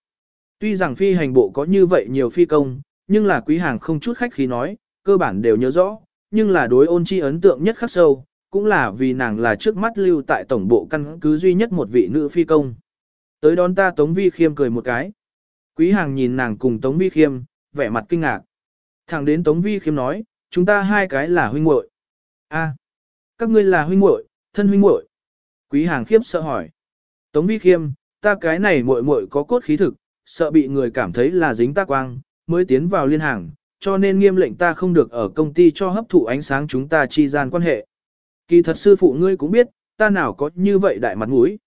Tuy rằng phi hành bộ có như vậy nhiều phi công, nhưng là quý hàng không chút khách khí nói, cơ bản đều nhớ rõ, nhưng là đối ôn chi ấn tượng nhất khắc sâu, cũng là vì nàng là trước mắt lưu tại tổng bộ căn cứ duy nhất một vị nữ phi công. Tới đón ta Tống Vi Khiêm cười một cái. Quý hàng nhìn nàng cùng Tống Vi Khiêm, vẻ mặt kinh ngạc. Thẳng đến Tống Vi Khiêm nói, chúng ta hai cái là huynh muội. A, các ngươi là huynh muội, thân huynh muội. Quý hàng khiếp sợ hỏi. Tống Vi Khiêm, ta cái này muội muội có cốt khí thực, sợ bị người cảm thấy là dính ta quang, mới tiến vào liên hàng, cho nên nghiêm lệnh ta không được ở công ty cho hấp thụ ánh sáng chúng ta chi gian quan hệ. Kỳ thật sư phụ ngươi cũng biết, ta nào có như vậy đại mặt mũi.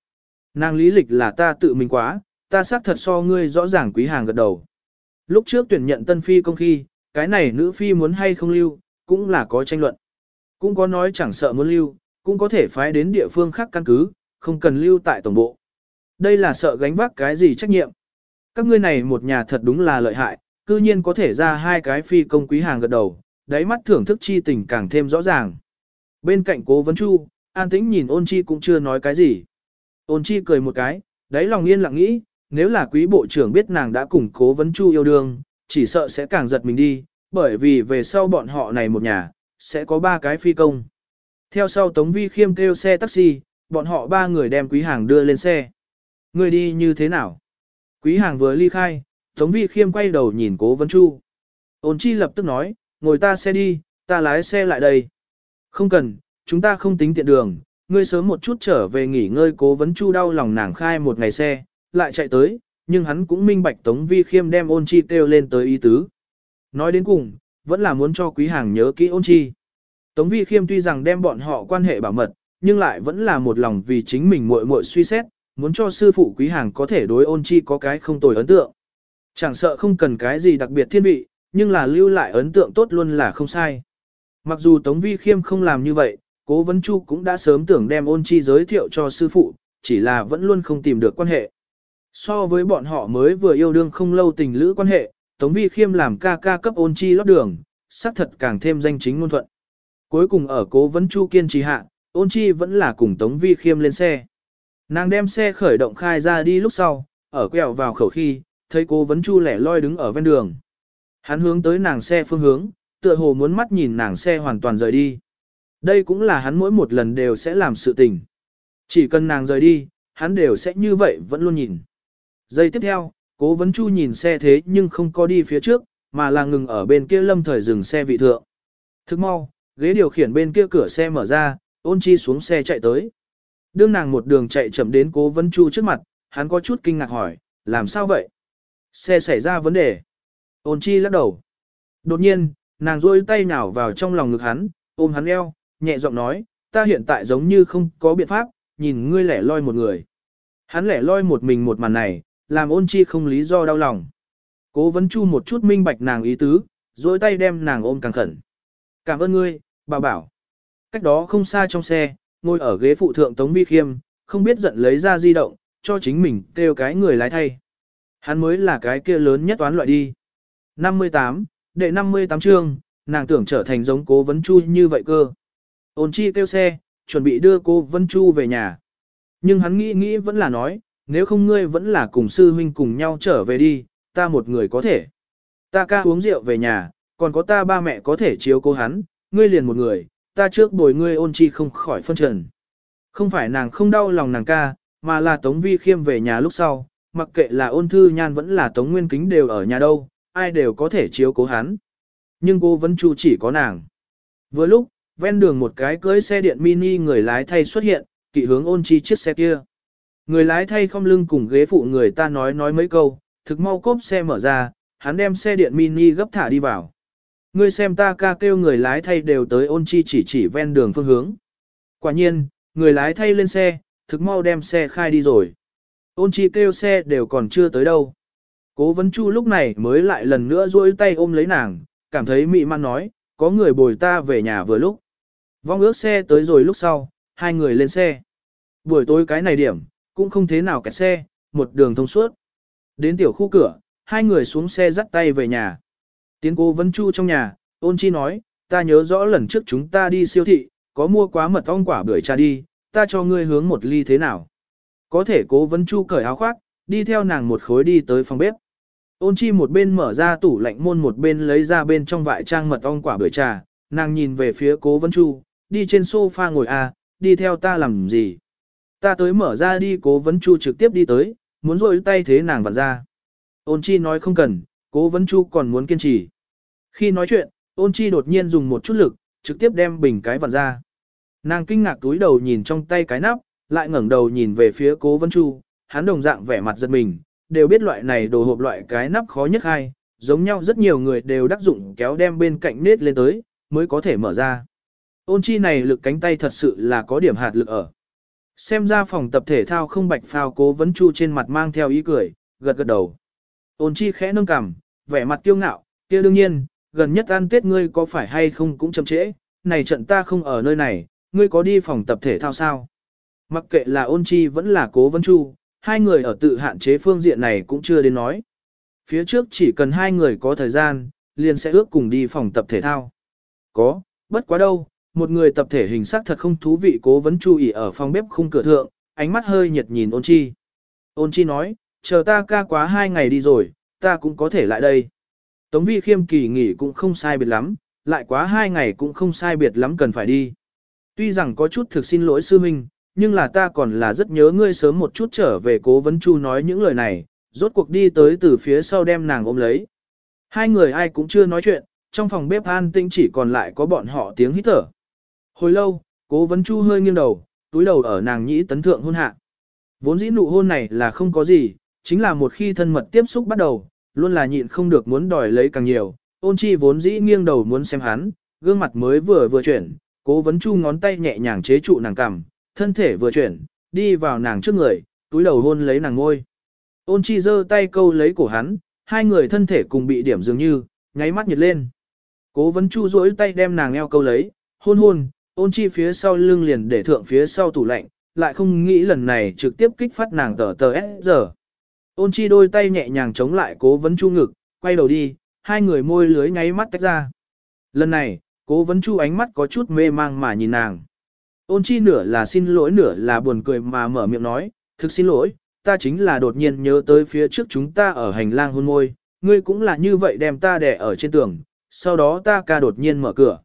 Nàng lý lịch là ta tự mình quá, ta xác thật so ngươi rõ ràng quý hàng gật đầu. Lúc trước tuyển nhận tân phi công khi, cái này nữ phi muốn hay không lưu, cũng là có tranh luận. Cũng có nói chẳng sợ muốn lưu, cũng có thể phái đến địa phương khác căn cứ, không cần lưu tại tổng bộ. Đây là sợ gánh vác cái gì trách nhiệm. Các ngươi này một nhà thật đúng là lợi hại, cư nhiên có thể ra hai cái phi công quý hàng gật đầu, đáy mắt thưởng thức chi tình càng thêm rõ ràng. Bên cạnh cố vấn chu, an tĩnh nhìn ôn chi cũng chưa nói cái gì. Ôn chi cười một cái, đáy lòng yên lặng nghĩ, nếu là quý bộ trưởng biết nàng đã cùng cố vấn chu yêu đương, chỉ sợ sẽ càng giật mình đi, bởi vì về sau bọn họ này một nhà, sẽ có ba cái phi công. Theo sau Tống Vi Khiêm kêu xe taxi, bọn họ ba người đem quý hàng đưa lên xe. Người đi như thế nào? Quý hàng vừa ly khai, Tống Vi Khiêm quay đầu nhìn cố vấn chu. Ôn chi lập tức nói, ngồi ta xe đi, ta lái xe lại đây. Không cần, chúng ta không tính tiện đường, ngươi sớm một chút trở về nghỉ ngơi cố vấn chu đau lòng nàng khai một ngày xe, lại chạy tới, nhưng hắn cũng minh bạch Tống Vi Khiêm đem ôn chi kêu lên tới ý tứ. Nói đến cùng, vẫn là muốn cho quý hàng nhớ kỹ ôn chi. Tống Vi Khiêm tuy rằng đem bọn họ quan hệ bảo mật, nhưng lại vẫn là một lòng vì chính mình muội muội suy xét, muốn cho sư phụ quý hàng có thể đối ôn chi có cái không tồi ấn tượng. Chẳng sợ không cần cái gì đặc biệt thiên vị, nhưng là lưu lại ấn tượng tốt luôn là không sai. Mặc dù Tống Vi Khiêm không làm như vậy, Cố Vấn Chu cũng đã sớm tưởng đem ôn chi giới thiệu cho sư phụ, chỉ là vẫn luôn không tìm được quan hệ. So với bọn họ mới vừa yêu đương không lâu tình lữ quan hệ, Tống Vi Khiêm làm ca ca cấp ôn chi lót đường, xác thật càng thêm danh chính ngôn thuận. Cuối cùng ở Cố Vấn Chu kiên trì hạ, ôn chi vẫn là cùng Tống Vi Khiêm lên xe. Nàng đem xe khởi động khai ra đi lúc sau, ở quẹo vào khẩu khi, thấy Cố Vấn Chu lẻ loi đứng ở ven đường. Hắn hướng tới nàng xe phương hướng, tựa hồ muốn mắt nhìn nàng xe hoàn toàn rời đi. Đây cũng là hắn mỗi một lần đều sẽ làm sự tình. Chỉ cần nàng rời đi, hắn đều sẽ như vậy vẫn luôn nhìn. Giây tiếp theo, cố vấn chu nhìn xe thế nhưng không có đi phía trước, mà là ngừng ở bên kia lâm thời dừng xe vị thượng. Thức mau, ghế điều khiển bên kia cửa xe mở ra, ôn chi xuống xe chạy tới. Đương nàng một đường chạy chậm đến cố vấn chu trước mặt, hắn có chút kinh ngạc hỏi, làm sao vậy? Xe xảy ra vấn đề. Ôn chi lắc đầu. Đột nhiên, nàng rôi tay nhào vào trong lòng ngực hắn, ôm hắn eo, nhẹ giọng nói, ta hiện tại giống như không có biện pháp, nhìn ngươi lẻ loi một người. Hắn lẻ loi một mình một màn này, làm ôn chi không lý do đau lòng. Cố vấn chu một chút minh bạch nàng ý tứ, dối tay đem nàng ôm càng khẩn. Cảm ơn ngươi, bà bảo. Cách đó không xa trong xe, ngồi ở ghế phụ thượng Tống Vi Khiêm, không biết giận lấy ra di động, cho chính mình kêu cái người lái thay. Hắn mới là cái kia lớn nhất toán loại đi. 58, đệ 58 chương, nàng tưởng trở thành giống cố vấn chu như vậy cơ. Ôn chi kêu xe, chuẩn bị đưa cô Vân Chu về nhà. Nhưng hắn nghĩ nghĩ vẫn là nói, nếu không ngươi vẫn là cùng sư huynh cùng nhau trở về đi, ta một người có thể. Ta ca uống rượu về nhà, còn có ta ba mẹ có thể chiếu cố hắn, ngươi liền một người, ta trước bồi ngươi ôn chi không khỏi phân trần. Không phải nàng không đau lòng nàng ca, mà là Tống Vi Khiêm về nhà lúc sau, mặc kệ là ôn thư nhan vẫn là Tống Nguyên Kính đều ở nhà đâu, ai đều có thể chiếu cố hắn. Nhưng cô vẫn chu chỉ có nàng. Vừa lúc, ven đường một cái cưới xe điện mini người lái thay xuất hiện, kỵ hướng ôn chi chiếc xe kia. Người lái thay không lưng cùng ghế phụ người ta nói nói mấy câu, thực mau cốp xe mở ra, hắn đem xe điện mini gấp thả đi vào. Ngươi xem ta ca kêu người lái thay đều tới ôn chi chỉ chỉ ven đường phương hướng. Quả nhiên, người lái thay lên xe, thực mau đem xe khai đi rồi. Ôn chi kêu xe đều còn chưa tới đâu. Cố vấn chu lúc này mới lại lần nữa duỗi tay ôm lấy nàng, cảm thấy mị man nói, có người bồi ta về nhà vừa lúc. Vong ước xe tới rồi lúc sau, hai người lên xe. Buổi tối cái này điểm, cũng không thế nào kẹt xe, một đường thông suốt. Đến tiểu khu cửa, hai người xuống xe dắt tay về nhà. Tiến cố vấn chu trong nhà, ôn chi nói, ta nhớ rõ lần trước chúng ta đi siêu thị, có mua quá mật ong quả bưởi trà đi, ta cho ngươi hướng một ly thế nào. Có thể cố vấn chu cởi áo khoác, đi theo nàng một khối đi tới phòng bếp. Ôn chi một bên mở ra tủ lạnh môn một bên lấy ra bên trong vại trang mật ong quả bưởi trà, nàng nhìn về phía cố vấn chu, đi trên sofa ngồi à, đi theo ta làm gì. Ta tới mở ra đi cố vấn chu trực tiếp đi tới, muốn rôi tay thế nàng vặn ra. Ôn chi nói không cần, cố vấn chu còn muốn kiên trì. Khi nói chuyện, ôn chi đột nhiên dùng một chút lực, trực tiếp đem bình cái vặn ra. Nàng kinh ngạc túi đầu nhìn trong tay cái nắp, lại ngẩng đầu nhìn về phía cố vấn chu, hắn đồng dạng vẻ mặt giật mình, đều biết loại này đồ hộp loại cái nắp khó nhất hai, giống nhau rất nhiều người đều đắc dụng kéo đem bên cạnh nết lên tới, mới có thể mở ra. Ôn chi này lực cánh tay thật sự là có điểm hạt lực ở. Xem ra phòng tập thể thao không bạch phao cố vấn chu trên mặt mang theo ý cười, gật gật đầu. Ôn chi khẽ nâng cằm, vẻ mặt kiêu ngạo, kia đương nhiên, gần nhất ăn tết ngươi có phải hay không cũng chậm trễ, này trận ta không ở nơi này, ngươi có đi phòng tập thể thao sao? Mặc kệ là ôn chi vẫn là cố vấn chu, hai người ở tự hạn chế phương diện này cũng chưa đến nói. Phía trước chỉ cần hai người có thời gian, liền sẽ ước cùng đi phòng tập thể thao. Có, bất quá đâu, một người tập thể hình sắc thật không thú vị cố vấn chu ý ở phòng bếp khung cửa thượng, ánh mắt hơi nhiệt nhìn ôn chi. Ôn chi nói, chờ ta ca quá hai ngày đi rồi, ta cũng có thể lại đây. Tống vi khiêm kỳ nghỉ cũng không sai biệt lắm, lại quá hai ngày cũng không sai biệt lắm cần phải đi. Tuy rằng có chút thực xin lỗi sư minh, nhưng là ta còn là rất nhớ ngươi sớm một chút trở về cố vấn chu nói những lời này, rốt cuộc đi tới từ phía sau đem nàng ôm lấy. Hai người ai cũng chưa nói chuyện, trong phòng bếp an tĩnh chỉ còn lại có bọn họ tiếng hít thở. Hồi lâu, cố vấn chu hơi nghiêng đầu, túi đầu ở nàng nhĩ tấn thượng hôn hạ. Vốn dĩ nụ hôn này là không có gì, chính là một khi thân mật tiếp xúc bắt đầu, luôn là nhịn không được muốn đòi lấy càng nhiều. Ôn chi vốn dĩ nghiêng đầu muốn xem hắn, gương mặt mới vừa vừa chuyển, cố vấn chu ngón tay nhẹ nhàng chế trụ nàng cằm, thân thể vừa chuyển, đi vào nàng trước người, túi đầu hôn lấy nàng ngôi. Ôn chi giơ tay câu lấy cổ hắn, hai người thân thể cùng bị điểm dường như, nháy mắt nhiệt lên. Cố vấn chu duỗi tay đem nàng eo câu lấy, hôn hôn, ôn chi phía sau lưng liền để thượng phía sau tủ lạnh, lại không nghĩ lần này trực tiếp kích phát nàng tờ tờ S giờ. Ôn chi đôi tay nhẹ nhàng chống lại cố vấn chu ngực, quay đầu đi, hai người môi lưới nháy mắt tách ra. Lần này, cố vấn chu ánh mắt có chút mê mang mà nhìn nàng. Ôn chi nửa là xin lỗi nửa là buồn cười mà mở miệng nói, thực xin lỗi, ta chính là đột nhiên nhớ tới phía trước chúng ta ở hành lang hôn môi, ngươi cũng là như vậy đem ta đè ở trên tường, sau đó ta ca đột nhiên mở cửa.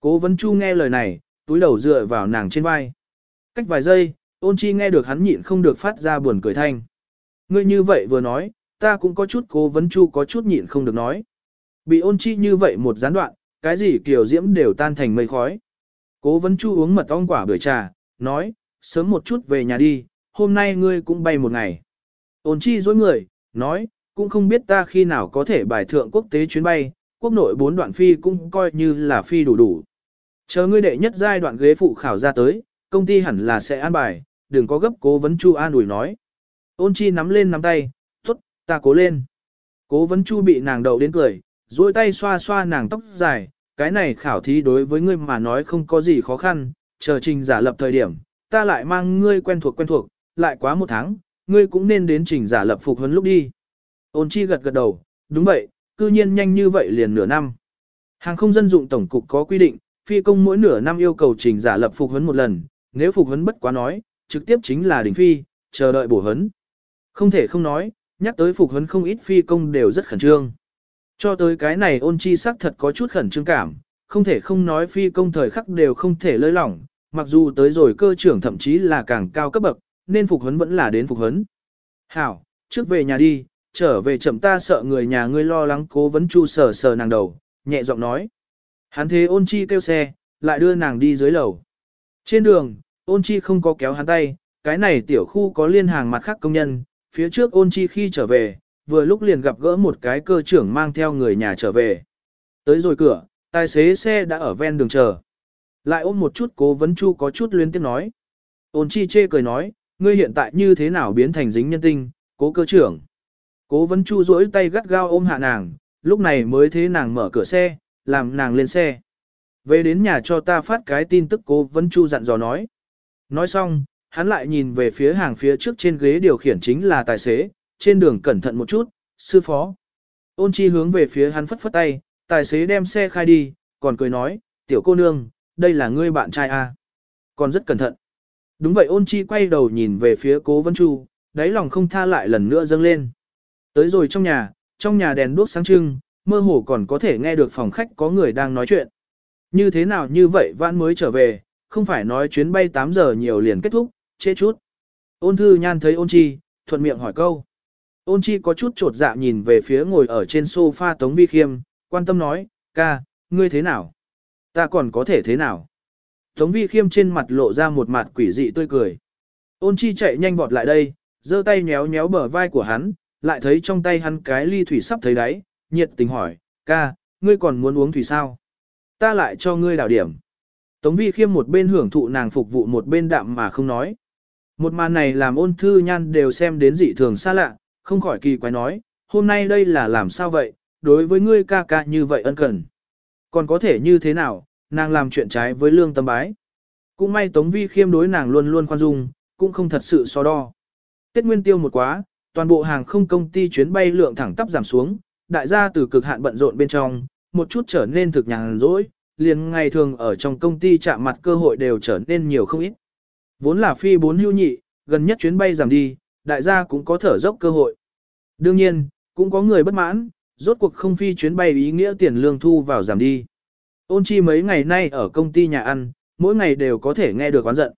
Cố vấn chu nghe lời này, túi đầu dựa vào nàng trên vai. Cách vài giây, ôn chi nghe được hắn nhịn không được phát ra buồn cười thanh. Ngươi như vậy vừa nói, ta cũng có chút cố vấn chu có chút nhịn không được nói. Bị ôn chi như vậy một gián đoạn, cái gì kiểu diễm đều tan thành mây khói. Cố vấn chu uống mật ong quả bưởi trà, nói, sớm một chút về nhà đi, hôm nay ngươi cũng bay một ngày. Ôn chi dối người, nói, cũng không biết ta khi nào có thể bài thượng quốc tế chuyến bay, quốc nội bốn đoạn phi cũng coi như là phi đủ đủ. Chờ ngươi đệ nhất giai đoạn ghế phụ khảo ra tới, công ty hẳn là sẽ an bài, đừng có gấp cố vấn chu an ủi nói. Ôn chi nắm lên nắm tay, tốt, ta cố lên. Cố vấn chu bị nàng đậu đến cười, duỗi tay xoa xoa nàng tóc dài, cái này khảo thí đối với ngươi mà nói không có gì khó khăn, chờ trình giả lập thời điểm, ta lại mang ngươi quen thuộc quen thuộc, lại quá một tháng, ngươi cũng nên đến trình giả lập phục huấn lúc đi. Ôn chi gật gật đầu, đúng vậy, cư nhiên nhanh như vậy liền nửa năm. Hàng không dân dụng tổng cục có quy định, phi công mỗi nửa năm yêu cầu trình giả lập phục huấn một lần, nếu phục huấn bất quá nói, trực tiếp chính là đỉnh phi, chờ đợi bổ huấn. Không thể không nói, nhắc tới phục huấn không ít phi công đều rất khẩn trương. Cho tới cái này ôn chi sắc thật có chút khẩn trương cảm, không thể không nói phi công thời khắc đều không thể lơi lỏng, mặc dù tới rồi cơ trưởng thậm chí là càng cao cấp bậc, nên phục huấn vẫn là đến phục huấn. Hảo, trước về nhà đi, trở về chậm ta sợ người nhà ngươi lo lắng cố vấn chu sờ sờ nàng đầu, nhẹ giọng nói. Hắn thế ôn chi kêu xe, lại đưa nàng đi dưới lầu. Trên đường, ôn chi không có kéo hắn tay, cái này tiểu khu có liên hàng mặt khác công nhân, phía trước ôn chi khi trở về, vừa lúc liền gặp gỡ một cái cơ trưởng mang theo người nhà trở về. Tới rồi cửa, tài xế xe đã ở ven đường chờ. Lại ôm một chút cố vấn chu có chút luyến tiếp nói. Ôn chi chê cười nói, ngươi hiện tại như thế nào biến thành dính nhân tinh, cố cơ trưởng. Cố vấn chu duỗi tay gắt gao ôm hạ nàng, lúc này mới thế nàng mở cửa xe, làm nàng lên xe. Về đến nhà cho ta phát cái tin tức cố vấn chu dặn dò nói. Nói xong, hắn lại nhìn về phía hàng phía trước trên ghế điều khiển chính là tài xế, trên đường cẩn thận một chút, sư phó. Ôn chi hướng về phía hắn phất phất tay, tài xế đem xe khai đi, còn cười nói, tiểu cô nương, đây là ngươi bạn trai à. Còn rất cẩn thận. Đúng vậy ôn chi quay đầu nhìn về phía cố vấn chu, đáy lòng không tha lại lần nữa dâng lên. Tới rồi trong nhà, trong nhà đèn đuốc sáng trưng, mơ hồ còn có thể nghe được phòng khách có người đang nói chuyện. Như thế nào như vậy vãn mới trở về, không phải nói chuyến bay 8 giờ nhiều liền kết thúc, chê chút. Ôn thư nhan thấy ôn chi, thuận miệng hỏi câu. Ôn chi có chút trột dạ nhìn về phía ngồi ở trên sofa Tống Vi Khiêm, quan tâm nói, ca, ngươi thế nào? Ta còn có thể thế nào? Tống Vi Khiêm trên mặt lộ ra một mặt quỷ dị tươi cười. Ôn chi chạy nhanh vọt lại đây, giơ tay nhéo nhéo bờ vai của hắn, lại thấy trong tay hắn cái ly thủy sắp thấy đáy, nhiệt tình hỏi, ca, ngươi còn muốn uống thủy sao? Ta lại cho ngươi đảo điểm. Tống Vi Khiêm một bên hưởng thụ nàng phục vụ một bên đạm mà không nói. Một màn này làm ôn thư nhan đều xem đến dị thường xa lạ, không khỏi kỳ quái nói, hôm nay đây là làm sao vậy, đối với ngươi ca ca như vậy ân cần. Còn có thể như thế nào, nàng làm chuyện trái với lương tâm bái. cũng may Tống Vi Khiêm đối nàng luôn luôn khoan dung, cũng không thật sự so đo. Tết Nguyên Tiêu một quá, toàn bộ hàng không công ty chuyến bay lượng thẳng tắp giảm xuống, đại gia từ cực hạn bận rộn bên trong, một chút trở nên thực nhàn rỗi, liền ngày thường ở trong công ty chạm mặt cơ hội đều trở nên nhiều không ít. Vốn là phi bốn hưu nhị, gần nhất chuyến bay giảm đi, đại gia cũng có thở dốc cơ hội. Đương nhiên, cũng có người bất mãn, rốt cuộc không phi chuyến bay ý nghĩa tiền lương thu vào giảm đi. Ôn chi mấy ngày nay ở công ty nhà ăn, mỗi ngày đều có thể nghe được oán giận.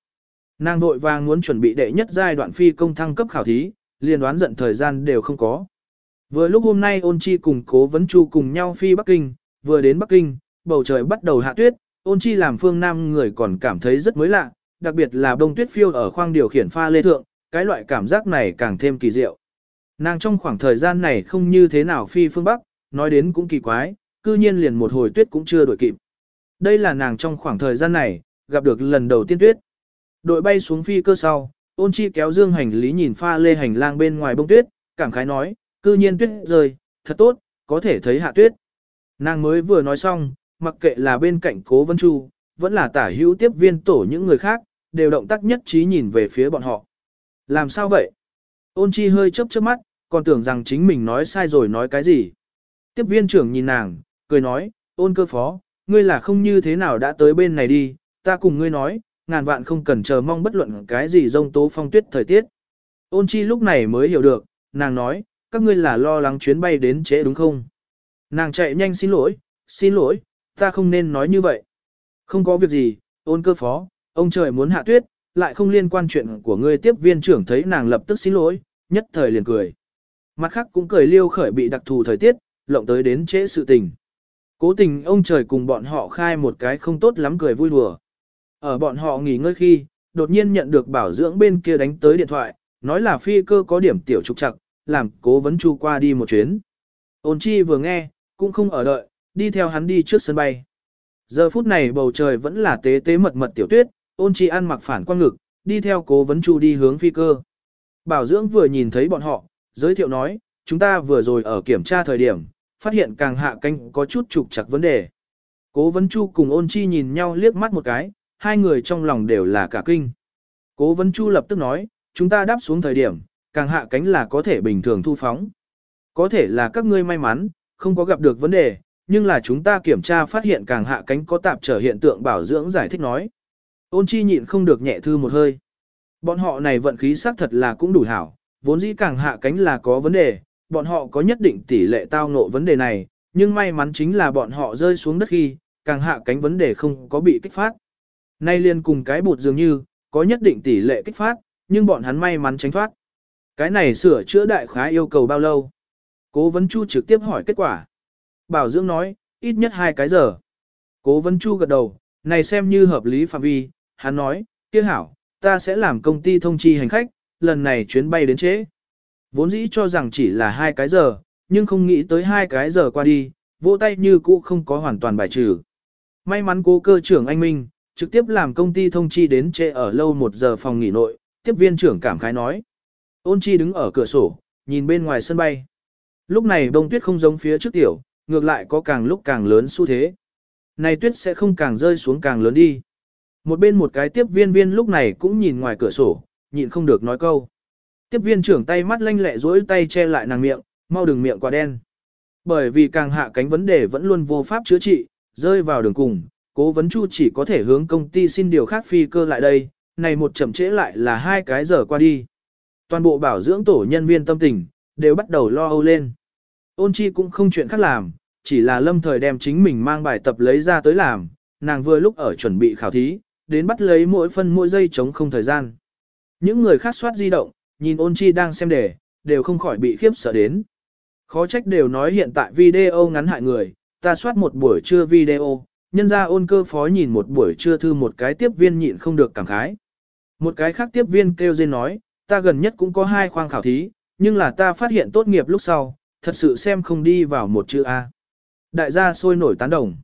Nàng vội vàng muốn chuẩn bị đệ nhất giai đoạn phi công thăng cấp khảo thí, liền đoán giận thời gian đều không có. Vừa lúc hôm nay ôn chi cùng cố vấn chu cùng nhau phi Bắc Kinh, vừa đến Bắc Kinh, bầu trời bắt đầu hạ tuyết, ôn chi làm phương nam người còn cảm thấy rất mới lạ, đặc biệt là đông tuyết phiêu ở khoang điều khiển pha lê thượng, cái loại cảm giác này càng thêm kỳ diệu. Nàng trong khoảng thời gian này không như thế nào phi phương Bắc, nói đến cũng kỳ quái, cư nhiên liền một hồi tuyết cũng chưa đổi kịp. Đây là nàng trong khoảng thời gian này, gặp được lần đầu tiên tuyết. Đội bay xuống phi cơ sau, ôn chi kéo dương hành lý nhìn pha lê hành lang bên ngoài bông tuyết, cảm khái nói, cư nhiên tuyết rơi, thật tốt, có thể thấy hạ tuyết. Nàng mới vừa nói xong, mặc kệ là bên cạnh cố vân chu, vẫn là tả hữu tiếp viên tổ những người khác, đều động tác nhất trí nhìn về phía bọn họ. Làm sao vậy? Ôn chi hơi chớp chớp mắt, còn tưởng rằng chính mình nói sai rồi nói cái gì. Tiếp viên trưởng nhìn nàng, cười nói, ôn cơ phó, ngươi là không như thế nào đã tới bên này đi, ta cùng ngươi nói, ngàn vạn không cần chờ mong bất luận cái gì rông tố phong tuyết thời tiết. Ôn chi lúc này mới hiểu được, nàng nói, các ngươi là lo lắng chuyến bay đến trễ đúng không? Nàng chạy nhanh xin lỗi, xin lỗi, ta không nên nói như vậy. Không có việc gì, ôn cơ phó, ông trời muốn hạ tuyết, lại không liên quan chuyện của ngươi tiếp viên trưởng thấy nàng lập tức xin lỗi, nhất thời liền cười. Mặt khác cũng cười liêu khởi bị đặc thù thời tiết, lộng tới đến trễ sự tình. Cố tình ông trời cùng bọn họ khai một cái không tốt lắm cười vui đùa. Ở bọn họ nghỉ ngơi khi, đột nhiên nhận được bảo dưỡng bên kia đánh tới điện thoại, nói là phi cơ có điểm tiểu trục trặc, làm cố vấn chu qua đi một chuyến. Ôn chi vừa nghe, cũng không ở đợi, đi theo hắn đi trước sân bay. Giờ phút này bầu trời vẫn là tế tế mật mật tiểu tuyết, ôn chi ăn mặc phản quang ngực, đi theo cố vấn chu đi hướng phi cơ. Bảo dưỡng vừa nhìn thấy bọn họ, giới thiệu nói, chúng ta vừa rồi ở kiểm tra thời điểm, phát hiện càng hạ canh có chút trục chặt vấn đề. Cố vấn chu cùng ôn chi nhìn nhau liếc mắt một cái, hai người trong lòng đều là cả kinh. Cố vấn chu lập tức nói, chúng ta đáp xuống thời điểm, càng hạ cánh là có thể bình thường thu phóng. Có thể là các ngươi may mắn, không có gặp được vấn đề, nhưng là chúng ta kiểm tra phát hiện càng hạ cánh có tạp trở hiện tượng bảo dưỡng giải thích nói. Ôn chi nhịn không được nhẹ thư một hơi. Bọn họ này vận khí xác thật là cũng đủ hảo, vốn dĩ càng hạ cánh là có vấn đề, bọn họ có nhất định tỷ lệ tao ngộ vấn đề này, nhưng may mắn chính là bọn họ rơi xuống đất khi, càng hạ cánh vấn đề không có bị kích phát. Nay liên cùng cái bụt dường như, có nhất định tỷ lệ kích phát, nhưng bọn hắn may mắn tránh thoát. Cái này sửa chữa đại khá yêu cầu bao lâu? Cố vấn chu trực tiếp hỏi kết quả. Bảo dưỡng nói, ít nhất hai cái giờ. Cố vấn chu gật đầu, này xem như hợp lý phạm vi, hắn nói, kia hảo, ta sẽ làm công ty thông chi hành khách, lần này chuyến bay đến trễ. Vốn dĩ cho rằng chỉ là hai cái giờ, nhưng không nghĩ tới hai cái giờ qua đi, vỗ tay như cũ không có hoàn toàn bài trừ. May mắn cố cơ trưởng anh Minh, trực tiếp làm công ty thông chi đến trễ ở lâu một giờ phòng nghỉ nội, tiếp viên trưởng cảm khái nói. Ôn chi đứng ở cửa sổ, nhìn bên ngoài sân bay. Lúc này bông tuyết không giống phía trước tiểu, ngược lại có càng lúc càng lớn xu thế. Này tuyết sẽ không càng rơi xuống càng lớn đi. Một bên một cái tiếp viên viên lúc này cũng nhìn ngoài cửa sổ, nhịn không được nói câu. Tiếp viên trưởng tay mắt lanh lẹ duỗi tay che lại nàng miệng, mau đừng miệng quá đen. Bởi vì càng hạ cánh vấn đề vẫn luôn vô pháp chữa trị, rơi vào đường cùng, cố vấn chu chỉ có thể hướng công ty xin điều khác phi cơ lại đây, này một chậm trễ lại là hai cái giờ qua đi. Toàn bộ bảo dưỡng tổ nhân viên tâm tình, đều bắt đầu lo âu lên. Ôn chi cũng không chuyện khác làm, chỉ là lâm thời đem chính mình mang bài tập lấy ra tới làm, nàng vừa lúc ở chuẩn bị khảo thí, đến bắt lấy mỗi phân mỗi giây chống không thời gian. Những người khác soát di động, nhìn ôn chi đang xem đề, đều không khỏi bị khiếp sợ đến. Khó trách đều nói hiện tại video ngắn hại người, ta soát một buổi trưa video, nhân ra ôn cơ phó nhìn một buổi trưa thư một cái tiếp viên nhịn không được cảm khái. Một cái khác tiếp viên kêu dên nói, ta gần nhất cũng có hai khoang khảo thí, nhưng là ta phát hiện tốt nghiệp lúc sau, thật sự xem không đi vào một chữ A. Đại gia sôi nổi tán đồng.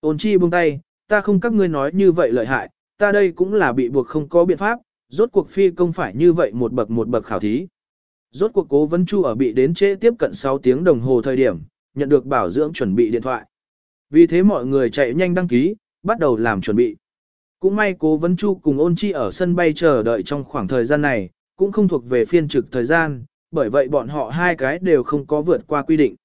Ôn chi buông tay, ta không các ngươi nói như vậy lợi hại, ta đây cũng là bị buộc không có biện pháp, rốt cuộc phi công phải như vậy một bậc một bậc khảo thí. Rốt cuộc cố vấn chu ở bị đến trễ tiếp cận 6 tiếng đồng hồ thời điểm, nhận được bảo dưỡng chuẩn bị điện thoại. Vì thế mọi người chạy nhanh đăng ký, bắt đầu làm chuẩn bị. Cũng may cố vấn chu cùng ôn chi ở sân bay chờ đợi trong khoảng thời gian này, cũng không thuộc về phiên trực thời gian, bởi vậy bọn họ hai cái đều không có vượt qua quy định.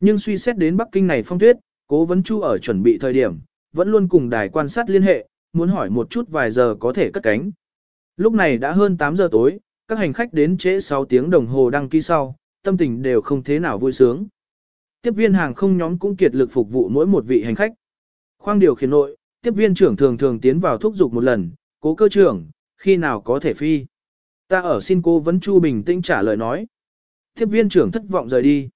Nhưng suy xét đến Bắc Kinh này phong tuyết, cố vấn chu ở chuẩn bị thời điểm, vẫn luôn cùng đài quan sát liên hệ, muốn hỏi một chút vài giờ có thể cất cánh. Lúc này đã hơn 8 giờ tối, các hành khách đến trễ 6 tiếng đồng hồ đăng ký sau, tâm tình đều không thế nào vui sướng. Tiếp viên hàng không nhóm cũng kiệt lực phục vụ mỗi một vị hành khách. Khoang điều khiển nội, tiếp viên trưởng thường thường tiến vào thúc giục một lần, cố cơ trưởng, khi nào có thể phi. Ta ở xin cô vẫn chu bình tĩnh trả lời nói. Tiếp viên trưởng thất vọng rời đi.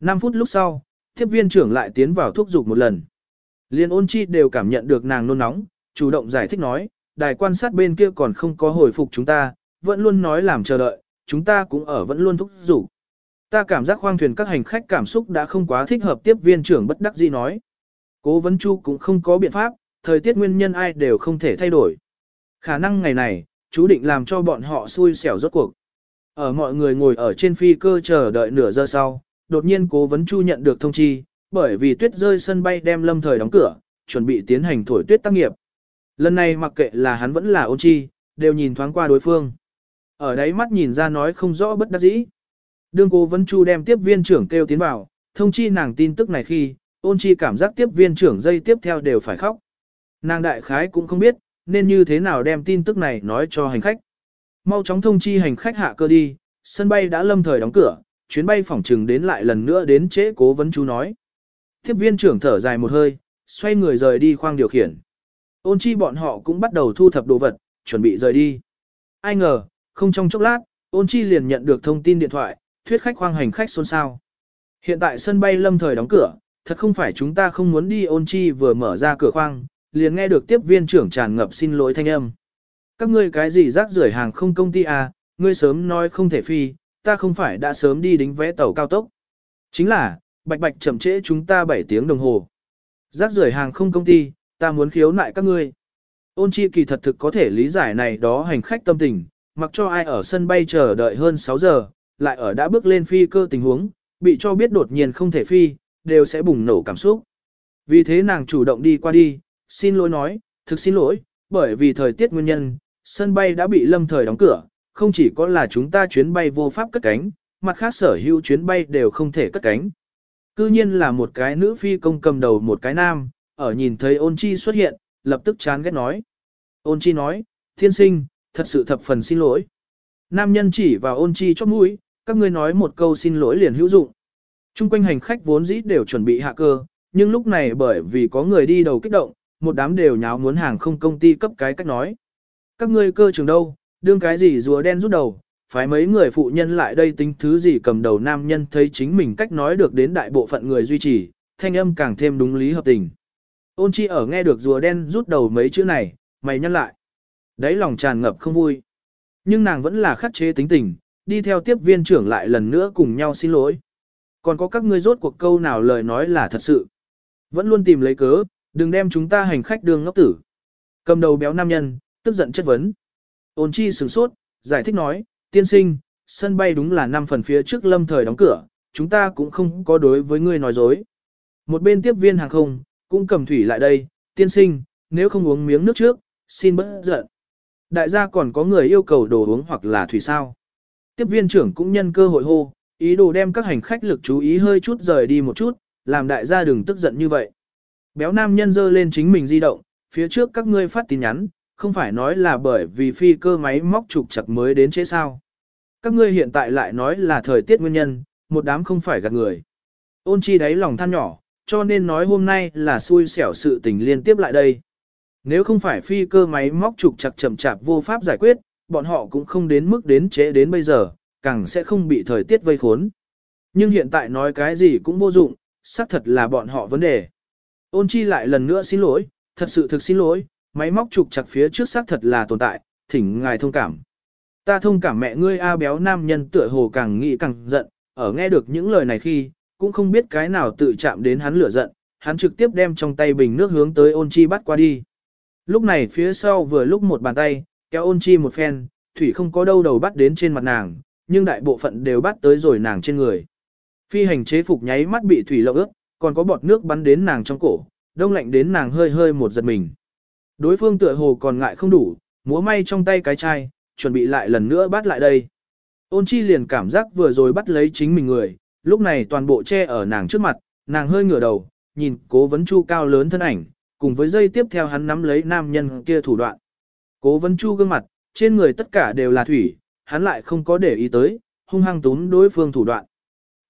5 phút lúc sau, tiếp viên trưởng lại tiến vào thúc giục một lần. Liên ôn chi đều cảm nhận được nàng nôn nóng, chủ động giải thích nói, đài quan sát bên kia còn không có hồi phục chúng ta, vẫn luôn nói làm chờ đợi, chúng ta cũng ở vẫn luôn thúc giục. Ta cảm giác khoang thuyền các hành khách cảm xúc đã không quá thích hợp tiếp viên trưởng bất đắc dĩ nói. Cố vấn chu cũng không có biện pháp, thời tiết nguyên nhân ai đều không thể thay đổi. Khả năng ngày này, chú định làm cho bọn họ xui xẻo rốt cuộc. Ở mọi người ngồi ở trên phi cơ chờ đợi nửa giờ sau, đột nhiên cố vấn chu nhận được thông chi, bởi vì tuyết rơi sân bay đem lâm thời đóng cửa, chuẩn bị tiến hành thổi tuyết tác nghiệp. Lần này mặc kệ là hắn vẫn là ôn chi, đều nhìn thoáng qua đối phương. Ở đấy mắt nhìn ra nói không rõ bất đắc dĩ. Đương cố vấn chu đem tiếp viên trưởng kêu tiến vào, thông chi nàng tin tức này khi, ôn chi cảm giác tiếp viên trưởng dây tiếp theo đều phải khóc. Nàng đại khái cũng không biết, nên như thế nào đem tin tức này nói cho hành khách. Mau chóng thông chi hành khách hạ cơ đi, sân bay đã lâm thời đóng cửa, chuyến bay phỏng trừng đến lại lần nữa đến trễ cố vấn chú nói. Tiếp viên trưởng thở dài một hơi, xoay người rời đi khoang điều khiển. Ôn chi bọn họ cũng bắt đầu thu thập đồ vật, chuẩn bị rời đi. Ai ngờ, không trong chốc lát, ôn chi liền nhận được thông tin điện thoại, thuyết khách khoang hành khách xôn xao. Hiện tại sân bay lâm thời đóng cửa, thật không phải chúng ta không muốn đi ôn chi vừa mở ra cửa khoang, liền nghe được tiếp viên trưởng tràn ngập xin lỗi thanh âm. Các ngươi cái gì rác rưởi hàng không công ty à, ngươi sớm nói không thể phi, ta không phải đã sớm đi đính vé tàu cao tốc. Chính là, bạch bạch chậm trễ chúng ta 7 tiếng đồng hồ. Rác rưởi hàng không công ty, ta muốn khiếu nại các ngươi. Ôn chi kỳ thật thực có thể lý giải này đó hành khách tâm tình, mặc cho ai ở sân bay chờ đợi hơn 6 giờ, lại ở đã bước lên phi cơ tình huống, bị cho biết đột nhiên không thể phi, đều sẽ bùng nổ cảm xúc. Vì thế nàng chủ động đi qua đi, xin lỗi nói, thực xin lỗi, bởi vì thời tiết nguyên nhân, sân bay đã bị lâm thời đóng cửa, không chỉ có là chúng ta chuyến bay vô pháp cất cánh, mặt khác sở hữu chuyến bay đều không thể cất cánh. Cư nhiên là một cái nữ phi công cầm đầu một cái nam, ở nhìn thấy ôn chi xuất hiện, lập tức chán ghét nói. Ôn chi nói, thiên sinh, thật sự thập phần xin lỗi. Nam nhân chỉ vào ôn chi chót mũi, các ngươi nói một câu xin lỗi liền hữu dụng. Trung quanh hành khách vốn dĩ đều chuẩn bị hạ cơ, nhưng lúc này bởi vì có người đi đầu kích động, một đám đều nháo muốn hàng không công ty cấp cái cách nói. Các ngươi cơ trường đâu, đương cái gì rùa đen rút đầu, phải mấy người phụ nhân lại đây tính thứ gì cầm đầu nam nhân thấy chính mình cách nói được đến đại bộ phận người duy trì, thanh âm càng thêm đúng lý hợp tình. Ôn chi ở nghe được rùa đen rút đầu mấy chữ này, mày nhăn lại. Đấy lòng tràn ngập không vui. Nhưng nàng vẫn là khắc chế tính tình, đi theo tiếp viên trưởng lại lần nữa cùng nhau xin lỗi. Còn có các ngươi rốt cuộc câu nào lời nói là thật sự. Vẫn luôn tìm lấy cớ, đừng đem chúng ta hành khách đường ngốc tử. Cầm đầu béo nam nhân, tức giận chất vấn. Ôn chi sửng sốt, giải thích nói, tiên sinh, sân bay đúng là năm phần phía trước lâm thời đóng cửa, chúng ta cũng không có đối với ngươi nói dối. Một bên tiếp viên hàng không, cũng cầm thủy lại đây, tiên sinh, nếu không uống miếng nước trước, xin bớt giận. Đại gia còn có người yêu cầu đồ uống hoặc là thủy sao. Tiếp viên trưởng cũng nhân cơ hội hô, ý đồ đem các hành khách lực chú ý hơi chút rời đi một chút, làm đại gia đừng tức giận như vậy. Béo nam nhân dơ lên chính mình di động, phía trước các ngươi phát tin nhắn, không phải nói là bởi vì phi cơ máy móc trục chặt mới đến chế sao. Các ngươi hiện tại lại nói là thời tiết nguyên nhân, một đám không phải gạt người. Ôn chi đáy lòng than nhỏ, cho nên nói hôm nay là xui xẻo sự tình liên tiếp lại đây. Nếu không phải phi cơ máy móc trục chặt chậm chạp vô pháp giải quyết, bọn họ cũng không đến mức đến chế đến bây giờ, càng sẽ không bị thời tiết vây khốn. Nhưng hiện tại nói cái gì cũng vô dụng, xác thật là bọn họ vấn đề. Ôn chi lại lần nữa xin lỗi, thật sự thực xin lỗi, máy móc trục chặt phía trước xác thật là tồn tại, thỉnh ngài thông cảm. Ta thông cảm mẹ ngươi A béo nam nhân tựa hồ càng nghĩ càng giận, ở nghe được những lời này khi, cũng không biết cái nào tự chạm đến hắn lửa giận, hắn trực tiếp đem trong tay bình nước hướng tới ôn chi bắt qua đi. Lúc này phía sau vừa lúc một bàn tay, kéo ôn chi một phen, thủy không có đâu đầu bắt đến trên mặt nàng, nhưng đại bộ phận đều bắt tới rồi nàng trên người. Phi hành chế phục nháy mắt bị thủy lộng ướt, còn có bọt nước bắn đến nàng trong cổ, đông lạnh đến nàng hơi hơi một giật mình. Đối phương tựa hồ còn ngại không đủ, múa may trong tay cái chai, chuẩn bị lại lần nữa bắt lại đây. Ôn chi liền cảm giác vừa rồi bắt lấy chính mình người, lúc này toàn bộ che ở nàng trước mặt, nàng hơi ngửa đầu, nhìn cố vấn chu cao lớn thân ảnh, cùng với dây tiếp theo hắn nắm lấy nam nhân kia thủ đoạn. Cố vấn chu gương mặt, trên người tất cả đều là thủy, hắn lại không có để ý tới, hung hăng túm đối phương thủ đoạn.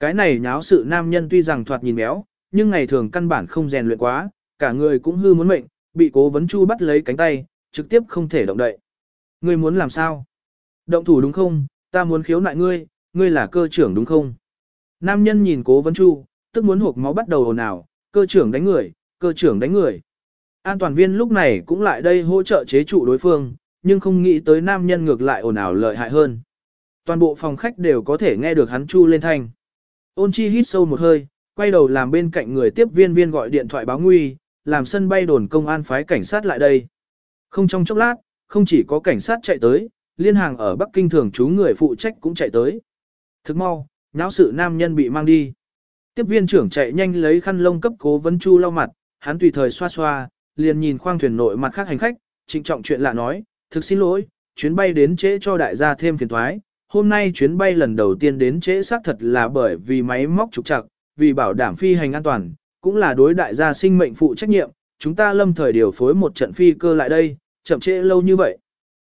Cái này nháo sự nam nhân tuy rằng thoạt nhìn béo, nhưng ngày thường căn bản không rèn luyện quá, cả người cũng hư muốn mệnh, bị cố vấn chu bắt lấy cánh tay, trực tiếp không thể động đậy. Ngươi muốn làm sao? Động thủ đúng không? Ta muốn khiếu nại ngươi, ngươi là cơ trưởng đúng không? Nam nhân nhìn cố vấn chu, tức muốn hộp máu bắt đầu ồn ào, cơ trưởng đánh người, cơ trưởng đánh người. An toàn viên lúc này cũng lại đây hỗ trợ chế trụ đối phương, nhưng không nghĩ tới nam nhân ngược lại ồn ào lợi hại hơn. Toàn bộ phòng khách đều có thể nghe được hắn chu lên thanh. Ôn chi hít sâu một hơi, quay đầu làm bên cạnh người tiếp viên viên gọi điện thoại báo nguy, làm sân bay đồn công an phái cảnh sát lại đây. Không trong chốc lát, không chỉ có cảnh sát chạy tới, liên hàng ở Bắc Kinh thường trú người phụ trách cũng chạy tới. Thức mau, nháo sự nam nhân bị mang đi. Tiếp viên trưởng chạy nhanh lấy khăn lông cấp cố vấn chu lau mặt, hắn tùy thời xoa xoa, liền nhìn khoang thuyền nội mặt khác hành khách, trịnh trọng chuyện lạ nói, thực xin lỗi, chuyến bay đến trễ cho đại gia thêm phiền thoái. Hôm nay chuyến bay lần đầu tiên đến trễ xác thật là bởi vì máy móc trục trặc, vì bảo đảm phi hành an toàn, cũng là đối đại gia sinh mệnh phụ trách nhiệm, chúng ta lâm thời điều phối một trận phi cơ lại đây, chậm trễ lâu như vậy.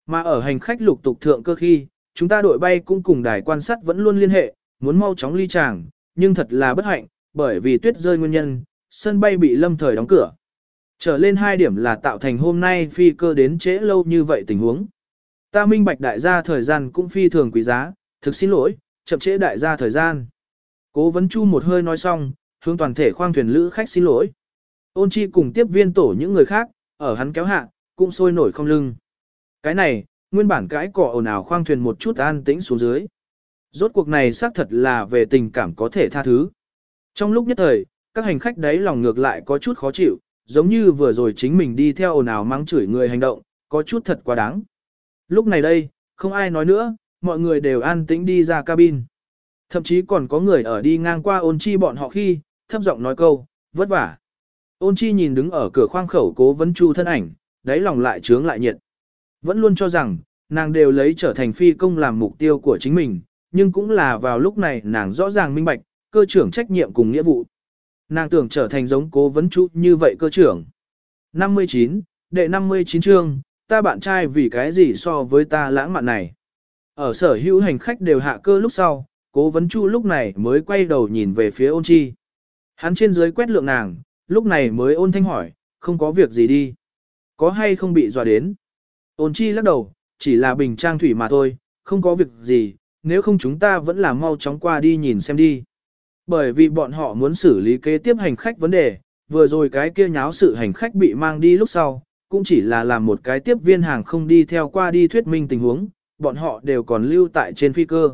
Mà ở hành khách lục tục thượng cơ khi, chúng ta đội bay cũng cùng đài quan sát vẫn luôn liên hệ, muốn mau chóng ly tràng, nhưng thật là bất hạnh, bởi vì tuyết rơi nguyên nhân, sân bay bị lâm thời đóng cửa. Trở lên hai điểm là tạo thành hôm nay phi cơ đến trễ lâu như vậy tình huống. Ta minh bạch đại gia thời gian cũng phi thường quý giá, thực xin lỗi, chậm trễ đại gia thời gian. Cố vấn chu một hơi nói xong, hướng toàn thể khoang thuyền lữ khách xin lỗi. Ôn chi cùng tiếp viên tổ những người khác, ở hắn kéo hạ, cũng sôi nổi không lưng. Cái này, nguyên bản cái cỏ ồn ào khoang thuyền một chút an tĩnh xuống dưới. Rốt cuộc này xác thật là về tình cảm có thể tha thứ. Trong lúc nhất thời, các hành khách đấy lòng ngược lại có chút khó chịu, giống như vừa rồi chính mình đi theo ồn ào mắng chửi người hành động, có chút thật quá đáng. Lúc này đây, không ai nói nữa, mọi người đều an tĩnh đi ra cabin. Thậm chí còn có người ở đi ngang qua ôn chi bọn họ khi, thấp giọng nói câu, vất vả. Ôn chi nhìn đứng ở cửa khoang khẩu cố vấn chu thân ảnh, đáy lòng lại trướng lại nhiệt. Vẫn luôn cho rằng, nàng đều lấy trở thành phi công làm mục tiêu của chính mình, nhưng cũng là vào lúc này nàng rõ ràng minh bạch, cơ trưởng trách nhiệm cùng nghĩa vụ. Nàng tưởng trở thành giống cố vấn chu như vậy cơ trưởng. 59, đệ 59 chương, ta bạn trai vì cái gì so với ta lãng mạn này. Ở sở hữu hành khách đều hạ cơ lúc sau, cố vấn chu lúc này mới quay đầu nhìn về phía ôn chi. Hắn trên dưới quét lượng nàng, lúc này mới ôn thanh hỏi, không có việc gì đi. Có hay không bị dọa đến? Ôn chi lắc đầu, chỉ là bình trang thủy mà thôi, không có việc gì, nếu không chúng ta vẫn là mau chóng qua đi nhìn xem đi. Bởi vì bọn họ muốn xử lý kế tiếp hành khách vấn đề, vừa rồi cái kia nháo sự hành khách bị mang đi lúc sau, cũng chỉ là làm một cái tiếp viên hàng không đi theo qua đi thuyết minh tình huống, bọn họ đều còn lưu tại trên phi cơ.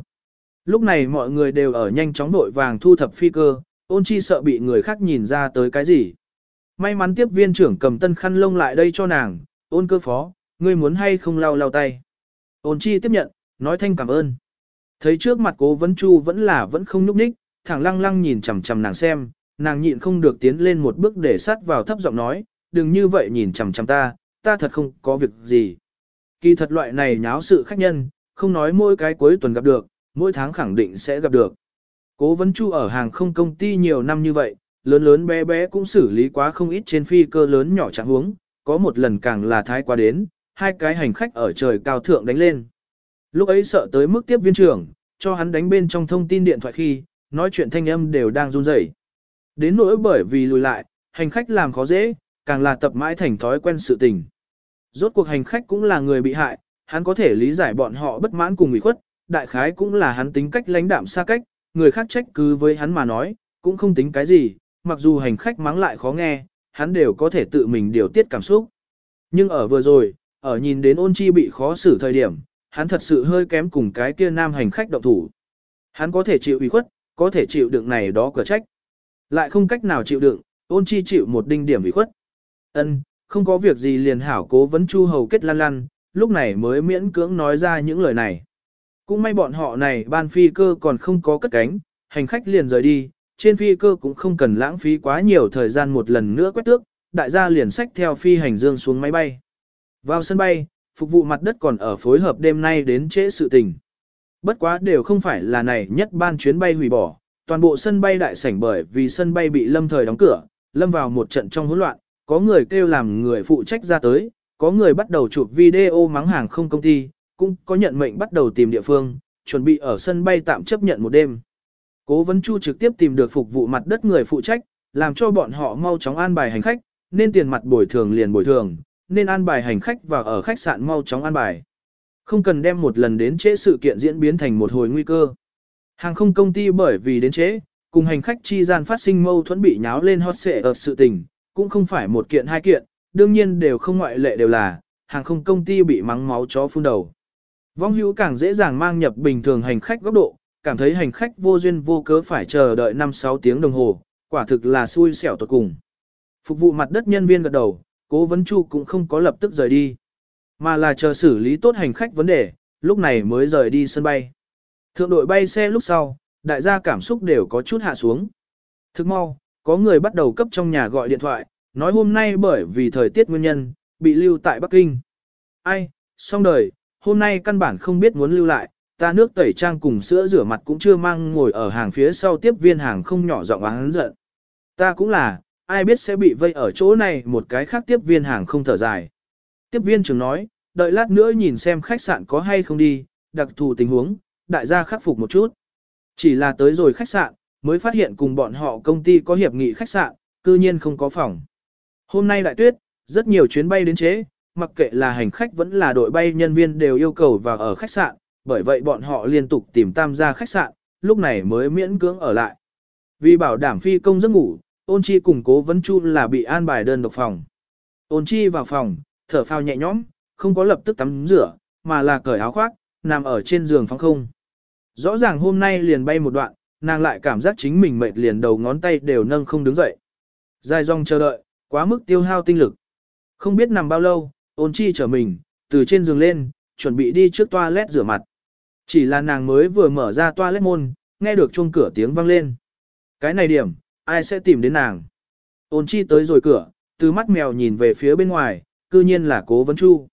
Lúc này mọi người đều ở nhanh chóng vội vàng thu thập phi cơ, ôn chi sợ bị người khác nhìn ra tới cái gì. May mắn tiếp viên trưởng cầm tân khăn lông lại đây cho nàng, ôn cơ phó, ngươi muốn hay không lau lau tay. Ôn chi tiếp nhận, nói thanh cảm ơn. Thấy trước mặt cố vấn chu vẫn là vẫn không nhúc ních, thẳng lăng lăng nhìn chằm chằm nàng xem, nàng nhịn không được tiến lên một bước để sát vào thấp giọng nói, đừng như vậy nhìn chằm chằm ta, ta thật không có việc gì. Kỳ thật loại này nháo sự khách nhân, không nói mỗi cái cuối tuần gặp được, mỗi tháng khẳng định sẽ gặp được. Cố vấn chu ở hàng không công ty nhiều năm như vậy, lớn lớn bé bé cũng xử lý quá không ít trên phi cơ lớn nhỏ trạng huống, có một lần càng là thái quá đến, hai cái hành khách ở trời cao thượng đánh lên. Lúc ấy sợ tới mức tiếp viên trưởng, cho hắn đánh bên trong thông tin điện thoại khi, nói chuyện thanh âm đều đang run rẩy. Đến nỗi bởi vì lùi lại, hành khách làm khó dễ, càng là tập mãi thành thói quen sự tình. Rốt cuộc hành khách cũng là người bị hại, hắn có thể lý giải bọn họ bất mãn cùng ủy khuất, đại khái cũng là hắn tính cách lãnh đạm xa cách, người khác trách cứ với hắn mà nói, cũng không tính cái gì, mặc dù hành khách mắng lại khó nghe, hắn đều có thể tự mình điều tiết cảm xúc. Nhưng ở vừa rồi, ở nhìn đến ôn chi bị khó xử thời điểm, hắn thật sự hơi kém cùng cái kia nam hành khách động thủ. Hắn có thể chịu ủy khuất, có thể chịu đựng này đó cửa trách. Lại không cách nào chịu đựng, ôn chi chịu một đinh điểm ủy khuất. Ân, không có việc gì liền hảo cố vấn chu hầu kết lan lan, lúc này mới miễn cưỡng nói ra những lời này. Cũng may bọn họ này ban phi cơ còn không có cất cánh, hành khách liền rời đi, trên phi cơ cũng không cần lãng phí quá nhiều thời gian một lần nữa quét tước, đại gia liền sách theo phi hành dương xuống máy bay. Vào sân bay, phục vụ mặt đất còn ở phối hợp đêm nay đến trễ sự tình. Bất quá đều không phải là này nhất ban chuyến bay hủy bỏ, toàn bộ sân bay đại sảnh bởi vì sân bay bị lâm thời đóng cửa, lâm vào một trận trong hỗn loạn, có người kêu làm người phụ trách ra tới, có người bắt đầu chụp video mắng hàng không công ty, cũng có nhận mệnh bắt đầu tìm địa phương, chuẩn bị ở sân bay tạm chấp nhận một đêm. Cố vấn Chu trực tiếp tìm được phục vụ mặt đất người phụ trách, làm cho bọn họ mau chóng an bài hành khách, nên tiền mặt bồi thường liền bồi thường, nên an bài hành khách và ở khách sạn mau chóng an bài. Không cần đem một lần đến trễ sự kiện diễn biến thành một hồi nguy cơ. Hàng không công ty bởi vì đến trễ, cùng hành khách chi gian phát sinh mâu thuẫn bị nháo lên hot xệ ở sự tình, cũng không phải một kiện hai kiện, đương nhiên đều không ngoại lệ đều là, hàng không công ty bị mắng máu chó phun đầu. Vong hữu càng dễ dàng mang nhập bình thường hành khách góc độ, cảm thấy hành khách vô duyên vô cớ phải chờ đợi 5-6 tiếng đồng hồ, quả thực là xui xẻo tột cùng. Phục vụ mặt đất nhân viên gật đầu, cố vấn chu cũng không có lập tức rời đi, mà là chờ xử lý tốt hành khách vấn đề, lúc này mới rời đi sân bay. Thượng đội bay xe lúc sau, đại gia cảm xúc đều có chút hạ xuống. Thức mau, có người bắt đầu cấp trong nhà gọi điện thoại, nói hôm nay bởi vì thời tiết nguyên nhân, bị lưu tại Bắc Kinh. Ai, xong đời, hôm nay căn bản không biết muốn lưu lại, ta nước tẩy trang cùng sữa rửa mặt cũng chưa mang ngồi ở hàng phía sau tiếp viên hàng không nhỏ giọng oán giận. Ta cũng là, ai biết sẽ bị vây ở chỗ này một cái khác tiếp viên hàng không thở dài. Tiếp viên trưởng nói, đợi lát nữa nhìn xem khách sạn có hay không đi, đặc thù tình huống, đại gia khắc phục một chút. Chỉ là tới rồi khách sạn, mới phát hiện cùng bọn họ công ty có hiệp nghị khách sạn, cư nhiên không có phòng. Hôm nay đại tuyết, rất nhiều chuyến bay đến chế, mặc kệ là hành khách vẫn là đội bay nhân viên đều yêu cầu vào ở khách sạn, bởi vậy bọn họ liên tục tìm tam gia khách sạn, lúc này mới miễn cưỡng ở lại. Vì bảo đảm phi công giấc ngủ, ôn chi cùng cố vấn chu là bị an bài đơn độc phòng. Ôn chi vào phòng, thở phao nhẹ nhõm, không có lập tức tắm rửa, mà là cởi áo khoác, nằm ở trên giường phóng không. Rõ ràng hôm nay liền bay một đoạn, nàng lại cảm giác chính mình mệt liền đầu ngón tay đều nâng không đứng dậy. Dài dòng chờ đợi, quá mức tiêu hao tinh lực. Không biết nằm bao lâu, ôn chi trở mình, từ trên giường lên, chuẩn bị đi trước toilet rửa mặt. Chỉ là nàng mới vừa mở ra toilet môn, nghe được chuông cửa tiếng vang lên. Cái này điểm, ai sẽ tìm đến nàng? Ôn chi tới rồi cửa, từ mắt mèo nhìn về phía bên ngoài, cư nhiên là cố vấn chu.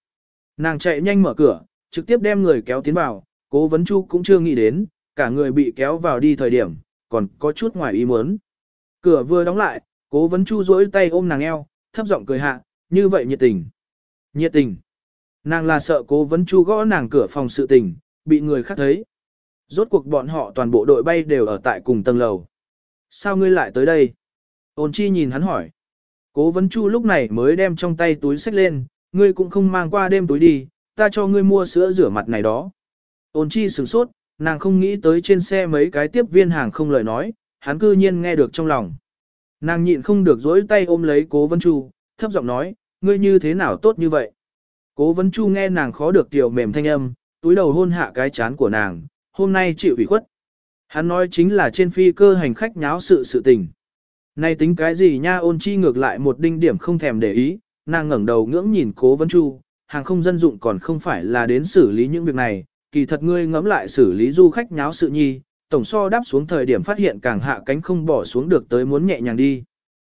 Nàng chạy nhanh mở cửa, trực tiếp đem người kéo tiến vào, cố vấn chu cũng chưa nghĩ đến, cả người bị kéo vào đi thời điểm, còn có chút ngoài ý muốn. Cửa vừa đóng lại, cố vấn chu duỗi tay ôm nàng eo, thấp giọng cười hạ, như vậy nhiệt tình. Nhiệt tình. Nàng là sợ cố vấn chu gõ nàng cửa phòng sự tình, bị người khác thấy. Rốt cuộc bọn họ toàn bộ đội bay đều ở tại cùng tầng lầu. Sao ngươi lại tới đây? Ôn chi nhìn hắn hỏi. Cố vấn chu lúc này mới đem trong tay túi sách lên, ngươi cũng không mang qua đêm túi đi, ta cho ngươi mua sữa rửa mặt này đó. Ôn chi sửng sốt, nàng không nghĩ tới trên xe mấy cái tiếp viên hàng không lời nói, hắn cư nhiên nghe được trong lòng. Nàng nhịn không được dối tay ôm lấy cố vấn chu, thấp giọng nói, ngươi như thế nào tốt như vậy? Cố vấn chu nghe nàng khó được tiểu mềm thanh âm, túi đầu hôn hạ cái chán của nàng, hôm nay chịu ủy khuất. Hắn nói chính là trên phi cơ hành khách nháo sự sự tình. Nay tính cái gì nha ôn chi ngược lại một đinh điểm không thèm để ý, nàng ngẩng đầu ngưỡng nhìn cố vấn chu, hàng không dân dụng còn không phải là đến xử lý những việc này, kỳ thật ngươi ngẫm lại xử lý du khách nháo sự nhi, tổng so đáp xuống thời điểm phát hiện càng hạ cánh không bỏ xuống được tới muốn nhẹ nhàng đi.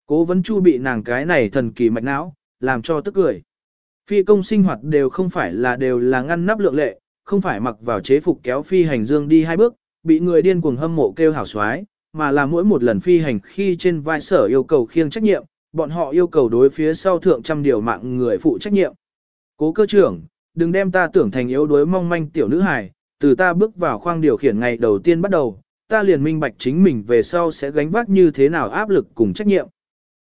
Cố vấn chu bị nàng cái này thần kỳ mạch não, làm cho tức cười. Phi công sinh hoạt đều không phải là đều là ngăn nắp lượng lệ, không phải mặc vào chế phục kéo phi hành dương đi hai bước, bị người điên cuồng hâm mộ kêu hảo xoái, mà là mỗi một lần phi hành khi trên vai sở yêu cầu khiêng trách nhiệm, bọn họ yêu cầu đối phía sau thượng trăm điều mạng người phụ trách nhiệm. Cố cơ trưởng, đừng đem ta tưởng thành yếu đuối mong manh tiểu nữ hài, từ ta bước vào khoang điều khiển ngày đầu tiên bắt đầu, ta liền minh bạch chính mình về sau sẽ gánh vác như thế nào áp lực cùng trách nhiệm.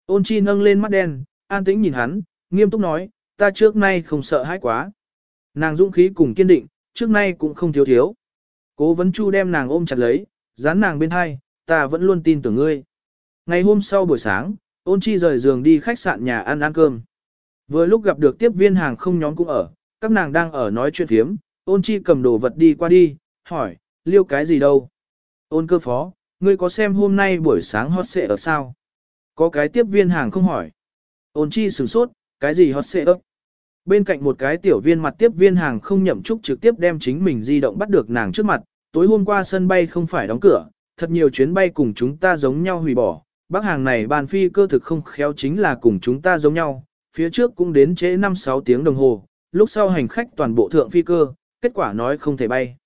Ôn chi nâng lên mắt đen, an tĩnh nhìn hắn, nghiêm túc nói, ta trước nay không sợ hãi quá. Nàng dũng khí cùng kiên định, trước nay cũng không thiếu thiếu. Cố vấn chu đem nàng ôm chặt lấy, dán nàng bên hai, ta vẫn luôn tin tưởng ngươi. Ngày hôm sau buổi sáng, ôn chi rời giường đi khách sạn nhà ăn ăn cơm. Vừa lúc gặp được tiếp viên hàng không nhóm cũng ở, các nàng đang ở nói chuyện thiếm, ôn chi cầm đồ vật đi qua đi, hỏi, liêu cái gì đâu? Ôn cơ phó, ngươi có xem hôm nay buổi sáng hot xệ ở sao? Có cái tiếp viên hàng không hỏi. Ôn chi sửng sốt, cái gì hot xệ ấp? Bên cạnh một cái tiểu viên mặt tiếp viên hàng không nhậm chúc trực tiếp đem chính mình di động bắt được nàng trước mặt, tối hôm qua sân bay không phải đóng cửa, thật nhiều chuyến bay cùng chúng ta giống nhau hủy bỏ, bác hàng này bàn phi cơ thực không khéo chính là cùng chúng ta giống nhau, phía trước cũng đến trễ 5-6 tiếng đồng hồ, lúc sau hành khách toàn bộ thượng phi cơ, kết quả nói không thể bay.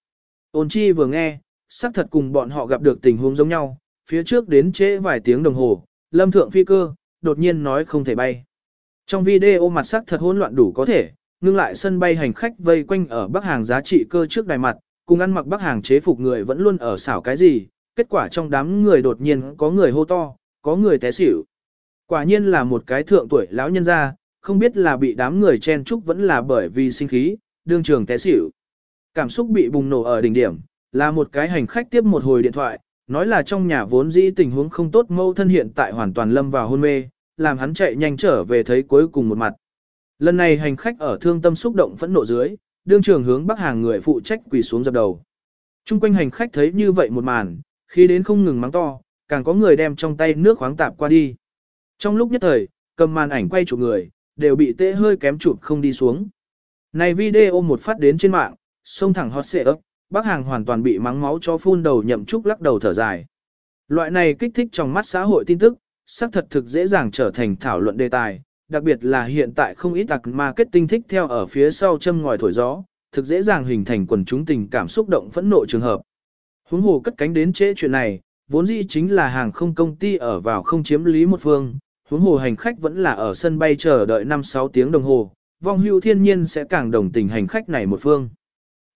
Ôn chi vừa nghe, xác thật cùng bọn họ gặp được tình huống giống nhau, phía trước đến trễ vài tiếng đồng hồ, lâm thượng phi cơ, đột nhiên nói không thể bay. Trong video mặt sắc thật hỗn loạn đủ có thể, ngưng lại sân bay hành khách vây quanh ở Bắc Hàng giá trị cơ trước đài mặt, cùng ăn mặc Bắc Hàng chế phục người vẫn luôn ở xảo cái gì, kết quả trong đám người đột nhiên có người hô to, có người té xỉu. Quả nhiên là một cái thượng tuổi lão nhân gia, không biết là bị đám người chen chúc vẫn là bởi vì sinh khí, đương trường té xỉu. Cảm xúc bị bùng nổ ở đỉnh điểm, là một cái hành khách tiếp một hồi điện thoại, nói là trong nhà vốn dĩ tình huống không tốt mâu thân hiện tại hoàn toàn lâm vào hôn mê, làm hắn chạy nhanh trở về thấy cuối cùng một mặt. Lần này hành khách ở thương tâm xúc động phẫn nộ dưới, đương trường hướng bắc hàng người phụ trách quỳ xuống dập đầu. Trung quanh hành khách thấy như vậy một màn, khi đến không ngừng mắng to, càng có người đem trong tay nước khoáng tạp qua đi. Trong lúc nhất thời, cầm màn ảnh quay chụp người, đều bị tê hơi kém chụp không đi xuống. Này video một phát đến trên mạng, xông thẳng hot xệ ấp, bác hàng hoàn toàn bị mắng máu cho phun đầu nhậm trúc lắc đầu thở dài. Loại này kích thích trong mắt xã hội tin tức, xác thật thực dễ dàng trở thành thảo luận đề tài, đặc biệt là hiện tại không ít đặc marketing thích theo ở phía sau châm ngòi thổi gió, thực dễ dàng hình thành quần chúng tình cảm xúc động phẫn nộ trường hợp. Huống hồ cất cánh đến trễ chuyện này, vốn dĩ chính là hàng không công ty ở vào không chiếm lý một phương, huống hồ hành khách vẫn là ở sân bay chờ đợi 5-6 tiếng đồng hồ, vong hưu thiên nhiên sẽ càng đồng tình hành khách này một phương.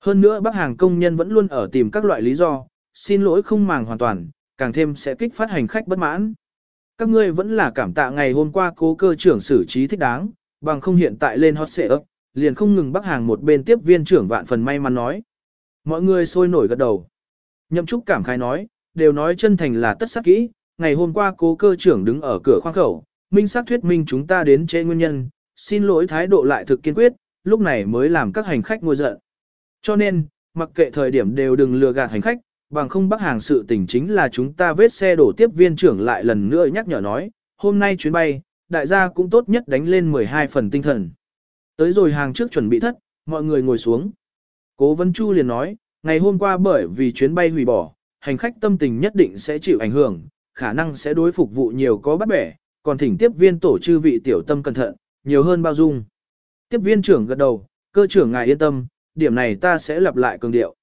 Hơn nữa bác hàng công nhân vẫn luôn ở tìm các loại lý do, xin lỗi không màng hoàn toàn, càng thêm sẽ kích phát hành khách bất mãn. Các ngươi vẫn là cảm tạ ngày hôm qua cố cơ trưởng xử trí thích đáng, bằng không hiện tại lên hot xệ ấp, liền không ngừng bác hàng một bên tiếp viên trưởng vạn phần may mắn nói. Mọi người sôi nổi gật đầu. Nhậm Trúc cảm khái nói, đều nói chân thành là tất sắc kỹ, ngày hôm qua cố cơ trưởng đứng ở cửa khoang khẩu, minh xác thuyết minh chúng ta đến chế nguyên nhân, xin lỗi thái độ lại thực kiên quyết, lúc này mới làm các hành khách ngồi giận. Cho nên, mặc kệ thời điểm đều đừng lừa gạt hành khách, bằng không bắt hàng sự tình chính là chúng ta vết xe đổ tiếp viên trưởng lại lần nữa nhắc nhở nói, hôm nay chuyến bay, đại gia cũng tốt nhất đánh lên 12 phần tinh thần. Tới rồi hàng trước chuẩn bị thất, mọi người ngồi xuống. Cố Vân Chu liền nói, ngày hôm qua bởi vì chuyến bay hủy bỏ, hành khách tâm tình nhất định sẽ chịu ảnh hưởng, khả năng sẽ đối phục vụ nhiều có bắt bẻ, còn thỉnh tiếp viên tổ chư vị tiểu tâm cẩn thận, nhiều hơn bao dung. Tiếp viên trưởng gật đầu, cơ trưởng ngài yên tâm, điểm này ta sẽ lặp lại cường điệu.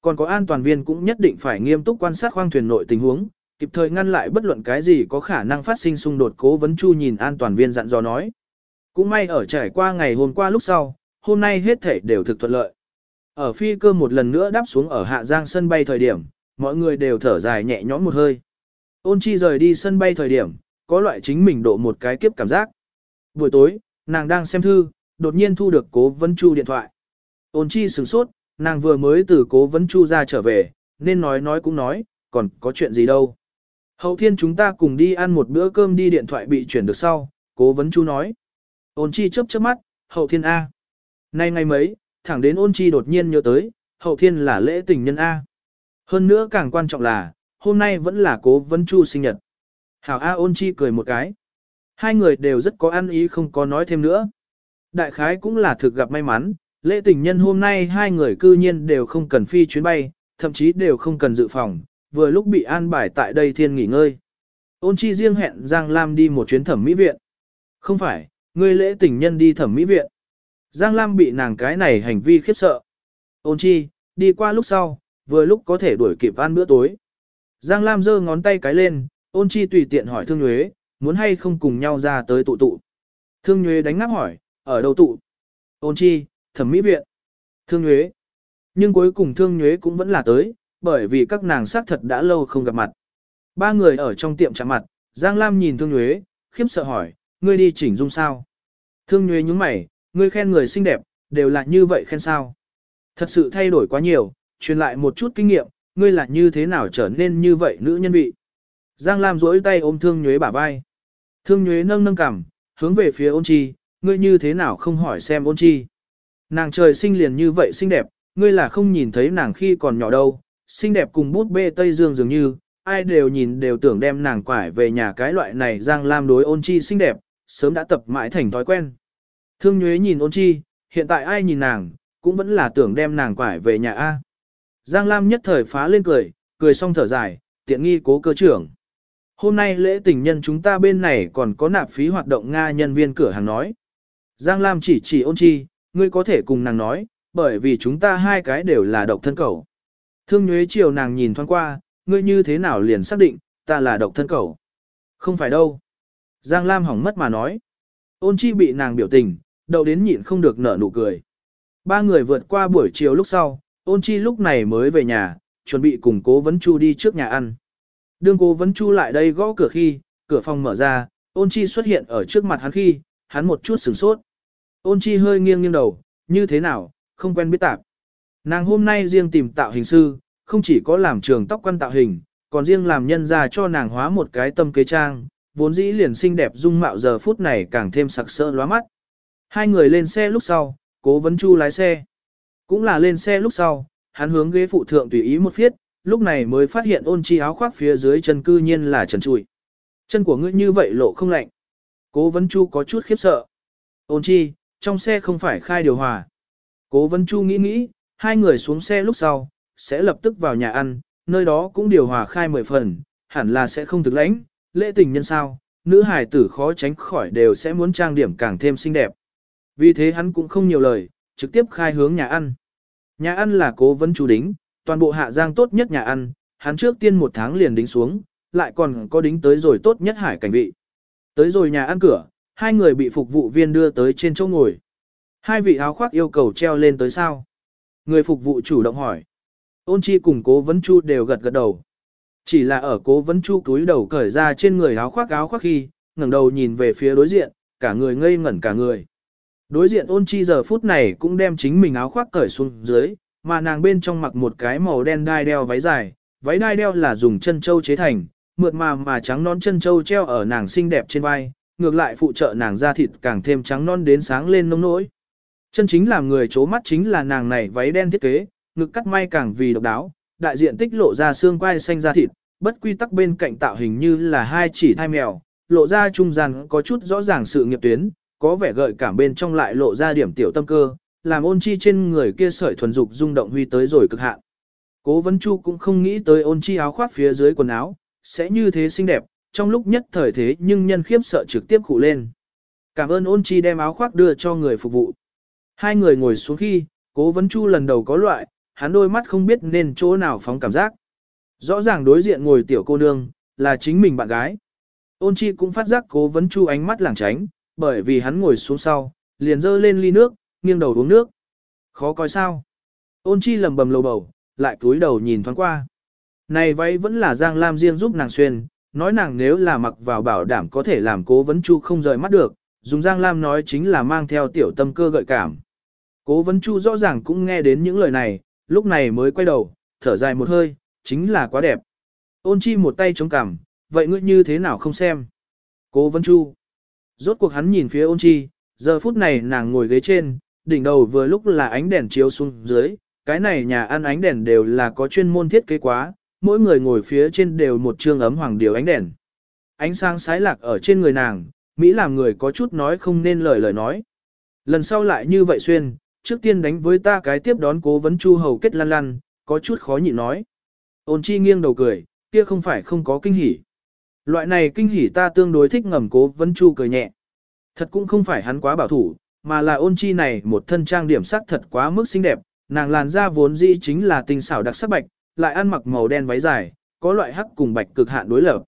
Còn có an toàn viên cũng nhất định phải nghiêm túc quan sát khoang thuyền nội tình huống, kịp thời ngăn lại bất luận cái gì có khả năng phát sinh xung đột cố vấn chu nhìn an toàn viên dặn dò nói. Cũng may ở trải qua ngày hôm qua lúc sau, hôm nay hết thể đều thực thuận lợi. Ở phi cơ một lần nữa đáp xuống ở Hạ Giang sân bay thời điểm, mọi người đều thở dài nhẹ nhõm một hơi. Ôn chi rời đi sân bay thời điểm, có loại chính mình độ một cái kiếp cảm giác. Buổi tối, nàng đang xem thư, đột nhiên thu được cố vấn chu điện thoại. Ôn chi sửng sốt, nàng vừa mới từ cố vấn chu ra trở về, nên nói nói cũng nói, còn có chuyện gì đâu. Hậu thiên chúng ta cùng đi ăn một bữa cơm đi điện thoại bị chuyển được sau, cố vấn chu nói. Ôn chi chớp chớp mắt, hậu thiên A. Nay ngày mấy, thẳng đến ôn chi đột nhiên nhớ tới, hậu thiên là lễ tình nhân A. Hơn nữa càng quan trọng là, hôm nay vẫn là cố vấn chu sinh nhật. Hảo A ôn chi cười một cái. Hai người đều rất có ăn ý không có nói thêm nữa. Đại khái cũng là thực gặp may mắn, lễ tình nhân hôm nay hai người cư nhiên đều không cần phi chuyến bay, thậm chí đều không cần dự phòng, vừa lúc bị an bài tại đây thiên nghỉ ngơi. Ôn chi riêng hẹn Giang Lam đi một chuyến thẩm mỹ viện. Không phải, người lễ tình nhân đi thẩm mỹ viện. Giang Lam bị nàng cái này hành vi khiếp sợ. Ôn chi, đi qua lúc sau, vừa lúc có thể đuổi kịp ăn bữa tối. Giang Lam giơ ngón tay cái lên, ôn chi tùy tiện hỏi Thương Nhuế, muốn hay không cùng nhau ra tới tụ tụ. Thương Nhuế đánh ngáp hỏi, ở đâu tụ? Ôn chi, thẩm mỹ viện. Thương Nhuế. Nhưng cuối cùng Thương Nhuế cũng vẫn là tới, bởi vì các nàng xác thật đã lâu không gặp mặt. Ba người ở trong tiệm chạm mặt, Giang Lam nhìn Thương Nhuế, khiếp sợ hỏi, ngươi đi chỉnh dung sao? Thương Nhuế nhúng mày, ngươi khen người xinh đẹp, đều là như vậy khen sao? Thật sự thay đổi quá nhiều, truyền lại một chút kinh nghiệm, ngươi là như thế nào trở nên như vậy nữ nhân vị. Giang Lam duỗi tay ôm Thương Nhuế bả vai. Thương Nhuế nâng nâng cằm, hướng về phía ôn chi, ngươi như thế nào không hỏi xem ôn chi. Nàng trời sinh liền như vậy xinh đẹp, ngươi là không nhìn thấy nàng khi còn nhỏ đâu, xinh đẹp cùng bút bê Tây Dương dường như, ai đều nhìn đều tưởng đem nàng quải về nhà cái loại này Giang Lam đối ôn chi xinh đẹp, sớm đã tập mãi thành thói quen. Thương Nhuế nhìn ôn chi, hiện tại ai nhìn nàng, cũng vẫn là tưởng đem nàng quải về nhà A. Giang Lam nhất thời phá lên cười, cười xong thở dài, tiện nghi cố cơ trưởng. Hôm nay lễ tình nhân chúng ta bên này còn có nạp phí hoạt động Nga nhân viên cửa hàng nói. Giang Lam chỉ chỉ ôn chi, ngươi có thể cùng nàng nói, bởi vì chúng ta hai cái đều là độc thân cầu. Thương Nhuế chiều nàng nhìn thoáng qua, ngươi như thế nào liền xác định, ta là độc thân cầu. Không phải đâu. Giang Lam hỏng mất mà nói. Ôn chi bị nàng biểu tình, đậu đến nhịn không được nở nụ cười. Ba người vượt qua buổi chiều lúc sau, ôn chi lúc này mới về nhà, chuẩn bị cùng cố vấn chu đi trước nhà ăn. Đương cố vấn chu lại đây gõ cửa khi, cửa phòng mở ra, ôn chi xuất hiện ở trước mặt hắn khi, hắn một chút sửng sốt. Ôn chi hơi nghiêng nghiêng đầu, như thế nào, không quen biết tạp. Nàng hôm nay riêng tìm tạo hình sư, không chỉ có làm trường tóc quan tạo hình, còn riêng làm nhân ra cho nàng hóa một cái tâm kế trang, vốn dĩ liền xinh đẹp dung mạo giờ phút này càng thêm sặc sỡ lóa mắt. Hai người lên xe lúc sau, cố vấn chu lái xe. Cũng là lên xe lúc sau, hắn hướng ghế phụ thượng tùy ý một phiết, lúc này mới phát hiện ôn chi áo khoác phía dưới chân cư nhiên là trần trụi. Chân của ngươi như vậy lộ không lạnh. Cố vấn chu có chút khiếp sợ. Ôn chi, trong xe không phải khai điều hòa. Cố vấn chu nghĩ nghĩ, hai người xuống xe lúc sau, sẽ lập tức vào nhà ăn, nơi đó cũng điều hòa khai mười phần, hẳn là sẽ không thực lãnh, lễ tình nhân sao, nữ hài tử khó tránh khỏi đều sẽ muốn trang điểm càng thêm xinh đẹp. Vì thế hắn cũng không nhiều lời, trực tiếp khai hướng nhà ăn. Nhà ăn là cố vấn Chu đính, toàn bộ hạ giang tốt nhất nhà ăn, hắn trước tiên một tháng liền đính xuống, lại còn có đính tới rồi tốt nhất hải cảnh vị. Tới rồi nhà ăn cửa, hai người bị phục vụ viên đưa tới trên chỗ ngồi. Hai vị áo khoác yêu cầu treo lên tới sao? Người phục vụ chủ động hỏi. Ôn chi cùng cố vấn chu đều gật gật đầu. Chỉ là ở cố vấn chu túi đầu cởi ra trên người áo khoác áo khoác khi, ngẩng đầu nhìn về phía đối diện, cả người ngây ngẩn cả người. Đối diện ôn chi giờ phút này cũng đem chính mình áo khoác cởi xuống dưới, mà nàng bên trong mặc một cái màu đen đai đeo váy dài, váy đai đeo là dùng chân châu chế thành, mượt mà mà trắng non chân châu treo ở nàng xinh đẹp trên vai, ngược lại phụ trợ nàng da thịt càng thêm trắng non đến sáng lên nông nỗi. Chân chính làm người chố mắt chính là nàng này váy đen thiết kế, ngực cắt may càng vì độc đáo, đại diện tích lộ ra xương quai xanh da thịt, bất quy tắc bên cạnh tạo hình như là hai chỉ thai mèo, lộ ra trung gian có chút rõ ràng sự nghiệp tuyến, có vẻ gợi cảm bên trong lại lộ ra điểm tiểu tâm cơ, làm ôn chi trên người kia sợi thuần dục rung động huy tới rồi cực hạn. Cố vấn chu cũng không nghĩ tới ôn chi áo khoác phía dưới quần áo, sẽ như thế xinh đẹp, trong lúc nhất thời thế nhưng nhân khiếp sợ trực tiếp khụ lên. Cảm ơn ôn chi đem áo khoác đưa cho người phục vụ. Hai người ngồi xuống khi, cố vấn chu lần đầu có loại, hắn đôi mắt không biết nên chỗ nào phóng cảm giác. Rõ ràng đối diện ngồi tiểu cô nương, là chính mình bạn gái. Ôn chi cũng phát giác cố vấn chu ánh mắt lảng tránh, bởi vì hắn ngồi xuống sau, liền dơ lên ly nước, nghiêng đầu uống nước. Khó coi sao. Ôn chi lầm bầm lầu bầu, lại cúi đầu nhìn thoáng qua. Này váy vẫn là Giang Lam riêng giúp nàng xuyên, nói nàng nếu là mặc vào bảo đảm có thể làm cố vấn chu không rời mắt được, dùng Giang Lam nói chính là mang theo tiểu tâm cơ gợi cảm. Cố vấn chu rõ ràng cũng nghe đến những lời này, lúc này mới quay đầu, thở dài một hơi, chính là quá đẹp. Ôn chi một tay chống cằm, vậy ngươi như thế nào không xem? Cố vấn chu. Rốt cuộc hắn nhìn phía ôn chi, giờ phút này nàng ngồi ghế trên, đỉnh đầu vừa lúc là ánh đèn chiếu xuống dưới, cái này nhà ăn ánh đèn đều là có chuyên môn thiết kế quá, mỗi người ngồi phía trên đều một trương ấm hoàng điều ánh đèn. Ánh sáng sái lạc ở trên người nàng, Mỹ làm người có chút nói không nên lời lời nói. Lần sau lại như vậy xuyên, trước tiên đánh với ta cái tiếp đón cố vấn chu hầu kết lăn lăn, có chút khó nhịn nói. Ôn chi nghiêng đầu cười, kia không phải không có kinh hỉ. Loại này kinh hỉ ta tương đối thích ngầm cố vấn chu cười nhẹ. Thật cũng không phải hắn quá bảo thủ, mà là ôn chi này một thân trang điểm sắc thật quá mức xinh đẹp, nàng làn da vốn dĩ chính là tinh xảo đặc sắc bạch, lại ăn mặc màu đen váy dài, có loại hắc cùng bạch cực hạn đối lập.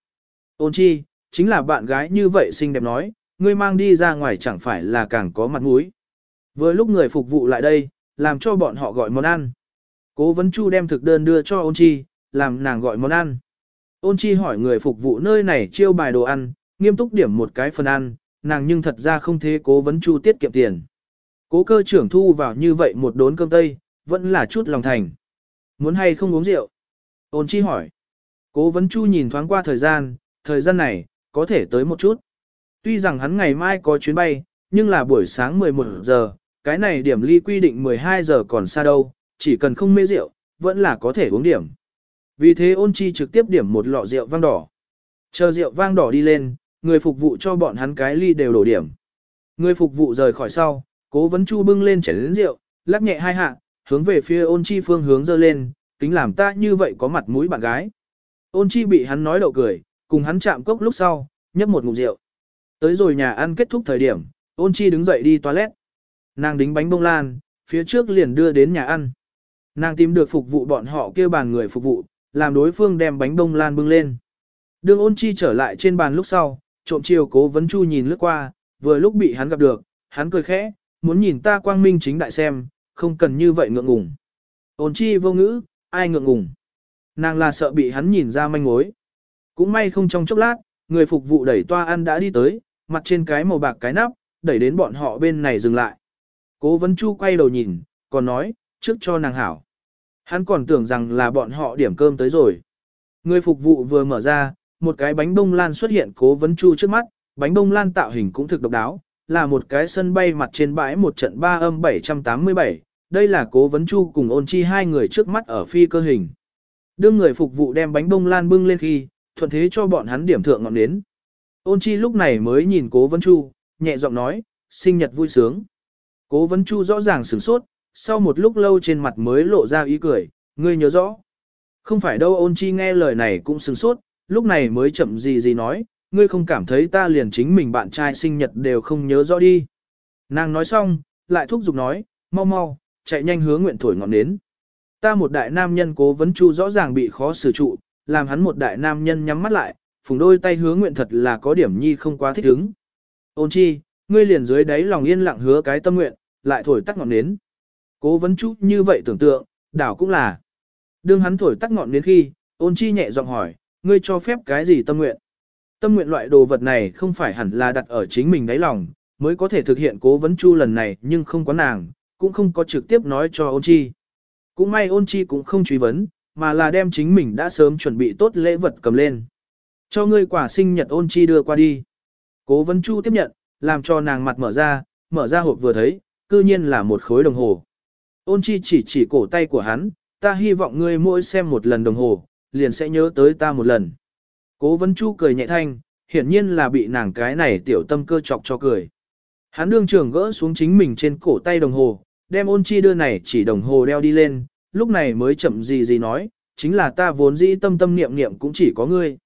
Ôn chi, chính là bạn gái như vậy xinh đẹp nói, ngươi mang đi ra ngoài chẳng phải là càng có mặt mũi. Vừa lúc người phục vụ lại đây, làm cho bọn họ gọi món ăn. Cố vấn chu đem thực đơn đưa cho ôn chi, làm nàng gọi món ăn. Ôn chi hỏi người phục vụ nơi này chiêu bài đồ ăn, nghiêm túc điểm một cái phần ăn, nàng nhưng thật ra không thế cố vấn chu tiết kiệm tiền. Cố cơ trưởng thu vào như vậy một đốn cơm tây, vẫn là chút lòng thành. Muốn hay không uống rượu? Ôn chi hỏi. Cố vấn chu nhìn thoáng qua thời gian, thời gian này, có thể tới một chút. Tuy rằng hắn ngày mai có chuyến bay, nhưng là buổi sáng 11 giờ, cái này điểm ly quy định 12 giờ còn xa đâu, chỉ cần không mê rượu, vẫn là có thể uống điểm. Vì thế ôn chi trực tiếp điểm một lọ rượu vang đỏ. Chờ rượu vang đỏ đi lên, người phục vụ cho bọn hắn cái ly đều đổ điểm. Người phục vụ rời khỏi sau, cố vấn chu bưng lên chén lớn rượu, lắc nhẹ hai hạ, hướng về phía ôn chi phương hướng dơ lên, tính làm ta như vậy có mặt mũi bạn gái. Ôn chi bị hắn nói đậu cười, cùng hắn chạm cốc lúc sau, nhấp một ngụm rượu. Tới rồi nhà ăn kết thúc thời điểm, ôn chi đứng dậy đi toilet. Nàng đính bánh bông lan, phía trước liền đưa đến nhà ăn. Nàng tìm được phục vụ bọn họ kêu bàn người phục vụ, làm đối phương đem bánh bông lan bưng lên. Đường ôn chi trở lại trên bàn lúc sau, trộm chiều cố vấn chu nhìn lướt qua, vừa lúc bị hắn gặp được, hắn cười khẽ, muốn nhìn ta quang minh chính đại xem, không cần như vậy ngượng ngùng. Ôn chi vô ngữ, ai ngượng ngùng. Nàng là sợ bị hắn nhìn ra manh mối. Cũng may không trong chốc lát, người phục vụ đẩy toa ăn đã đi tới, mặt trên cái màu bạc cái nắp, đẩy đến bọn họ bên này dừng lại. Cố vấn chu quay đầu nhìn, còn nói, trước cho nàng hảo. Hắn còn tưởng rằng là bọn họ điểm cơm tới rồi. Người phục vụ vừa mở ra, một cái bánh bông lan xuất hiện cố vấn chu trước mắt, bánh bông lan tạo hình cũng thực độc đáo, là một cái sân bay mặt trên bãi một trận ba âm 787, đây là cố vấn chu cùng ôn chi hai người trước mắt ở phi cơ hình. Đương người phục vụ đem bánh bông lan bưng lên khi, thuận thế cho bọn hắn điểm thượng ngọn nến. Ôn chi lúc này mới nhìn cố vấn chu, nhẹ giọng nói, sinh nhật vui sướng. Cố vấn chu rõ ràng sửng sốt, sau một lúc lâu trên mặt mới lộ ra ý cười, ngươi nhớ rõ. Không phải đâu ôn chi nghe lời này cũng sửng sốt, lúc này mới chậm gì gì nói, ngươi không cảm thấy ta liền chính mình bạn trai sinh nhật đều không nhớ rõ đi. Nàng nói xong, lại thúc giục nói, mau mau, chạy nhanh hướng nguyện thổi ngọn nến. Ta một đại nam nhân cố vấn chu rõ ràng bị khó xử trụ, làm hắn một đại nam nhân nhắm mắt lại, phùng đôi tay hứa nguyện thật là có điểm nhi không quá thích ứng. Ôn chi, ngươi liền dưới đáy lòng yên lặng hứa cái tâm nguyện, lại thổi tắt ngọn nến. Cố vấn chu như vậy tưởng tượng, đảo cũng là. Đương hắn thổi tắt ngọn nến khi, ôn chi nhẹ giọng hỏi, ngươi cho phép cái gì tâm nguyện? Tâm nguyện loại đồ vật này không phải hẳn là đặt ở chính mình đáy lòng, mới có thể thực hiện cố vấn chu lần này nhưng không có nàng, cũng không có trực tiếp nói cho ôn chi. Cũng may ôn chi cũng không truy vấn, mà là đem chính mình đã sớm chuẩn bị tốt lễ vật cầm lên. Cho ngươi quả sinh nhật ôn chi đưa qua đi. Cố vấn chu tiếp nhận, làm cho nàng mặt mở ra, mở ra hộp vừa thấy, cư nhiên là một khối đồng hồ. Ôn chi chỉ chỉ cổ tay của hắn, ta hy vọng ngươi mỗi xem một lần đồng hồ, liền sẽ nhớ tới ta một lần. Cố vấn chu cười nhẹ thanh, hiển nhiên là bị nàng cái này tiểu tâm cơ chọc cho cười. Hắn đương trường gỡ xuống chính mình trên cổ tay đồng hồ, đem ôn chi đưa này chỉ đồng hồ đeo đi lên, lúc này mới chậm gì gì nói, chính là ta vốn dĩ tâm tâm niệm niệm cũng chỉ có ngươi.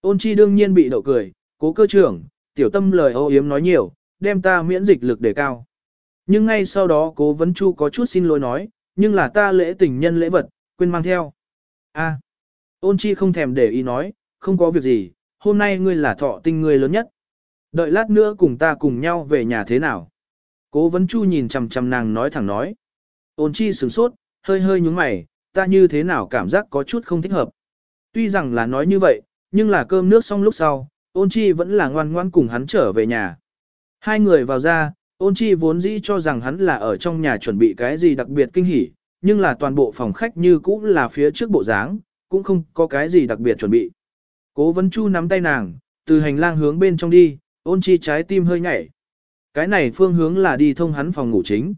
Ôn chi đương nhiên bị đậu cười, cố cơ trưởng, tiểu tâm lời ô yếm nói nhiều, đem ta miễn dịch lực đề cao. Nhưng ngay sau đó cố vấn chu có chút xin lỗi nói, nhưng là ta lễ tình nhân lễ vật, quên mang theo. a ôn chi không thèm để ý nói, không có việc gì, hôm nay ngươi là thọ tinh ngươi lớn nhất. Đợi lát nữa cùng ta cùng nhau về nhà thế nào. Cố vấn chu nhìn chằm chằm nàng nói thẳng nói. Ôn chi sửng sốt, hơi hơi nhúng mày, ta như thế nào cảm giác có chút không thích hợp. Tuy rằng là nói như vậy, nhưng là cơm nước xong lúc sau, ôn chi vẫn là ngoan ngoan cùng hắn trở về nhà. Hai người vào ra, ôn chi vốn dĩ cho rằng hắn là ở trong nhà chuẩn bị cái gì đặc biệt kinh hỉ, nhưng là toàn bộ phòng khách như cũ là phía trước bộ dáng, cũng không có cái gì đặc biệt chuẩn bị. Cố vấn chu nắm tay nàng, từ hành lang hướng bên trong đi, ôn chi trái tim hơi nhảy. Cái này phương hướng là đi thông hắn phòng ngủ chính.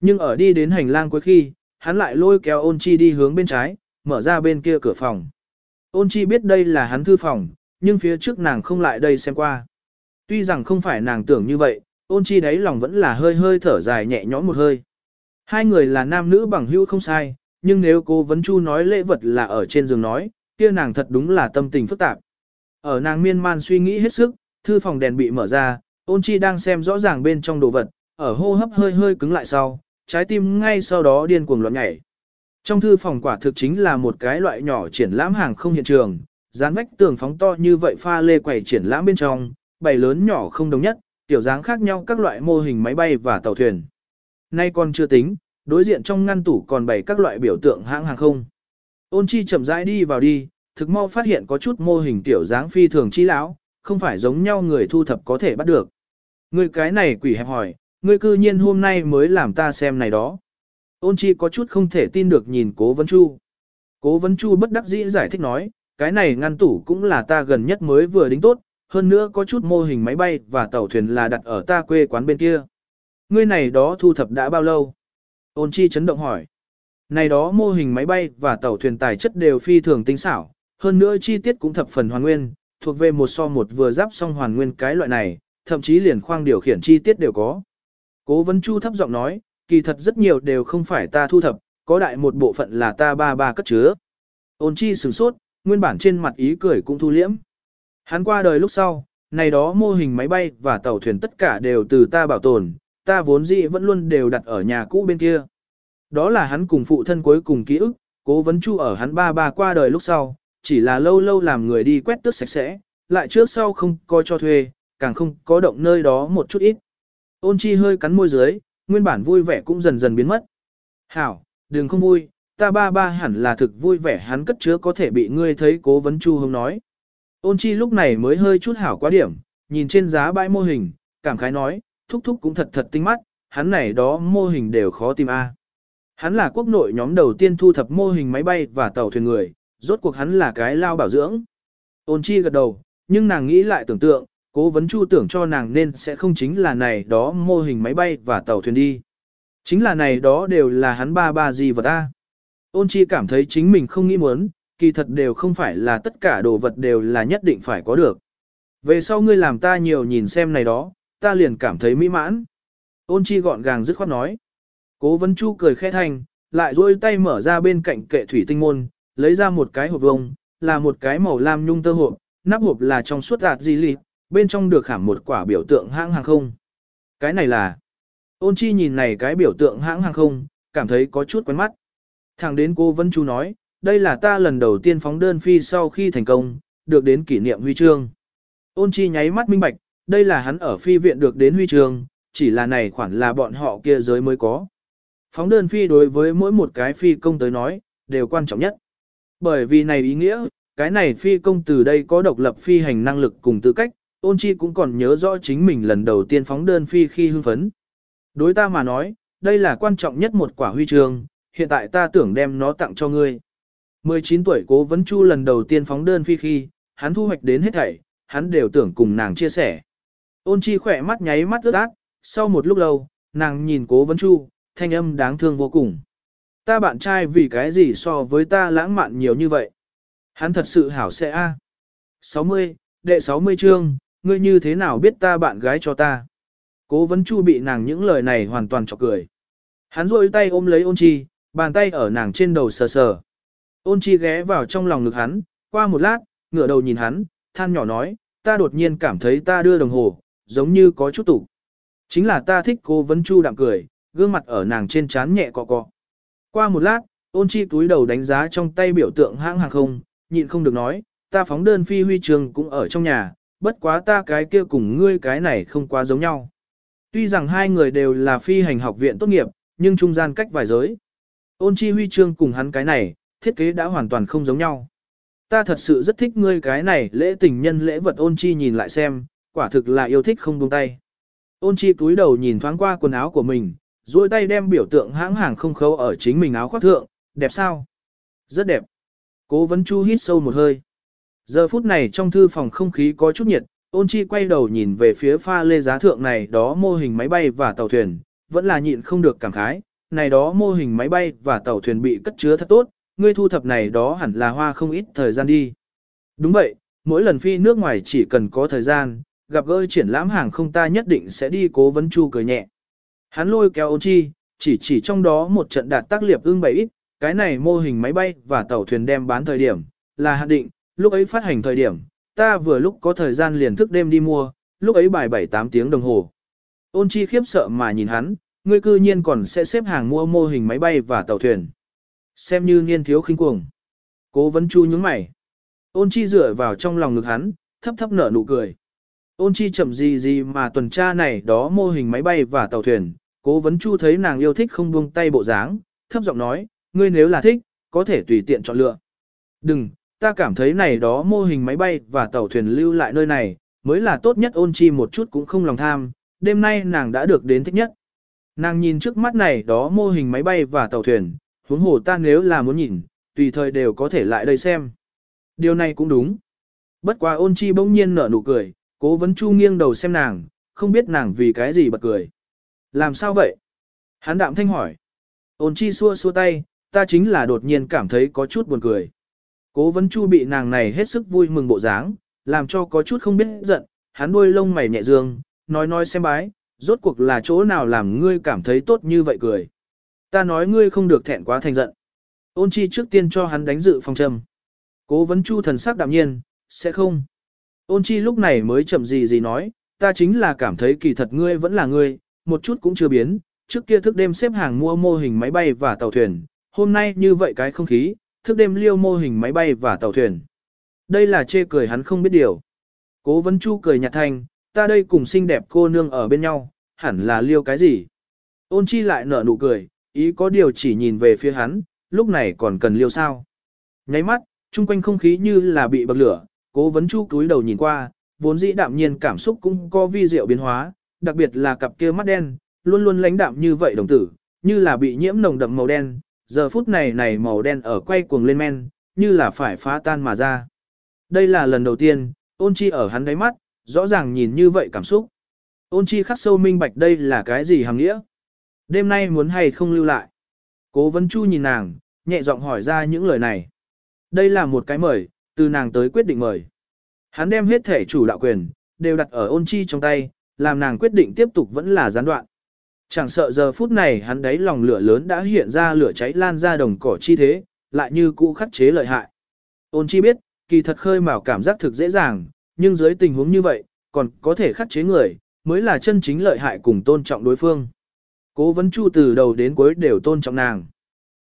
Nhưng ở đi đến hành lang cuối khi, hắn lại lôi kéo ôn chi đi hướng bên trái, mở ra bên kia cửa phòng. Ôn chi biết đây là hắn thư phòng, nhưng phía trước nàng không lại đây xem qua. Tuy rằng không phải nàng tưởng như vậy, ôn chi đáy lòng vẫn là hơi hơi thở dài nhẹ nhõm một hơi. Hai người là nam nữ bằng hữu không sai, nhưng nếu cô vấn chu nói lễ vật là ở trên giường nói, kia nàng thật đúng là tâm tình phức tạp. Ở nàng miên man suy nghĩ hết sức, thư phòng đèn bị mở ra, ôn chi đang xem rõ ràng bên trong đồ vật, ở hô hấp hơi hơi cứng lại sau, trái tim ngay sau đó điên cuồng loạn nhảy. Trong thư phòng quả thực chính là một cái loại nhỏ triển lãm hàng không hiện trường, dán vách tường phóng to như vậy pha lê quầy triển lãm bên trong, bày lớn nhỏ không đồng nhất, tiểu dáng khác nhau các loại mô hình máy bay và tàu thuyền. Nay còn chưa tính, đối diện trong ngăn tủ còn bày các loại biểu tượng hãng hàng không. Ôn chi chậm rãi đi vào đi, thực mau phát hiện có chút mô hình tiểu dáng phi thường chi lão, không phải giống nhau người thu thập có thể bắt được. Ngươi cái này quỷ hẹp hỏi, ngươi cư nhiên hôm nay mới làm ta xem này đó. Ôn chi có chút không thể tin được nhìn cố vấn chu. Cố vấn chu bất đắc dĩ giải thích nói, cái này ngăn tủ cũng là ta gần nhất mới vừa đính tốt, hơn nữa có chút mô hình máy bay và tàu thuyền là đặt ở ta quê quán bên kia. Ngươi này đó thu thập đã bao lâu? Ôn chi chấn động hỏi. Này đó mô hình máy bay và tàu thuyền tài chất đều phi thường tinh xảo, hơn nữa chi tiết cũng thập phần hoàn nguyên, thuộc về một so một vừa giáp xong hoàn nguyên cái loại này, thậm chí liền khoang điều khiển chi tiết đều có. Cố vấn chu thấp giọng nói, kỳ thật rất nhiều đều không phải ta thu thập, có đại một bộ phận là ta ba ba cất chứa. Ôn chi sửng sốt, nguyên bản trên mặt ý cười cũng thu liễm. Hắn qua đời lúc sau, này đó mô hình máy bay và tàu thuyền tất cả đều từ ta bảo tồn, ta vốn dĩ vẫn luôn đều đặt ở nhà cũ bên kia. Đó là hắn cùng phụ thân cuối cùng ký ức, cố vấn chu ở hắn ba ba qua đời lúc sau, chỉ là lâu lâu làm người đi quét tước sạch sẽ, lại trước sau không coi cho thuê, càng không có động nơi đó một chút ít. Ôn chi hơi cắn môi dưới, nguyên bản vui vẻ cũng dần dần biến mất. Hảo, đừng không vui, ta ba ba hẳn là thực vui vẻ hắn cất chứa có thể bị ngươi thấy cố vấn chu hông nói. Ôn chi lúc này mới hơi chút hảo quá điểm, nhìn trên giá bãi mô hình, cảm khái nói, thúc thúc cũng thật thật tinh mắt, hắn này đó mô hình đều khó tìm a. Hắn là quốc nội nhóm đầu tiên thu thập mô hình máy bay và tàu thuyền người, rốt cuộc hắn là cái lao bảo dưỡng. Ôn chi gật đầu, nhưng nàng nghĩ lại tưởng tượng, cố vấn chu tưởng cho nàng nên sẽ không chính là này đó mô hình máy bay và tàu thuyền đi. Chính là này đó đều là hắn ba ba gì vật ta. Ôn chi cảm thấy chính mình không nghĩ muốn, kỳ thật đều không phải là tất cả đồ vật đều là nhất định phải có được. Về sau ngươi làm ta nhiều nhìn xem này đó, ta liền cảm thấy mỹ mãn. Ôn chi gọn gàng dứt khoát nói. Cố vấn chu cười khẽ thành, lại duỗi tay mở ra bên cạnh kệ thủy tinh môn, lấy ra một cái hộp vông, là một cái màu lam nhung tơ hộp, nắp hộp là trong suốt gạt di lịp, bên trong được khảm một quả biểu tượng hãng hàng không. Cái này là... Ôn chi nhìn này cái biểu tượng hãng hàng không, cảm thấy có chút quen mắt. Thẳng đến cô Vân Chu nói, đây là ta lần đầu tiên phóng đơn phi sau khi thành công, được đến kỷ niệm huy chương. Ôn chi nháy mắt minh bạch, đây là hắn ở phi viện được đến huy chương, chỉ là này khoản là bọn họ kia giới mới có. Phóng đơn phi đối với mỗi một cái phi công tới nói, đều quan trọng nhất. Bởi vì này ý nghĩa, cái này phi công từ đây có độc lập phi hành năng lực cùng tư cách, ôn chi cũng còn nhớ rõ chính mình lần đầu tiên phóng đơn phi khi hưng phấn. Đối ta mà nói, đây là quan trọng nhất một quả huy chương, hiện tại ta tưởng đem nó tặng cho ngươi. 19 tuổi cố vấn chu lần đầu tiên phóng đơn phi khi, hắn thu hoạch đến hết thảy, hắn đều tưởng cùng nàng chia sẻ. Ôn chi khỏe mắt nháy mắt ướt át, sau một lúc lâu, nàng nhìn cố vấn chu, thanh âm đáng thương vô cùng. Ta bạn trai vì cái gì so với ta lãng mạn nhiều như vậy? Hắn thật sự hảo sẽ a. À. 60, đệ 60 chương, ngươi như thế nào biết ta bạn gái cho ta? Cố vấn chu bị nàng những lời này hoàn toàn chọc cười. Hắn rôi tay ôm lấy ôn chi, bàn tay ở nàng trên đầu sờ sờ. Ôn chi ghé vào trong lòng ngực hắn, qua một lát, ngửa đầu nhìn hắn, than nhỏ nói, ta đột nhiên cảm thấy ta đưa đồng hồ, giống như có chút tủ. Chính là ta thích cô vấn chu đạm cười, gương mặt ở nàng trên trán nhẹ cọ cọ. Qua một lát, ôn chi túi đầu đánh giá trong tay biểu tượng hãng hàng không, nhịn không được nói, ta phóng đơn phi huy trường cũng ở trong nhà, bất quá ta cái kia cùng ngươi cái này không quá giống nhau. Tuy rằng hai người đều là phi hành học viện tốt nghiệp, nhưng trung gian cách vài giới. Ôn chi huy chương cùng hắn cái này, thiết kế đã hoàn toàn không giống nhau. Ta thật sự rất thích ngươi cái này lễ tình nhân lễ vật ôn chi nhìn lại xem, quả thực là yêu thích không buông tay. Ôn chi túi đầu nhìn thoáng qua quần áo của mình, duỗi tay đem biểu tượng hãng hàng không khâu ở chính mình áo khoác thượng, đẹp sao? Rất đẹp. Cố vấn chu hít sâu một hơi. Giờ phút này trong thư phòng không khí có chút nhiệt, ôn chi quay đầu nhìn về phía pha lê giá thượng này đó mô hình máy bay và tàu thuyền, vẫn là nhịn không được cảm khái, này đó mô hình máy bay và tàu thuyền bị cất chứa thật tốt, ngươi thu thập này đó hẳn là hoa không ít thời gian đi. Đúng vậy, mỗi lần phi nước ngoài chỉ cần có thời gian, gặp gỡ triển lãm hàng không ta nhất định sẽ đi cố vấn chu cười nhẹ. Hắn lôi kéo ôn chi, chỉ chỉ trong đó một trận đạt tác liệp ương bảy ít, cái này mô hình máy bay và tàu thuyền đem bán thời điểm, là hạn định, lúc ấy phát hành thời điểm, ta vừa lúc có thời gian liền thức đêm đi mua, lúc ấy bài 7-8 tiếng đồng hồ. Ôn chi khiếp sợ mà nhìn hắn, ngươi cư nhiên còn sẽ xếp hàng mua mô hình máy bay và tàu thuyền. Xem như niên thiếu khinh cuồng. Cố vấn chu nhướng mày. Ôn chi dựa vào trong lòng ngực hắn, thấp thấp nở nụ cười. Ôn chi chậm gì gì mà tuần tra này đó mô hình máy bay và tàu thuyền, cố vấn chu thấy nàng yêu thích không buông tay bộ dáng, thấp giọng nói, ngươi nếu là thích, có thể tùy tiện chọn lựa. Đừng, ta cảm thấy này đó mô hình máy bay và tàu thuyền lưu lại nơi này, mới là tốt nhất ôn chi một chút cũng không lòng tham, đêm nay nàng đã được đến thích nhất. Nàng nhìn trước mắt này đó mô hình máy bay và tàu thuyền, huống hồ ta nếu là muốn nhìn, tùy thời đều có thể lại đây xem. Điều này cũng đúng. Bất quá ôn chi bỗng nhiên nở nụ cười, cố vấn chu nghiêng đầu xem nàng, không biết nàng vì cái gì bật cười. Làm sao vậy? Hắn đạm thanh hỏi. Ôn chi xua xua tay, ta chính là đột nhiên cảm thấy có chút buồn cười. Cố vấn chu bị nàng này hết sức vui mừng bộ dáng, làm cho có chút không biết giận, hắn đuôi lông mày nhẹ dương, nói nói xem bái, rốt cuộc là chỗ nào làm ngươi cảm thấy tốt như vậy cười. Ta nói ngươi không được thẹn quá thành giận. Ôn chi trước tiên cho hắn đánh dự phòng trầm. Cố vấn chu thần sắc đạm nhiên, sẽ không. Ôn chi lúc này mới chậm gì gì nói, ta chính là cảm thấy kỳ thật ngươi vẫn là ngươi, một chút cũng chưa biến, trước kia thức đêm xếp hàng mua mô hình máy bay và tàu thuyền, hôm nay như vậy cái không khí, thức đêm liêu mô hình máy bay và tàu thuyền. Đây là chê cười hắn không biết điều. Cố vấn chu cười nhạt thanh, ta đây cùng xinh đẹp cô nương ở bên nhau, hẳn là liêu cái gì. Ôn chi lại nở nụ cười, ý có điều chỉ nhìn về phía hắn, lúc này còn cần liêu sao. Nháy mắt, chung quanh không khí như là bị bậc lửa, cố vấn chu túi đầu nhìn qua, vốn dĩ đạm nhiên cảm xúc cũng có vi diệu biến hóa, đặc biệt là cặp kia mắt đen, luôn luôn lãnh đạm như vậy đồng tử, như là bị nhiễm nồng đậm màu đen, giờ phút này này màu đen ở quay cuồng lên men, như là phải phá tan mà ra. Đây là lần đầu tiên, ôn chi ở hắn đáy mắt, rõ ràng nhìn như vậy cảm xúc. Ôn chi khắc sâu minh bạch đây là cái gì hàng nghĩa. Đêm nay muốn hay không lưu lại. Cố vấn chu nhìn nàng, nhẹ giọng hỏi ra những lời này. Đây là một cái mời, từ nàng tới quyết định mời. Hắn đem hết thể chủ đạo quyền, đều đặt ở ôn chi trong tay, làm nàng quyết định tiếp tục vẫn là gián đoạn. Chẳng sợ giờ phút này hắn đấy lòng lửa lớn đã hiện ra lửa cháy lan ra đồng cỏ chi thế, lại như cũ khắc chế lợi hại. Ôn chi biết, kỳ thật khơi mào cảm giác thực dễ dàng, nhưng dưới tình huống như vậy, còn có thể khắc chế người, mới là chân chính lợi hại cùng tôn trọng đối phương. Cố vấn chu từ đầu đến cuối đều tôn trọng nàng.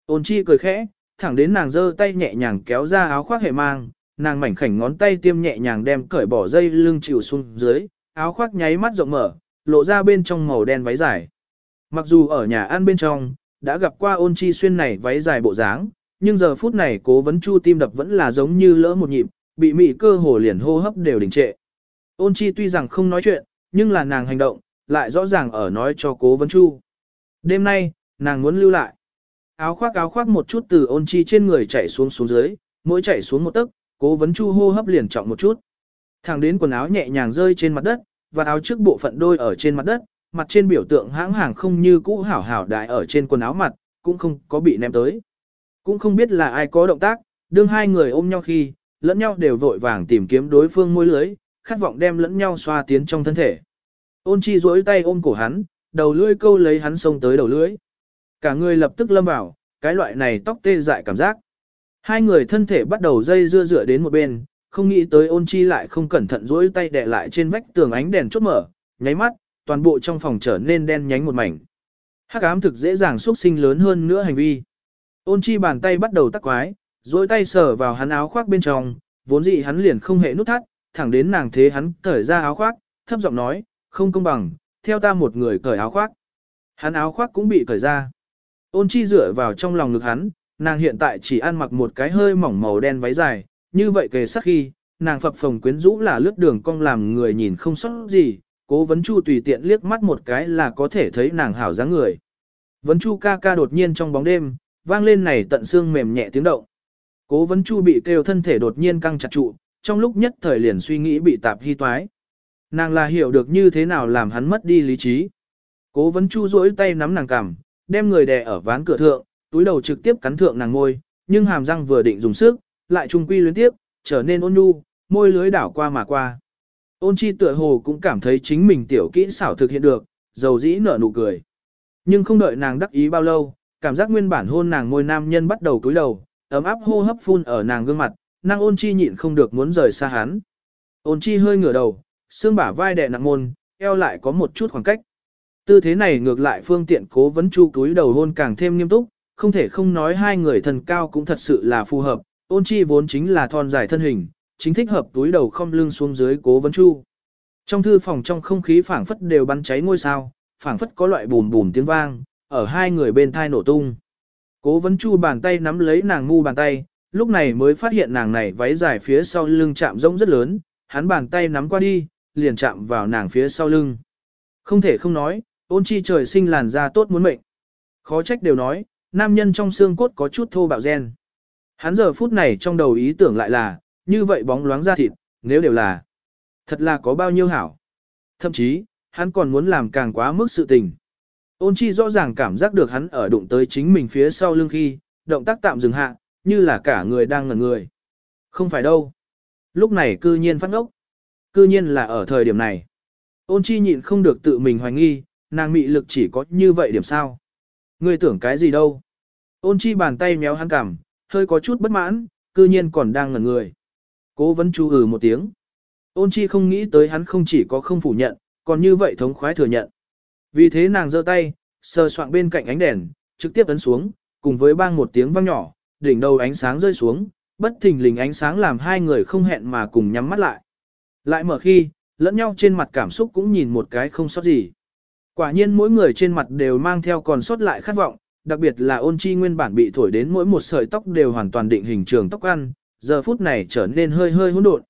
Ôn chi cười khẽ, thẳng đến nàng giơ tay nhẹ nhàng kéo ra áo khoác hệ mang, nàng mảnh khảnh ngón tay tiêm nhẹ nhàng đem cởi bỏ dây lưng chịu xuống dưới, áo khoác nháy mắt rộng mở, lộ ra bên trong màu đen váy dài. Mặc dù ở nhà ăn bên trong, đã gặp qua ôn chi xuyên này váy dài bộ dáng, nhưng giờ phút này cố vấn chu tim đập vẫn là giống như lỡ một nhịp, bị mị cơ hồ liền hô hấp đều đình trệ. Ôn chi tuy rằng không nói chuyện, nhưng là nàng hành động, lại rõ ràng ở nói cho cố vấn chu. Đêm nay, nàng muốn lưu lại. Áo khoác áo khoác một chút từ ôn chi trên người chạy xuống xuống dưới, mỗi chạy xuống một tấc, cố vấn chu hô hấp liền trọng một chút. Thẳng đến quần áo nhẹ nhàng rơi trên mặt đất, và áo trước bộ phận đôi ở trên mặt đất, mặt trên biểu tượng hãng hàng không như cũ hảo hảo đại ở trên quần áo mặt, cũng không có bị ném tới. Cũng không biết là ai có động tác, đương hai người ôm nhau khi, lẫn nhau đều vội vàng tìm kiếm đối phương môi lưới, khát vọng đem lẫn nhau xoa tiến trong thân thể. Ôn chi duỗi tay ôm cổ hắn, đầu lưỡi câu lấy hắn xông tới đầu lưỡi. Cả người lập tức lâm vào, cái loại này tóc tê dại cảm giác. Hai người thân thể bắt đầu dây dưa dựa đến một bên, không nghĩ tới ôn chi lại không cẩn thận rỗi tay đè lại trên vách tường ánh đèn chốt mở, nháy mắt, toàn bộ trong phòng trở nên đen nhánh một mảnh. Hắc ám thực dễ dàng xuất sinh lớn hơn nữa hành vi. Ôn chi bàn tay bắt đầu tắc quái, rỗi tay sờ vào hắn áo khoác bên trong, vốn dĩ hắn liền không hề nút thắt, thẳng đến nàng thế hắn cởi ra áo khoác, thấp giọng nói, không công bằng, theo ta một người cởi áo khoác. Hắn áo khoác cũng bị cởi ra. Ôn chi dựa vào trong lòng ngực hắn, nàng hiện tại chỉ ăn mặc một cái hơi mỏng màu đen váy dài, như vậy kề sắc khi, nàng phập phồng quyến rũ là lướt đường cong làm người nhìn không sót gì, cố vấn chu tùy tiện liếc mắt một cái là có thể thấy nàng hảo dáng người. Vấn chu ca ca đột nhiên trong bóng đêm, vang lên này tận xương mềm nhẹ tiếng động. Cố vấn chu bị kêu thân thể đột nhiên căng chặt trụ, trong lúc nhất thời liền suy nghĩ bị tạp hy toái. Nàng là hiểu được như thế nào làm hắn mất đi lý trí. Cố vấn chu duỗi tay nắm nàng cằm, đem người đè ở ván cửa thượng, túi đầu trực tiếp cắn thượng nàng ngôi, nhưng hàm răng vừa định dùng sức, lại trung quy luyến tiếp, trở nên ôn nhu, môi lưới đảo qua mà qua. Ôn chi tựa hồ cũng cảm thấy chính mình tiểu kỹ xảo thực hiện được, dầu dĩ nở nụ cười. Nhưng không đợi nàng đắc ý bao lâu, cảm giác nguyên bản hôn nàng môi nam nhân bắt đầu túi đầu, ấm áp hô hấp phun ở nàng gương mặt, nàng ôn chi nhịn không được muốn rời xa hắn. Ôn chi hơi ngửa đầu, xương bả vai đè nặng môn, eo lại có một chút khoảng cách. Tư thế này ngược lại phương tiện cố vấn chu túi đầu hôn càng thêm nghiêm túc, không thể không nói hai người thần cao cũng thật sự là phù hợp, ôn chi vốn chính là thon dài thân hình, chính thích hợp túi đầu không lưng xuống dưới cố vấn chu. Trong thư phòng trong không khí phảng phất đều bắn cháy ngôi sao, phảng phất có loại bùm bùm tiếng vang, ở hai người bên thai nổ tung. Cố vấn chu bàn tay nắm lấy nàng ngu bàn tay, lúc này mới phát hiện nàng này váy dài phía sau lưng chạm rỗng rất lớn, hắn bàn tay nắm qua đi, liền chạm vào nàng phía sau lưng. Không thể không nói, ôn chi trời sinh làn da tốt muốn mệnh. Khó trách đều nói, nam nhân trong xương cốt có chút thô bạo gen. Hắn giờ phút này trong đầu ý tưởng lại là, như vậy bóng loáng ra thịt, nếu đều là, thật là có bao nhiêu hảo. Thậm chí, hắn còn muốn làm càng quá mức sự tình. Ôn chi rõ ràng cảm giác được hắn ở đụng tới chính mình phía sau lưng khi, động tác tạm dừng hạ, như là cả người đang ngẩn người. Không phải đâu. Lúc này cư nhiên phát ngốc. Cư nhiên là ở thời điểm này. Ôn chi nhịn không được tự mình hoài nghi, nàng mị lực chỉ có như vậy điểm sao. Ngươi tưởng cái gì đâu. Ôn chi bàn tay méo hắn cằm, hơi có chút bất mãn, cư nhiên còn đang ngẩn người. Cố vấn chú ừ một tiếng. Ôn chi không nghĩ tới hắn không chỉ có không phủ nhận, còn như vậy thống khoái thừa nhận. Vì thế nàng giơ tay, sờ soạng bên cạnh ánh đèn, trực tiếp ấn xuống, cùng với bang một tiếng vang nhỏ, đỉnh đầu ánh sáng rơi xuống, bất thình lình ánh sáng làm hai người không hẹn mà cùng nhắm mắt lại. Lại mở khi, lẫn nhau trên mặt cảm xúc cũng nhìn một cái không sót gì. Quả nhiên mỗi người trên mặt đều mang theo còn sót lại khát vọng, đặc biệt là ôn chi nguyên bản bị thổi đến mỗi một sợi tóc đều hoàn toàn định hình trường tóc ăn, giờ phút này trở nên hơi hơi hỗn độn.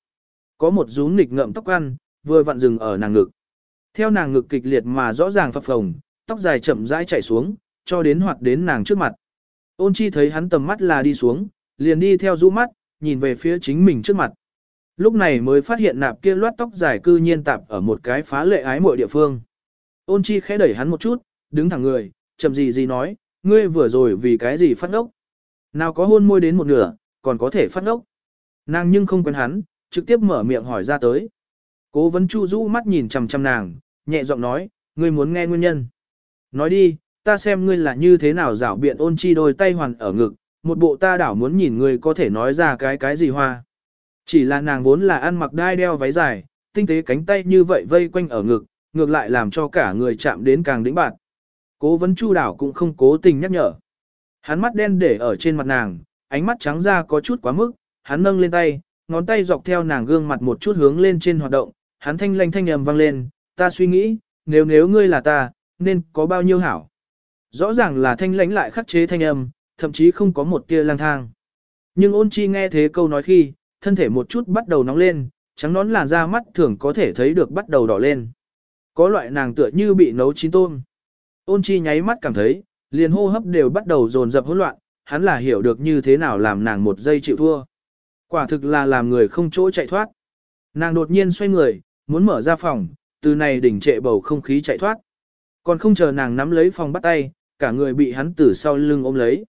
Có một rúm nghịch ngậm tóc ăn, vừa vặn dừng ở nàng ngực. Theo nàng ngực kịch liệt mà rõ ràng phập phồng, tóc dài chậm rãi chảy xuống, cho đến hoạt đến nàng trước mặt. Ôn chi thấy hắn tầm mắt là đi xuống, liền đi theo rũ mắt, nhìn về phía chính mình trước mặt. Lúc này mới phát hiện nạp kia loát tóc dài cư nhiên tạp ở một cái phá lệ ái mọi địa phương. Ôn chi khẽ đẩy hắn một chút, đứng thẳng người, chậm gì gì nói, ngươi vừa rồi vì cái gì phát ngốc. Nào có hôn môi đến một nửa, còn có thể phát ngốc. Nàng nhưng không quen hắn, trực tiếp mở miệng hỏi ra tới. Cố vấn chu rũ mắt nhìn chằm chằm nàng, nhẹ giọng nói, ngươi muốn nghe nguyên nhân. Nói đi, ta xem ngươi là như thế nào rảo biện ôn chi đôi tay hoàn ở ngực, một bộ ta đảo muốn nhìn ngươi có thể nói ra cái cái gì hoa. Chỉ là nàng vốn là ăn mặc đai đeo váy dài, tinh tế cánh tay như vậy vây quanh ở ngực, ngược lại làm cho cả người chạm đến càng đĩnh bạn. Cố vấn chu đảo cũng không cố tình nhắc nhở. Hắn mắt đen để ở trên mặt nàng, ánh mắt trắng ra có chút quá mức, hắn nâng lên tay, ngón tay dọc theo nàng gương mặt một chút hướng lên trên hoạt động, hắn thanh lanh thanh ầm vang lên, ta suy nghĩ, nếu nếu ngươi là ta, nên có bao nhiêu hảo. Rõ ràng là thanh lãnh lại khắc chế thanh âm, thậm chí không có một tia lang thang. Nhưng ôn chi nghe thế câu nói khi, thân thể một chút bắt đầu nóng lên, trắng nón làn da mắt thường có thể thấy được bắt đầu đỏ lên. Có loại nàng tựa như bị nấu chín tôm. Ôn chi nháy mắt cảm thấy, liền hô hấp đều bắt đầu dồn dập hỗn loạn, hắn là hiểu được như thế nào làm nàng một giây chịu thua. Quả thực là làm người không chỗ chạy thoát. Nàng đột nhiên xoay người, muốn mở ra phòng, từ này đỉnh trệ bầu không khí chạy thoát. Còn không chờ nàng nắm lấy phòng bắt tay, cả người bị hắn từ sau lưng ôm lấy.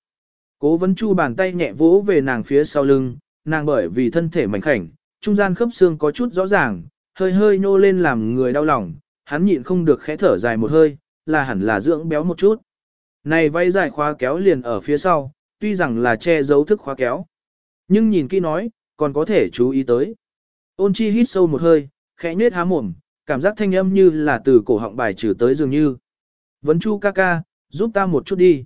Cố vấn chu bàn tay nhẹ vỗ về nàng phía sau lưng, nàng bởi vì thân thể mảnh khảnh, trung gian khớp xương có chút rõ ràng, hơi hơi nô lên làm người đau lòng, hắn nhịn không được khẽ thở dài một hơi, là hẳn là dưỡng béo một chút. Này váy dài khóa kéo liền ở phía sau, tuy rằng là che giấu thức khóa kéo. Nhưng nhìn kỹ nói, còn có thể chú ý tới. Ôn chi hít sâu một hơi, khẽ nết há mồm, cảm giác thanh âm như là từ cổ họng bài trừ tới dường như. Vấn chu ca ca, giúp ta một chút đi.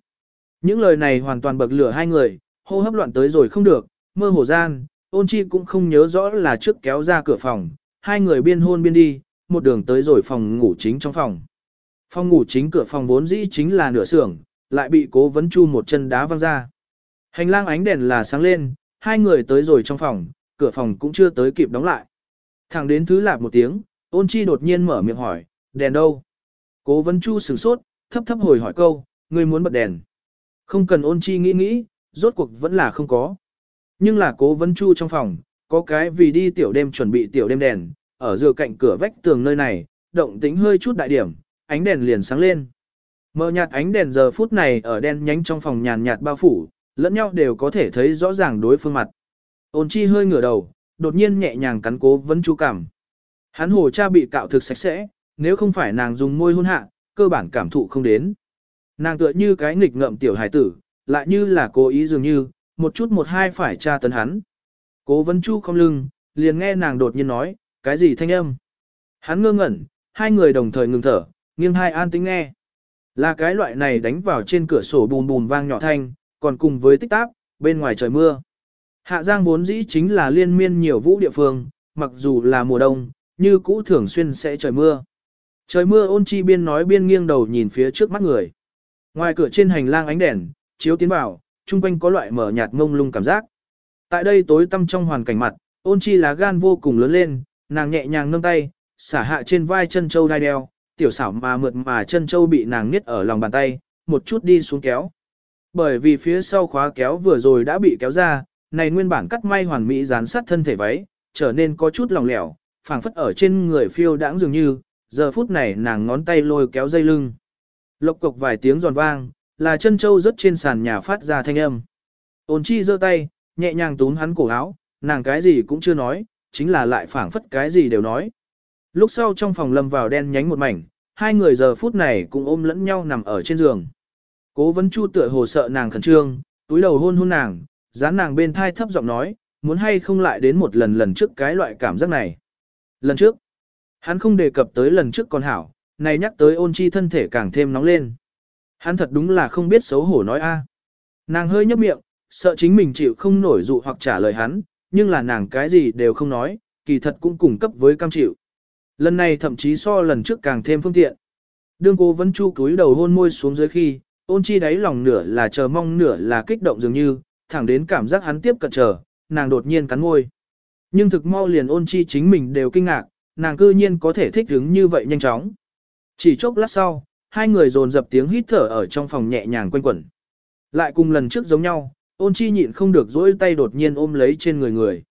Những lời này hoàn toàn bậc lửa hai người, hô hấp loạn tới rồi không được, mơ hồ gian, ôn chi cũng không nhớ rõ là trước kéo ra cửa phòng, hai người biên hôn biên đi, một đường tới rồi phòng ngủ chính trong phòng. Phòng ngủ chính cửa phòng vốn dĩ chính là nửa xưởng, lại bị cố vấn chu một chân đá văng ra. Hành lang ánh đèn là sáng lên, hai người tới rồi trong phòng, cửa phòng cũng chưa tới kịp đóng lại. Thẳng đến thứ lạp một tiếng, ôn chi đột nhiên mở miệng hỏi, đèn đâu? Cố vấn chu sửng sốt, thấp thấp hồi hỏi câu, ngươi muốn bật đèn. Không cần ôn chi nghĩ nghĩ, rốt cuộc vẫn là không có. Nhưng là cố vấn chu trong phòng, có cái vì đi tiểu đêm chuẩn bị tiểu đêm đèn, ở giữa cạnh cửa vách tường nơi này, động tính hơi chút đại điểm, ánh đèn liền sáng lên. Mờ nhạt ánh đèn giờ phút này ở đen nhánh trong phòng nhàn nhạt bao phủ, lẫn nhau đều có thể thấy rõ ràng đối phương mặt. Ôn chi hơi ngửa đầu, đột nhiên nhẹ nhàng cắn cố vấn chu cảm. Hắn hồ cha bị cạo thực sạch sẽ, nếu không phải nàng dùng môi hôn hạ, cơ bản cảm thụ không đến. Nàng tựa như cái nghịch ngợm tiểu hải tử, lại như là cố ý dường như, một chút một hai phải tra tấn hắn. Cố vấn chu không lưng, liền nghe nàng đột nhiên nói, cái gì thanh âm. Hắn ngơ ngẩn, hai người đồng thời ngừng thở, nghiêng hai an tính nghe. Là cái loại này đánh vào trên cửa sổ bùn bùn vang nhỏ thanh, còn cùng với tích táp, bên ngoài trời mưa. Hạ Giang vốn dĩ chính là liên miên nhiều vũ địa phương, mặc dù là mùa đông, như cũ thường xuyên sẽ trời mưa. Trời mưa ôn chi biên nói biên nghiêng đầu nhìn phía trước mắt người. Ngoài cửa trên hành lang ánh đèn, chiếu tiến vào, chung quanh có loại mở nhạt ngông lung cảm giác. Tại đây tối tăm trong hoàn cảnh mặt, ôn chi lá gan vô cùng lớn lên, nàng nhẹ nhàng nâng tay, xả hạ trên vai chân châu đai đeo, tiểu xảo mà mượt mà chân châu bị nàng niết ở lòng bàn tay, một chút đi xuống kéo. Bởi vì phía sau khóa kéo vừa rồi đã bị kéo ra, này nguyên bản cắt may hoàn mỹ dán sát thân thể váy, trở nên có chút lỏng lẻo, phảng phất ở trên người phiêu đãng dường như, giờ phút này nàng ngón tay lôi kéo dây lưng. Lộc cộc vài tiếng giòn vang, là chân châu rất trên sàn nhà phát ra thanh âm. Ôn chi giơ tay, nhẹ nhàng túm hắn cổ áo, nàng cái gì cũng chưa nói, chính là lại phảng phất cái gì đều nói. Lúc sau trong phòng lâm vào đen nhánh một mảnh, hai người giờ phút này cũng ôm lẫn nhau nằm ở trên giường. Cố vấn chu tựa hồ sợ nàng khẩn trương, túi đầu hôn hôn nàng, dán nàng bên thai thấp giọng nói, muốn hay không lại đến một lần lần trước cái loại cảm giác này. Lần trước, hắn không đề cập tới lần trước còn hảo, này nhắc tới ôn chi thân thể càng thêm nóng lên. Hắn thật đúng là không biết xấu hổ nói a. Nàng hơi nhấp miệng, sợ chính mình chịu không nổi dụ hoặc trả lời hắn, nhưng là nàng cái gì đều không nói, kỳ thật cũng cùng cấp với cam chịu. Lần này thậm chí so lần trước càng thêm phương tiện. Đương cô vẫn chu cúi đầu hôn môi xuống dưới khi, ôn chi đáy lòng nửa là chờ mong nửa là kích động dường như, thẳng đến cảm giác hắn tiếp cận chờ, nàng đột nhiên cắn môi. Nhưng thực mau liền ôn chi chính mình đều kinh ngạc, nàng cư nhiên có thể thích ứng như vậy nhanh chóng. Chỉ chốc lát sau, hai người dồn dập tiếng hít thở ở trong phòng nhẹ nhàng quanh quẩn. Lại cùng lần trước giống nhau, ôn chi nhịn không được dỗi tay đột nhiên ôm lấy trên người người.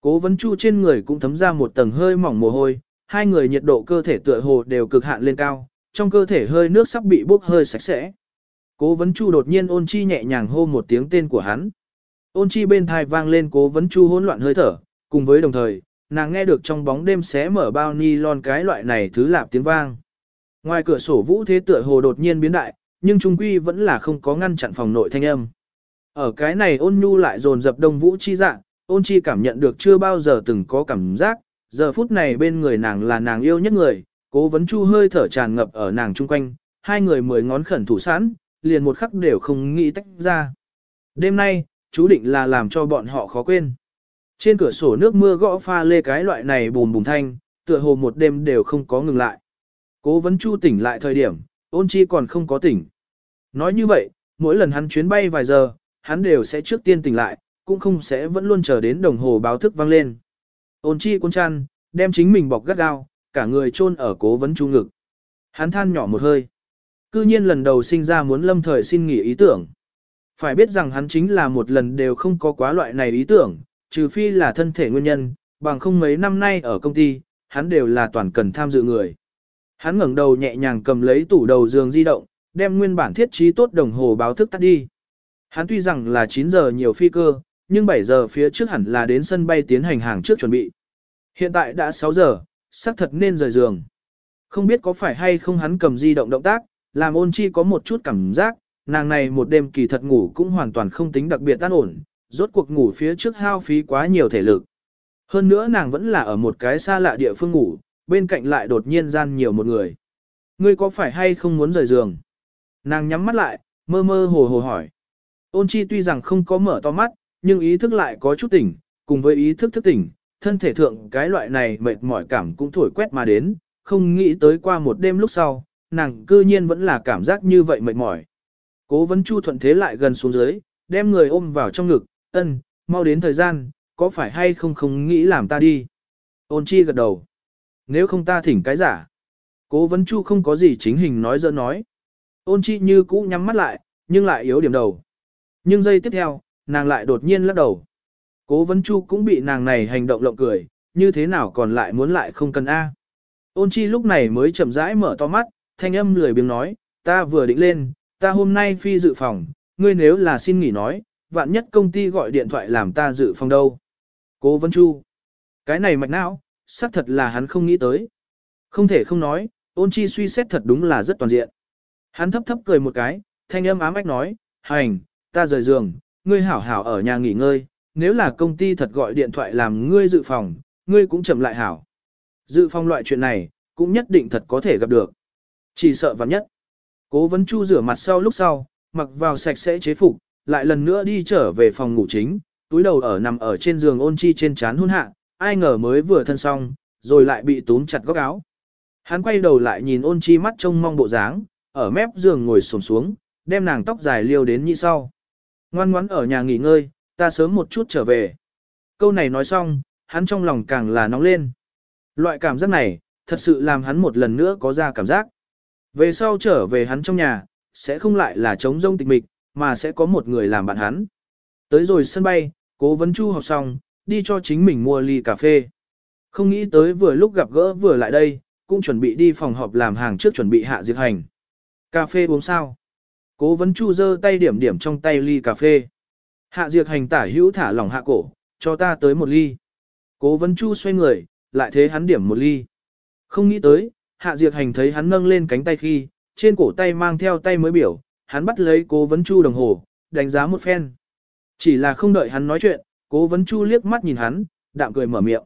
Cố vấn chu trên người cũng thấm ra một tầng hơi mỏng mồ hôi, hai người nhiệt độ cơ thể tựa hồ đều cực hạn lên cao, trong cơ thể hơi nước sắp bị bốc hơi sạch sẽ. Cố vấn chu đột nhiên ôn chi nhẹ nhàng hô một tiếng tên của hắn. Ôn chi bên thai vang lên cố vấn chu hỗn loạn hơi thở, cùng với đồng thời, nàng nghe được trong bóng đêm xé mở bao ni lon cái loại này thứ lạp tiếng vang. Ngoài cửa sổ vũ thế tựa hồ đột nhiên biến đại, nhưng trung quy vẫn là không có ngăn chặn phòng nội thanh âm. Ở cái này ôn nhu lại dồn dập đông vũ chi dạng, ôn chi cảm nhận được chưa bao giờ từng có cảm giác, giờ phút này bên người nàng là nàng yêu nhất người, cố vấn chu hơi thở tràn ngập ở nàng chung quanh, hai người mười ngón khẩn thủ sẵn, liền một khắc đều không nghĩ tách ra. Đêm nay, chú định là làm cho bọn họ khó quên. Trên cửa sổ nước mưa gõ pha lê cái loại này bùm bùm thanh, tựa hồ một đêm đều không có ngừng lại. Cố vấn chu tỉnh lại thời điểm, ôn chi còn không có tỉnh. Nói như vậy, mỗi lần hắn chuyến bay vài giờ, hắn đều sẽ trước tiên tỉnh lại, cũng không sẽ vẫn luôn chờ đến đồng hồ báo thức vang lên. Ôn chi cuốn chăn, đem chính mình bọc gắt gao, cả người chôn ở cố vấn chu ngực. Hắn than nhỏ một hơi. Cư nhiên lần đầu sinh ra muốn lâm thời xin nghỉ ý tưởng. Phải biết rằng hắn chính là một lần đều không có quá loại này ý tưởng, trừ phi là thân thể nguyên nhân, bằng không mấy năm nay ở công ty, hắn đều là toàn cần tham dự người. Hắn ngẩng đầu nhẹ nhàng cầm lấy tủ đầu giường di động, đem nguyên bản thiết trí tốt đồng hồ báo thức tắt đi. Hắn tuy rằng là 9 giờ nhiều phi cơ, nhưng 7 giờ phía trước hẳn là đến sân bay tiến hành hàng trước chuẩn bị. Hiện tại đã 6 giờ, xác thật nên rời giường. Không biết có phải hay không hắn cầm di động động tác, làm ôn chi có một chút cảm giác, nàng này một đêm kỳ thật ngủ cũng hoàn toàn không tính đặc biệt tan ổn, rốt cuộc ngủ phía trước hao phí quá nhiều thể lực. Hơn nữa nàng vẫn là ở một cái xa lạ địa phương ngủ, bên cạnh lại đột nhiên gian nhiều một người. Ngươi có phải hay không muốn rời giường? Nàng nhắm mắt lại, mơ mơ hồ hồ hỏi. Ôn chi tuy rằng không có mở to mắt, nhưng ý thức lại có chút tỉnh, cùng với ý thức thức tỉnh, thân thể thượng cái loại này mệt mỏi cảm cũng thổi quét mà đến, không nghĩ tới qua một đêm lúc sau, nàng cư nhiên vẫn là cảm giác như vậy mệt mỏi. Cố vấn chu thuận thế lại gần xuống dưới, đem người ôm vào trong ngực, ân, mau đến thời gian, có phải hay không không nghĩ làm ta đi. Ôn chi gật đầu. Nếu không ta thỉnh cái giả. Cố vấn chu không có gì chính hình nói dỡ nói. Ôn chi như cũ nhắm mắt lại, nhưng lại yếu điểm đầu. Nhưng giây tiếp theo, nàng lại đột nhiên lắc đầu. Cố vấn chu cũng bị nàng này hành động lộng cười, như thế nào còn lại muốn lại không cần A. Ôn chi lúc này mới chậm rãi mở to mắt, thanh âm lười biếng nói, ta vừa định lên, ta hôm nay phi dự phòng, ngươi nếu là xin nghỉ nói, vạn nhất công ty gọi điện thoại làm ta dự phòng đâu. Cố vấn chu. Cái này mạch não, xác thật là hắn không nghĩ tới. Không thể không nói, ôn chi suy xét thật đúng là rất toàn diện. Hắn thấp thấp cười một cái, thanh âm ám ách nói, hành, ta rời giường, ngươi hảo hảo ở nhà nghỉ ngơi, nếu là công ty thật gọi điện thoại làm ngươi dự phòng, ngươi cũng chậm lại hảo. Dự phòng loại chuyện này, cũng nhất định thật có thể gặp được. Chỉ sợ vắng nhất. Cố vấn chu rửa mặt sau lúc sau, mặc vào sạch sẽ chế phục, lại lần nữa đi trở về phòng ngủ chính, túi đầu ở nằm ở trên giường ôn chi trên chán hôn hạ, ai ngờ mới vừa thân xong, rồi lại bị túm chặt góc áo. Hắn quay đầu lại nhìn ôn chi mắt trông mong bộ dáng, ở mép giường ngồi xổm xuống, đem nàng tóc dài liêu đến như sau. Ngoan ngoãn ở nhà nghỉ ngơi, ta sớm một chút trở về. Câu này nói xong, hắn trong lòng càng là nóng lên. Loại cảm giác này, thật sự làm hắn một lần nữa có ra cảm giác. Về sau trở về hắn trong nhà, sẽ không lại là trống rông tịch mịch, mà sẽ có một người làm bạn hắn. Tới rồi sân bay, cố vấn chu học xong, đi cho chính mình mua ly cà phê. Không nghĩ tới vừa lúc gặp gỡ vừa lại đây, cũng chuẩn bị đi phòng họp làm hàng trước chuẩn bị hạ diệt hành. Cà phê uống sao? Cố vấn chu giơ tay điểm điểm trong tay ly cà phê. Hạ diệt hành tả hữu thả lỏng hạ cổ, cho ta tới một ly. Cố vấn chu xoay người, lại thế hắn điểm một ly. Không nghĩ tới, hạ diệt hành thấy hắn nâng lên cánh tay khi, trên cổ tay mang theo tay mới biểu, hắn bắt lấy cố vấn chu đồng hồ, đánh giá một phen. Chỉ là không đợi hắn nói chuyện, cố vấn chu liếc mắt nhìn hắn, đạm cười mở miệng.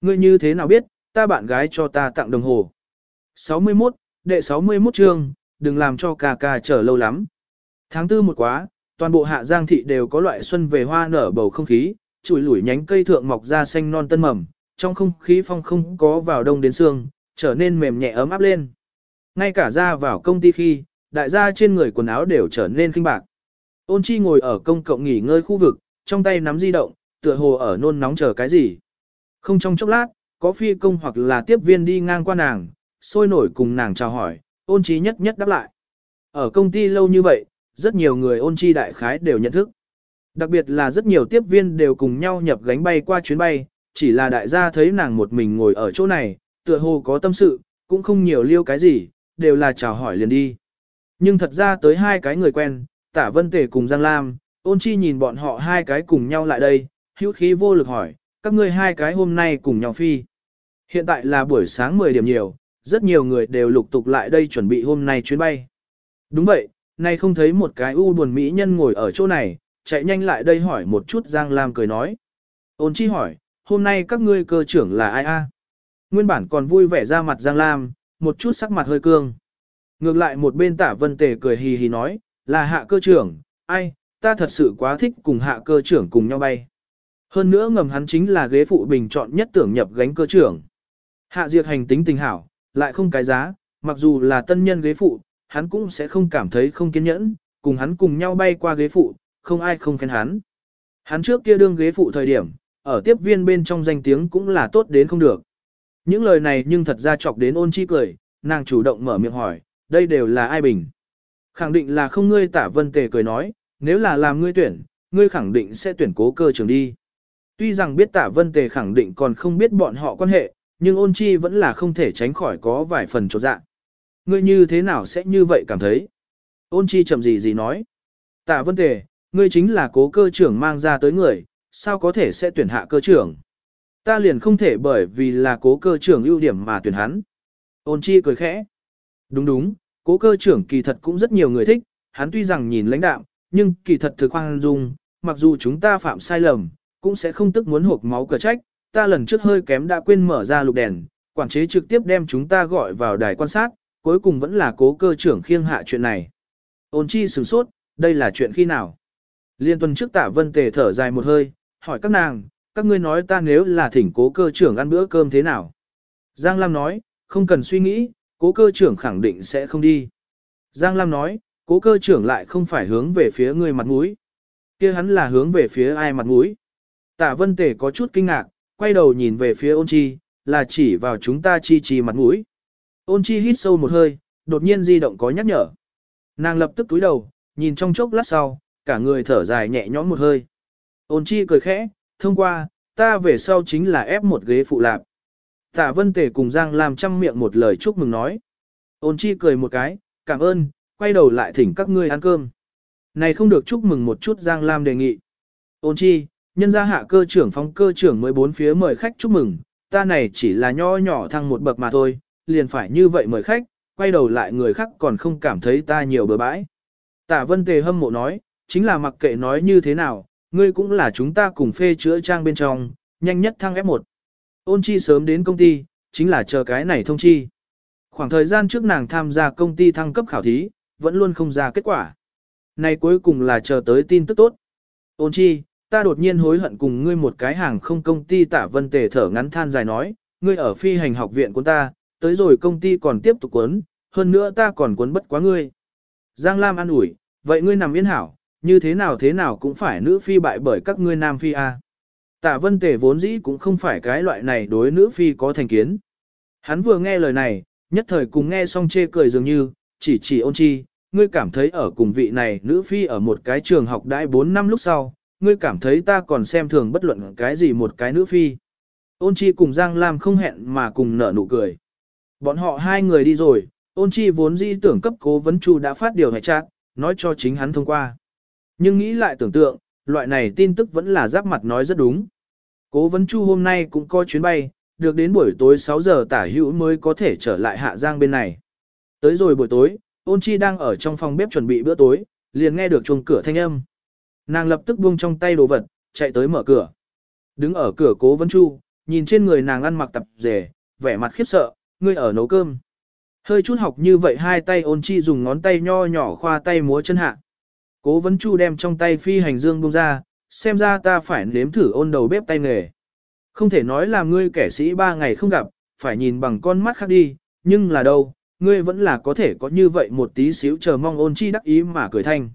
Ngươi như thế nào biết, ta bạn gái cho ta tặng đồng hồ. 61, đệ 61 chương, đừng làm cho ca ca chờ lâu lắm. Tháng tư một quá, toàn bộ hạ giang thị đều có loại xuân về hoa nở bầu không khí, chùi lủi nhánh cây thượng mọc ra xanh non tân mầm, trong không khí phong không có vào đông đến xương, trở nên mềm nhẹ ấm áp lên. Ngay cả ra vào công ty khi, đại gia trên người quần áo đều trở nên kinh bạc. Ôn chi ngồi ở công cộng nghỉ ngơi khu vực, trong tay nắm di động, tựa hồ ở nôn nóng chờ cái gì. Không trong chốc lát, có phi công hoặc là tiếp viên đi ngang qua nàng, sôi nổi cùng nàng chào hỏi, ôn chi nhất nhất đáp lại. Ở công ty lâu như vậy, rất nhiều người ôn chi đại khái đều nhận thức. Đặc biệt là rất nhiều tiếp viên đều cùng nhau nhập gánh bay qua chuyến bay, chỉ là đại gia thấy nàng một mình ngồi ở chỗ này, tựa hồ có tâm sự, cũng không nhiều liêu cái gì, đều là chào hỏi liền đi. Nhưng thật ra tới hai cái người quen, tả vân tề cùng Giang Lam, ôn chi nhìn bọn họ hai cái cùng nhau lại đây, hữu khí vô lực hỏi, các ngươi hai cái hôm nay cùng nhau phi. Hiện tại là buổi sáng 10 điểm nhiều, rất nhiều người đều lục tục lại đây chuẩn bị hôm nay chuyến bay. Đúng vậy, nay không thấy một cái u buồn mỹ nhân ngồi ở chỗ này, chạy nhanh lại đây hỏi một chút Giang Lam cười nói. Ôn chi hỏi, hôm nay các ngươi cơ trưởng là ai a? Nguyên bản còn vui vẻ ra mặt Giang Lam, một chút sắc mặt hơi cương. Ngược lại một bên tả vân tề cười hì hì nói, là hạ cơ trưởng, ai, ta thật sự quá thích cùng hạ cơ trưởng cùng nhau bay. Hơn nữa ngầm hắn chính là ghế phụ bình chọn nhất tưởng nhập gánh cơ trưởng. Hạ diệt hành tính tình hảo, lại không cái giá, mặc dù là tân nhân ghế phụ, hắn cũng sẽ không cảm thấy không kiên nhẫn, cùng hắn cùng nhau bay qua ghế phụ, không ai không khen hắn. Hắn trước kia đương ghế phụ thời điểm, ở tiếp viên bên trong danh tiếng cũng là tốt đến không được. Những lời này nhưng thật ra chọc đến ôn chi cười, nàng chủ động mở miệng hỏi, đây đều là ai bình. Khẳng định là không ngươi tả vân tề cười nói, nếu là làm ngươi tuyển, ngươi khẳng định sẽ tuyển cố cơ trường đi. Tuy rằng biết tả vân tề khẳng định còn không biết bọn họ quan hệ, nhưng ôn chi vẫn là không thể tránh khỏi có vài phần trột dạ. Ngươi như thế nào sẽ như vậy cảm thấy? Ôn chi chậm gì gì nói. tạ vân tề, ngươi chính là cố cơ trưởng mang ra tới người, sao có thể sẽ tuyển hạ cơ trưởng? Ta liền không thể bởi vì là cố cơ trưởng ưu điểm mà tuyển hắn. Ôn chi cười khẽ. Đúng đúng, cố cơ trưởng kỳ thật cũng rất nhiều người thích, hắn tuy rằng nhìn lãnh đạo, nhưng kỳ thật thực khoan dung, mặc dù chúng ta phạm sai lầm, cũng sẽ không tức muốn hộp máu cờ trách, ta lần trước hơi kém đã quên mở ra lục đèn, quản chế trực tiếp đem chúng ta gọi vào đài quan sát, cuối cùng vẫn là cố cơ trưởng khiêng hạ chuyện này. Ôn chi sửng sốt, đây là chuyện khi nào? Liên tuần trước tạ vân tề thở dài một hơi, hỏi các nàng, các ngươi nói ta nếu là thỉnh cố cơ trưởng ăn bữa cơm thế nào? Giang Lam nói, không cần suy nghĩ, cố cơ trưởng khẳng định sẽ không đi. Giang Lam nói, cố cơ trưởng lại không phải hướng về phía ngươi mặt mũi. kia hắn là hướng về phía ai mặt mũi. Tạ Vân Tề có chút kinh ngạc, quay đầu nhìn về phía ôn chi, là chỉ vào chúng ta chi chi mặt mũi. Ôn chi hít sâu một hơi, đột nhiên di động có nhắc nhở. Nàng lập tức túi đầu, nhìn trong chốc lát sau, cả người thở dài nhẹ nhõm một hơi. Ôn chi cười khẽ, thông qua, ta về sau chính là ép một ghế phụ lạp. Tạ Vân Tề cùng Giang Lam chăm miệng một lời chúc mừng nói. Ôn chi cười một cái, cảm ơn, quay đầu lại thỉnh các ngươi ăn cơm. Này không được chúc mừng một chút Giang Lam đề nghị. Ôn chi, nhân gia hạ cơ trưởng phóng cơ trưởng mới bốn phía mời khách chúc mừng, ta này chỉ là nho nhỏ thăng một bậc mà thôi, liền phải như vậy mời khách, quay đầu lại người khác còn không cảm thấy ta nhiều bừa bãi. Tạ Vân Tề hâm mộ nói, chính là mặc kệ nói như thế nào, ngươi cũng là chúng ta cùng phê chữa trang bên trong, nhanh nhất thăng F1. Ôn chi sớm đến công ty, chính là chờ cái này thông chi. Khoảng thời gian trước nàng tham gia công ty thăng cấp khảo thí, vẫn luôn không ra kết quả. Này cuối cùng là chờ tới tin tức tốt. Ôn chi, ta đột nhiên hối hận cùng ngươi một cái hàng không công ty tả vân tề thở ngắn than dài nói, ngươi ở phi hành học viện của ta, tới rồi công ty còn tiếp tục cuốn, hơn nữa ta còn cuốn bất quá ngươi. Giang Lam an ủi, vậy ngươi nằm yên hảo, như thế nào thế nào cũng phải nữ phi bại bởi các ngươi nam phi a. À. Tạ vân tề vốn dĩ cũng không phải cái loại này đối nữ phi có thành kiến. Hắn vừa nghe lời này, nhất thời cùng nghe xong chê cười dường như, chỉ chỉ ôn chi, ngươi cảm thấy ở cùng vị này nữ phi ở một cái trường học đại 4 năm lúc sau, ngươi cảm thấy ta còn xem thường bất luận cái gì một cái nữ phi. Ôn chi cùng Giang Lam không hẹn mà cùng nở nụ cười. Bọn họ hai người đi rồi, ôn chi vốn dĩ tưởng cấp cố vấn chu đã phát điều hệ chat, nói cho chính hắn thông qua. Nhưng nghĩ lại tưởng tượng, loại này tin tức vẫn là giáp mặt nói rất đúng. Cố vấn chu hôm nay cũng có chuyến bay, được đến buổi tối 6 giờ tả hữu mới có thể trở lại Hạ Giang bên này. Tới rồi buổi tối, ôn chi đang ở trong phòng bếp chuẩn bị bữa tối, liền nghe được chuông cửa thanh âm. Nàng lập tức buông trong tay đồ vật, chạy tới mở cửa. Đứng ở cửa cố vấn chu, nhìn trên người nàng ăn mặc tập rể, vẻ mặt khiếp sợ, ngươi ở nấu cơm. Hơi chút học như vậy hai tay ôn chi dùng ngón tay nho nhỏ khoa tay múa chân hạ. Cố vấn chu đem trong tay phi hành dương buông ra, xem ra ta phải nếm thử ôn đầu bếp tay nghề. Không thể nói là ngươi kẻ sĩ ba ngày không gặp, phải nhìn bằng con mắt khác đi, nhưng là đâu, ngươi vẫn là có thể có như vậy một tí xíu chờ mong ôn chi đắc ý mà cười thanh.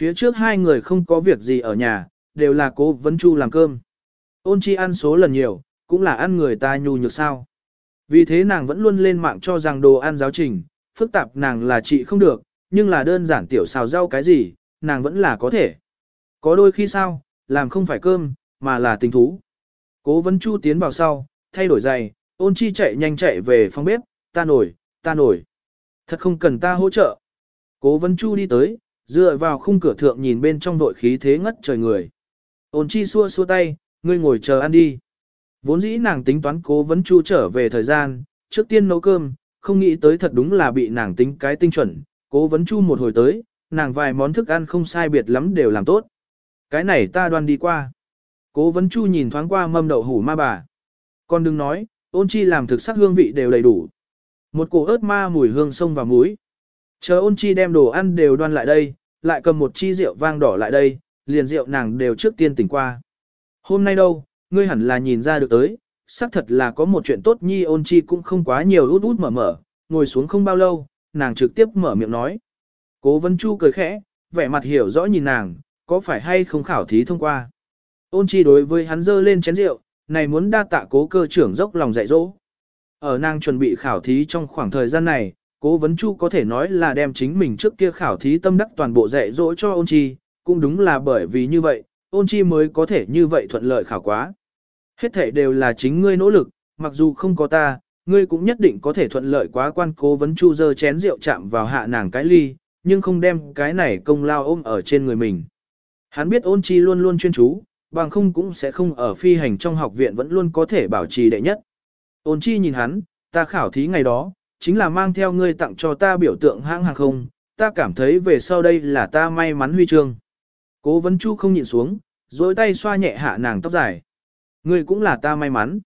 Phía trước hai người không có việc gì ở nhà, đều là cố vấn chu làm cơm. Ôn chi ăn số lần nhiều, cũng là ăn người ta nhu nhược sao. Vì thế nàng vẫn luôn lên mạng cho rằng đồ ăn giáo trình, phức tạp nàng là chị không được, nhưng là đơn giản tiểu xào rau cái gì, nàng vẫn là có thể. Có đôi khi sao, làm không phải cơm, mà là tình thú. Cố vấn chu tiến vào sau, thay đổi giày, ôn chi chạy nhanh chạy về phòng bếp, ta nổi, ta nổi. Thật không cần ta hỗ trợ. Cố vấn chu đi tới, dựa vào khung cửa thượng nhìn bên trong vội khí thế ngất trời người. Ôn chi xua xua tay, ngươi ngồi chờ ăn đi. Vốn dĩ nàng tính toán cố vấn chu trở về thời gian, trước tiên nấu cơm, không nghĩ tới thật đúng là bị nàng tính cái tinh chuẩn. Cố vấn chu một hồi tới, nàng vài món thức ăn không sai biệt lắm đều làm tốt. Cái này ta đoan đi qua. Cố vấn chu nhìn thoáng qua mâm đậu hủ ma bà. Con đừng nói, ôn chi làm thực sắc hương vị đều đầy đủ. Một cổ ớt ma mùi hương sông và muối. Chờ ôn chi đem đồ ăn đều đoan lại đây, lại cầm một chi rượu vang đỏ lại đây, liền rượu nàng đều trước tiên tỉnh qua. Hôm nay đâu, ngươi hẳn là nhìn ra được tới, xác thật là có một chuyện tốt nhi ôn chi cũng không quá nhiều út út mở mở, ngồi xuống không bao lâu, nàng trực tiếp mở miệng nói. Cố Vân Chu cười khẽ, vẻ mặt hiểu rõ nhìn nàng, có phải hay không khảo thí thông qua. Ôn chi đối với hắn dơ lên chén rượu, này muốn đa tạ cố cơ trưởng dốc lòng dạy dỗ. Ở nàng chuẩn bị khảo thí trong khoảng thời gian này, cố vấn chu có thể nói là đem chính mình trước kia khảo thí tâm đắc toàn bộ dạy dỗ cho ôn chi, cũng đúng là bởi vì như vậy, ôn chi mới có thể như vậy thuận lợi khảo quá. Hết thể đều là chính ngươi nỗ lực, mặc dù không có ta, ngươi cũng nhất định có thể thuận lợi quá quan cố vấn chu dơ chén rượu chạm vào hạ nàng cái ly, nhưng không đem cái này công lao ôm ở trên người mình. Hắn biết ôn chi luôn luôn chuyên chú, bằng không cũng sẽ không ở phi hành trong học viện vẫn luôn có thể bảo trì đệ nhất. Ôn chi nhìn hắn, ta khảo thí ngày đó, chính là mang theo ngươi tặng cho ta biểu tượng hãng hàng không, ta cảm thấy về sau đây là ta may mắn huy chương. Cố vấn chu không nhịn xuống, dối tay xoa nhẹ hạ nàng tóc dài. Ngươi cũng là ta may mắn.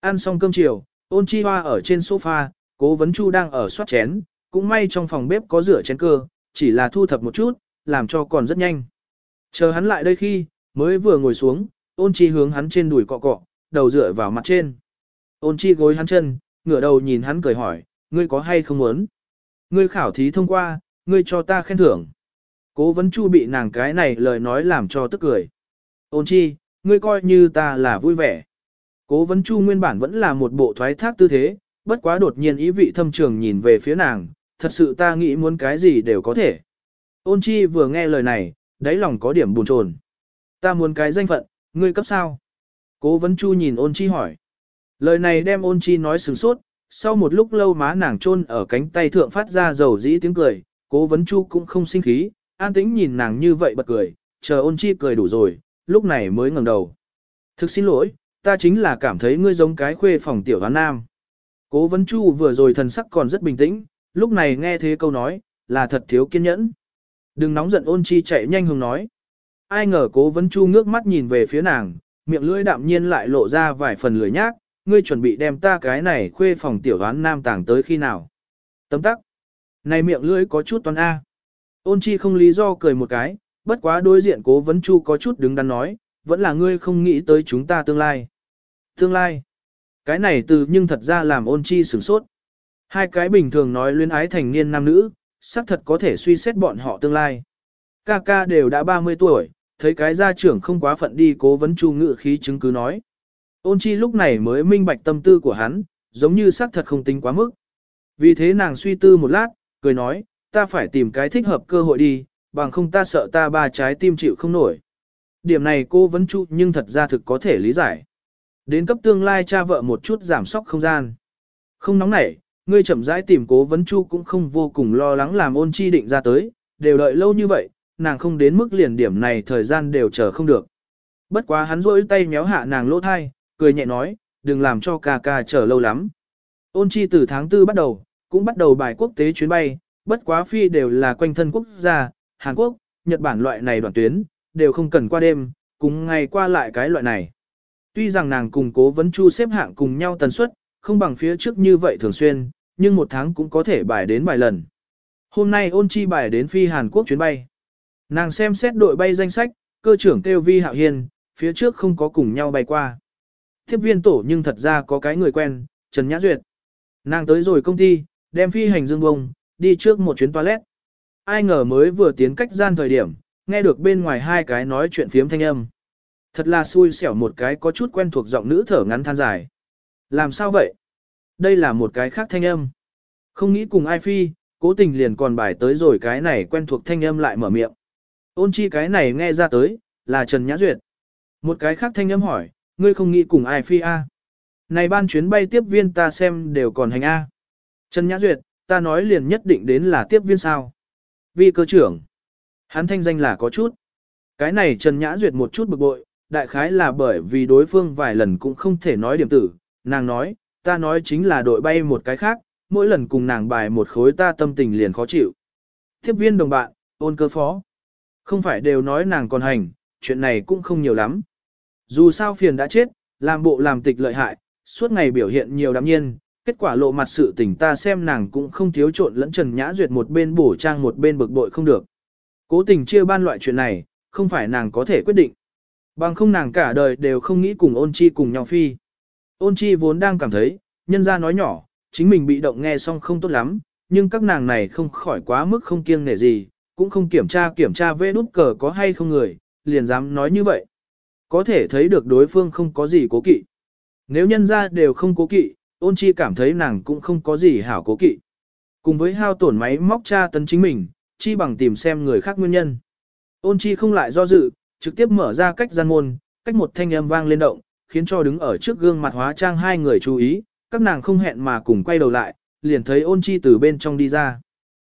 Ăn xong cơm chiều, ôn chi hoa ở trên sofa, cố vấn chu đang ở soát chén, cũng may trong phòng bếp có rửa chén cơ, chỉ là thu thập một chút, làm cho còn rất nhanh. Chờ hắn lại đây khi, mới vừa ngồi xuống, ôn chi hướng hắn trên đùi cọ cọ, đầu dựa vào mặt trên. Ôn chi gối hắn chân, ngửa đầu nhìn hắn cười hỏi, ngươi có hay không muốn? Ngươi khảo thí thông qua, ngươi cho ta khen thưởng. Cố vấn chu bị nàng cái này lời nói làm cho tức cười. Ôn chi, ngươi coi như ta là vui vẻ. Cố vấn chu nguyên bản vẫn là một bộ thoái thác tư thế, bất quá đột nhiên ý vị thâm trường nhìn về phía nàng, thật sự ta nghĩ muốn cái gì đều có thể. Ôn chi vừa nghe lời này, đáy lòng có điểm buồn chồn. Ta muốn cái danh phận, ngươi cấp sao? Cố vấn chu nhìn ôn chi hỏi. Lời này đem ôn chi nói sửng sốt, sau một lúc lâu má nàng chôn ở cánh tay thượng phát ra dầu dĩ tiếng cười, cố vấn chu cũng không sinh khí, an tĩnh nhìn nàng như vậy bật cười, chờ ôn chi cười đủ rồi, lúc này mới ngẩng đầu. Thực xin lỗi, ta chính là cảm thấy ngươi giống cái khuê phòng tiểu hoán nam. Cố vấn chu vừa rồi thần sắc còn rất bình tĩnh, lúc này nghe thế câu nói, là thật thiếu kiên nhẫn. Đừng nóng giận ôn chi chạy nhanh hướng nói. Ai ngờ cố vấn chu ngước mắt nhìn về phía nàng, miệng lưỡi đạm nhiên lại lộ ra vài phần lười nhác, ngươi chuẩn bị đem ta cái này khuê phòng tiểu đoán nam tàng tới khi nào. Tấm tắc. Này miệng lưỡi có chút toán A. Ôn chi không lý do cười một cái, bất quá đối diện cố vấn chu có chút đứng đắn nói, vẫn là ngươi không nghĩ tới chúng ta tương lai. Tương lai. Cái này từ nhưng thật ra làm ôn chi sửng sốt. Hai cái bình thường nói luyến ái thành niên nam nữ, xác thật có thể suy xét bọn họ tương lai. Ca ca đều đã 30 tuổi, thấy cái gia trưởng không quá phận đi cố vấn chu ngự khí chứng cứ nói. Ôn chi lúc này mới minh bạch tâm tư của hắn, giống như xác thật không tính quá mức. Vì thế nàng suy tư một lát, cười nói, ta phải tìm cái thích hợp cơ hội đi, bằng không ta sợ ta ba trái tim chịu không nổi. Điểm này cô vẫn trụ nhưng thật ra thực có thể lý giải. Đến cấp tương lai cha vợ một chút giảm sóc không gian. Không nóng nảy, ngươi chậm rãi tìm cố vấn chu cũng không vô cùng lo lắng làm ôn chi định ra tới, đều đợi lâu như vậy, nàng không đến mức liền điểm này thời gian đều chờ không được. Bất quá hắn rỗi tay méo hạ nàng lỗ thai, cười nhẹ nói, đừng làm cho ca ca chờ lâu lắm. Ôn chi từ tháng 4 bắt đầu, cũng bắt đầu bài quốc tế chuyến bay, bất quá phi đều là quanh thân quốc gia, Hàn Quốc, Nhật Bản loại này đoạn tuyến, đều không cần qua đêm, cùng ngày qua lại cái loại này. Tuy rằng nàng cùng cố vấn chu xếp hạng cùng nhau tần suất, không bằng phía trước như vậy thường xuyên, nhưng một tháng cũng có thể bài đến vài lần. Hôm nay ôn chi bài đến phi Hàn Quốc chuyến bay. Nàng xem xét đội bay danh sách, cơ trưởng kêu vi hạo hiên, phía trước không có cùng nhau bay qua. Tiếp viên tổ nhưng thật ra có cái người quen, Trần Nhã Duyệt. Nàng tới rồi công ty, đem phi hành dương bông, đi trước một chuyến toilet. Ai ngờ mới vừa tiến cách gian thời điểm, nghe được bên ngoài hai cái nói chuyện phiếm thanh âm. Thật là xui xẻo một cái có chút quen thuộc giọng nữ thở ngắn than dài. Làm sao vậy? Đây là một cái khác thanh âm. Không nghĩ cùng ai phi, cố tình liền còn bài tới rồi cái này quen thuộc thanh âm lại mở miệng. Ôn chi cái này nghe ra tới, là Trần Nhã Duyệt. Một cái khác thanh âm hỏi, ngươi không nghĩ cùng ai phi a? Này ban chuyến bay tiếp viên ta xem đều còn hành a. Trần Nhã Duyệt, ta nói liền nhất định đến là tiếp viên sao. Vi cơ trưởng. Hắn thanh danh là có chút. Cái này Trần Nhã Duyệt một chút bực bội, đại khái là bởi vì đối phương vài lần cũng không thể nói điểm tử. Nàng nói, ta nói chính là đội bay một cái khác, mỗi lần cùng nàng bài một khối ta tâm tình liền khó chịu. Tiếp viên đồng bạn, ôn cơ phó. Không phải đều nói nàng còn hành, chuyện này cũng không nhiều lắm. Dù sao phiền đã chết, làm bộ làm tịch lợi hại, suốt ngày biểu hiện nhiều đạm nhiên, kết quả lộ mặt sự tình ta xem nàng cũng không thiếu trộn lẫn Trần Nhã Duyệt một bên bổ trang một bên bực bội không được. Cố tình chia ban loại chuyện này, không phải nàng có thể quyết định. Bằng không nàng cả đời đều không nghĩ cùng ôn chi cùng nhau phi. Ôn chi vốn đang cảm thấy, nhân ra nói nhỏ, chính mình bị động nghe xong không tốt lắm, nhưng các nàng này không khỏi quá mức không kiêng nể gì, cũng không kiểm tra kiểm tra vê đút cờ có hay không người, liền dám nói như vậy. Có thể thấy được đối phương không có gì cố kỵ. Nếu nhân ra đều không cố kỵ, ôn chi cảm thấy nàng cũng không có gì hảo cố kỵ. Cùng với hao tổn máy móc tra tấn chính mình, chi bằng tìm xem người khác nguyên nhân. Ôn chi không lại do dự, trực tiếp mở ra cách gian môn, cách một thanh âm vang lên động, khiến cho đứng ở trước gương mặt hóa trang hai người chú ý, các nàng không hẹn mà cùng quay đầu lại, liền thấy ôn chi từ bên trong đi ra.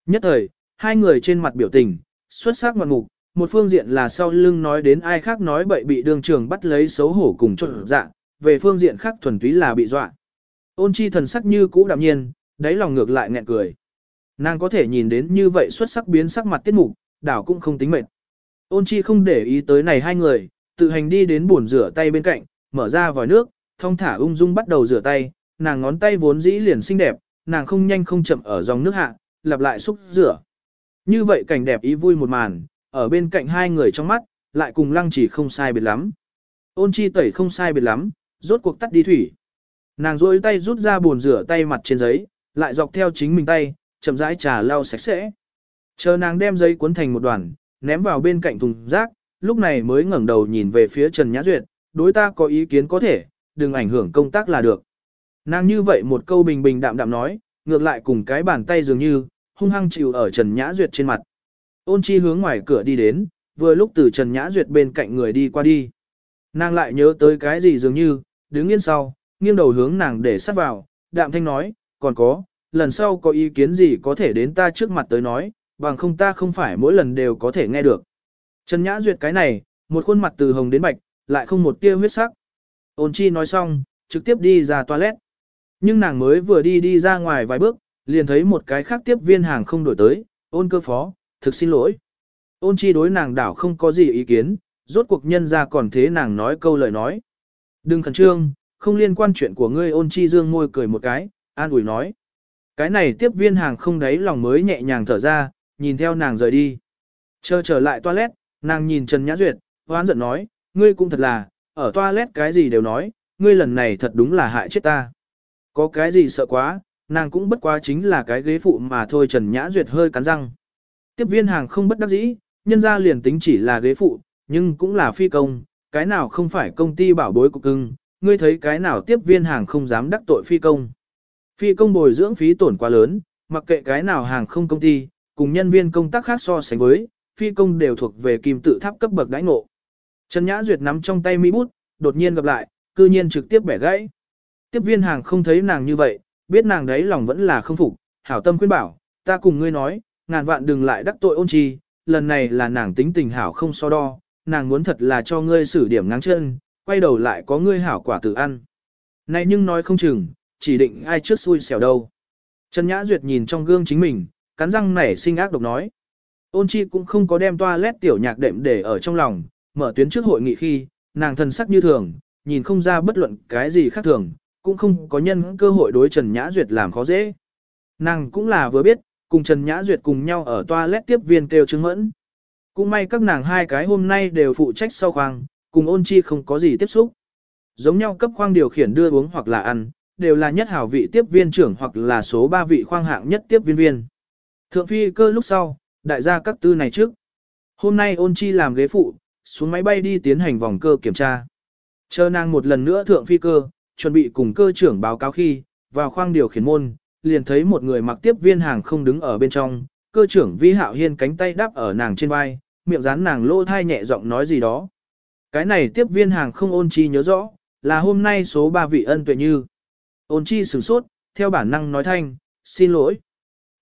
Nhất thời, hai người trên mặt biểu tình, xuất sắc ngoạn mục, một phương diện là sau lưng nói đến ai khác nói bậy bị đường trường bắt lấy xấu hổ cùng trộn dạ, về phương diện khác thuần túy là bị dọa. Ôn chi thần sắc như cũ đạm nhiên, đáy lòng ngược lại nghẹn cười. Nàng có thể nhìn đến như vậy xuất sắc biến sắc mặt tiết mục, đảo cũng không tính mệt. Ôn chi không để ý tới này hai người, tự hành đi đến bồn rửa tay bên cạnh, mở ra vòi nước, thong thả ung dung bắt đầu rửa tay, nàng ngón tay vốn dĩ liền xinh đẹp, nàng không nhanh không chậm ở dòng nước hạ, lặp lại xúc rửa. Như vậy cảnh đẹp ý vui một màn, ở bên cạnh hai người trong mắt, lại cùng lăng chỉ không sai biệt lắm. Ôn chi tẩy không sai biệt lắm, rốt cuộc tắt đi thủy. Nàng rôi tay rút ra bồn rửa tay mặt trên giấy, lại dọc theo chính mình tay, chậm rãi trà lau sạch sẽ. Chờ nàng đem giấy cuốn thành một đoàn, ném vào bên cạnh thùng rác, lúc này mới ngẩng đầu nhìn về phía Trần Nhã Duyệt, đối ta có ý kiến có thể, đừng ảnh hưởng công tác là được. Nàng như vậy một câu bình bình đạm đạm nói, ngược lại cùng cái bàn tay dường như, hung hăng chịu ở Trần Nhã Duyệt trên mặt. Ôn chi hướng ngoài cửa đi đến, vừa lúc từ Trần Nhã Duyệt bên cạnh người đi qua đi. Nàng lại nhớ tới cái gì dường như, đứng yên sau, nghiêng đầu hướng nàng để sát vào, đạm thanh nói, còn có, lần sau có ý kiến gì có thể đến ta trước mặt tới nói, bằng không ta không phải mỗi lần đều có thể nghe được. Trần Nhã Duyệt cái này, một khuôn mặt từ hồng đến bạch, lại không một tia huyết sắc. Ôn chi nói xong, trực tiếp đi ra toilet. Nhưng nàng mới vừa đi đi ra ngoài vài bước, liền thấy một cái khác tiếp viên hàng không đổi tới, ôn cơ phó, thực xin lỗi. Ôn chi đối nàng đảo không có gì ý kiến, rốt cuộc nhân ra còn thế nàng nói câu lời nói. Đừng khẩn trương, không liên quan chuyện của ngươi ôn chi dương môi cười một cái, an ủi nói. Cái này tiếp viên hàng không đấy lòng mới nhẹ nhàng thở ra, nhìn theo nàng rời đi. Chờ trở lại toilet, nàng nhìn Trần Nhã Duyệt, hoán giận nói, ngươi cũng thật là, ở toilet cái gì đều nói, ngươi lần này thật đúng là hại chết ta. Có cái gì sợ quá, nàng cũng bất quá chính là cái ghế phụ mà thôi Trần Nhã Duyệt hơi cắn răng. Tiếp viên hàng không bất đắc dĩ, nhân ra liền tính chỉ là ghế phụ, nhưng cũng là phi công, cái nào không phải công ty bảo bối của cưng, ngươi thấy cái nào tiếp viên hàng không dám đắc tội phi công. Phi công bồi dưỡng phí tổn quá lớn, mặc kệ cái nào hàng không công ty, cùng nhân viên công tác khác so sánh với, phi công đều thuộc về kim tự tháp cấp bậc đãi ngộ. Trần Nhã Duyệt nắm trong tay mỹ bút, đột nhiên gặp lại, cư nhiên trực tiếp bẻ gãy. Tiếp viên hàng không thấy nàng như vậy, biết nàng đấy lòng vẫn là không phục, hảo tâm khuyên bảo, ta cùng ngươi nói, ngàn vạn đừng lại đắc tội ôn chi, lần này là nàng tính tình hảo không so đo, nàng muốn thật là cho ngươi xử điểm ngáng chân, quay đầu lại có ngươi hảo quả tự ăn. Này nhưng nói không chừng, chỉ định ai trước xui xẻo đâu. Trần Nhã Duyệt nhìn trong gương chính mình, cắn răng nảy sinh ác độc nói. Ôn chi cũng không có đem toa lét tiểu nhạc đệm để ở trong lòng, mở tuyến trước hội nghị khi, nàng thần sắc như thường, nhìn không ra bất luận cái gì khác thường, cũng không có nhân cơ hội đối Trần Nhã Duyệt làm khó dễ. Nàng cũng là vừa biết, cùng Trần Nhã Duyệt cùng nhau ở toilet tiếp viên kêu chứng mẫn. Cũng may các nàng hai cái hôm nay đều phụ trách sau khoang, cùng ôn chi không có gì tiếp xúc. Giống nhau cấp khoang điều khiển đưa uống hoặc là ăn, đều là nhất hảo vị tiếp viên trưởng hoặc là số 3 vị khoang hạng nhất tiếp viên viên. Thượng phi cơ lúc sau, đại gia các tư này trước. Hôm nay ôn chi làm ghế phụ, xuống máy bay đi tiến hành vòng cơ kiểm tra. Chờ nàng một lần nữa thượng phi cơ, chuẩn bị cùng cơ trưởng báo cáo khi, vào khoang điều khiển môn, liền thấy một người mặc tiếp viên hàng không đứng ở bên trong, cơ trưởng vi hạo hiên cánh tay đáp ở nàng trên vai, miệng dán nàng lỗ thai nhẹ giọng nói gì đó. Cái này tiếp viên hàng không ôn chi nhớ rõ, là hôm nay số 3 vị ân tuệ như. Ôn chi sửng sốt, theo bản năng nói thanh, xin lỗi.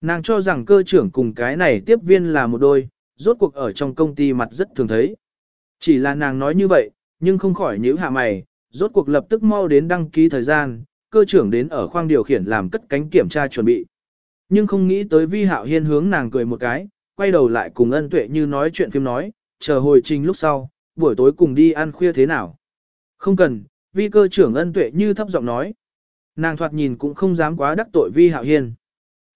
Nàng cho rằng cơ trưởng cùng cái này tiếp viên là một đôi, rốt cuộc ở trong công ty mặt rất thường thấy. Chỉ là nàng nói như vậy, nhưng không khỏi nhíu hạ mày, rốt cuộc lập tức mau đến đăng ký thời gian, cơ trưởng đến ở khoang điều khiển làm cất cánh kiểm tra chuẩn bị. Nhưng không nghĩ tới vi hạo hiên hướng nàng cười một cái, quay đầu lại cùng ân tuệ như nói chuyện phim nói, chờ hồi trình lúc sau, buổi tối cùng đi ăn khuya thế nào. Không cần, vi cơ trưởng ân tuệ như thấp giọng nói. Nàng thoạt nhìn cũng không dám quá đắc tội vi hạo hiên.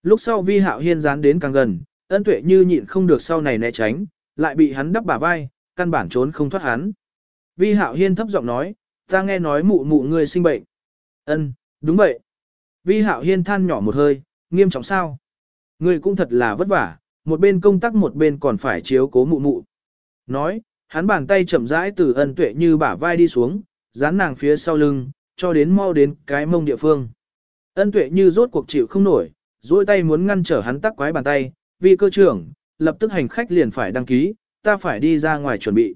Lúc sau vi hạo hiên dán đến càng gần, ân tuệ như nhịn không được sau này né tránh, lại bị hắn đắp bả vai, căn bản trốn không thoát hắn. Vi hạo hiên thấp giọng nói, ta nghe nói mụ mụ người sinh bệnh. Ân, đúng vậy. Vi hạo hiên than nhỏ một hơi, nghiêm trọng sao? Người cũng thật là vất vả, một bên công tác một bên còn phải chiếu cố mụ mụ. Nói, hắn bàn tay chậm rãi từ ân tuệ như bả vai đi xuống, dán nàng phía sau lưng, cho đến mau đến cái mông địa phương. Ân tuệ như rốt cuộc chịu không nổi, duỗi tay muốn ngăn trở hắn tắc quái bàn tay, vì cơ trưởng, lập tức hành khách liền phải đăng ký, ta phải đi ra ngoài chuẩn bị.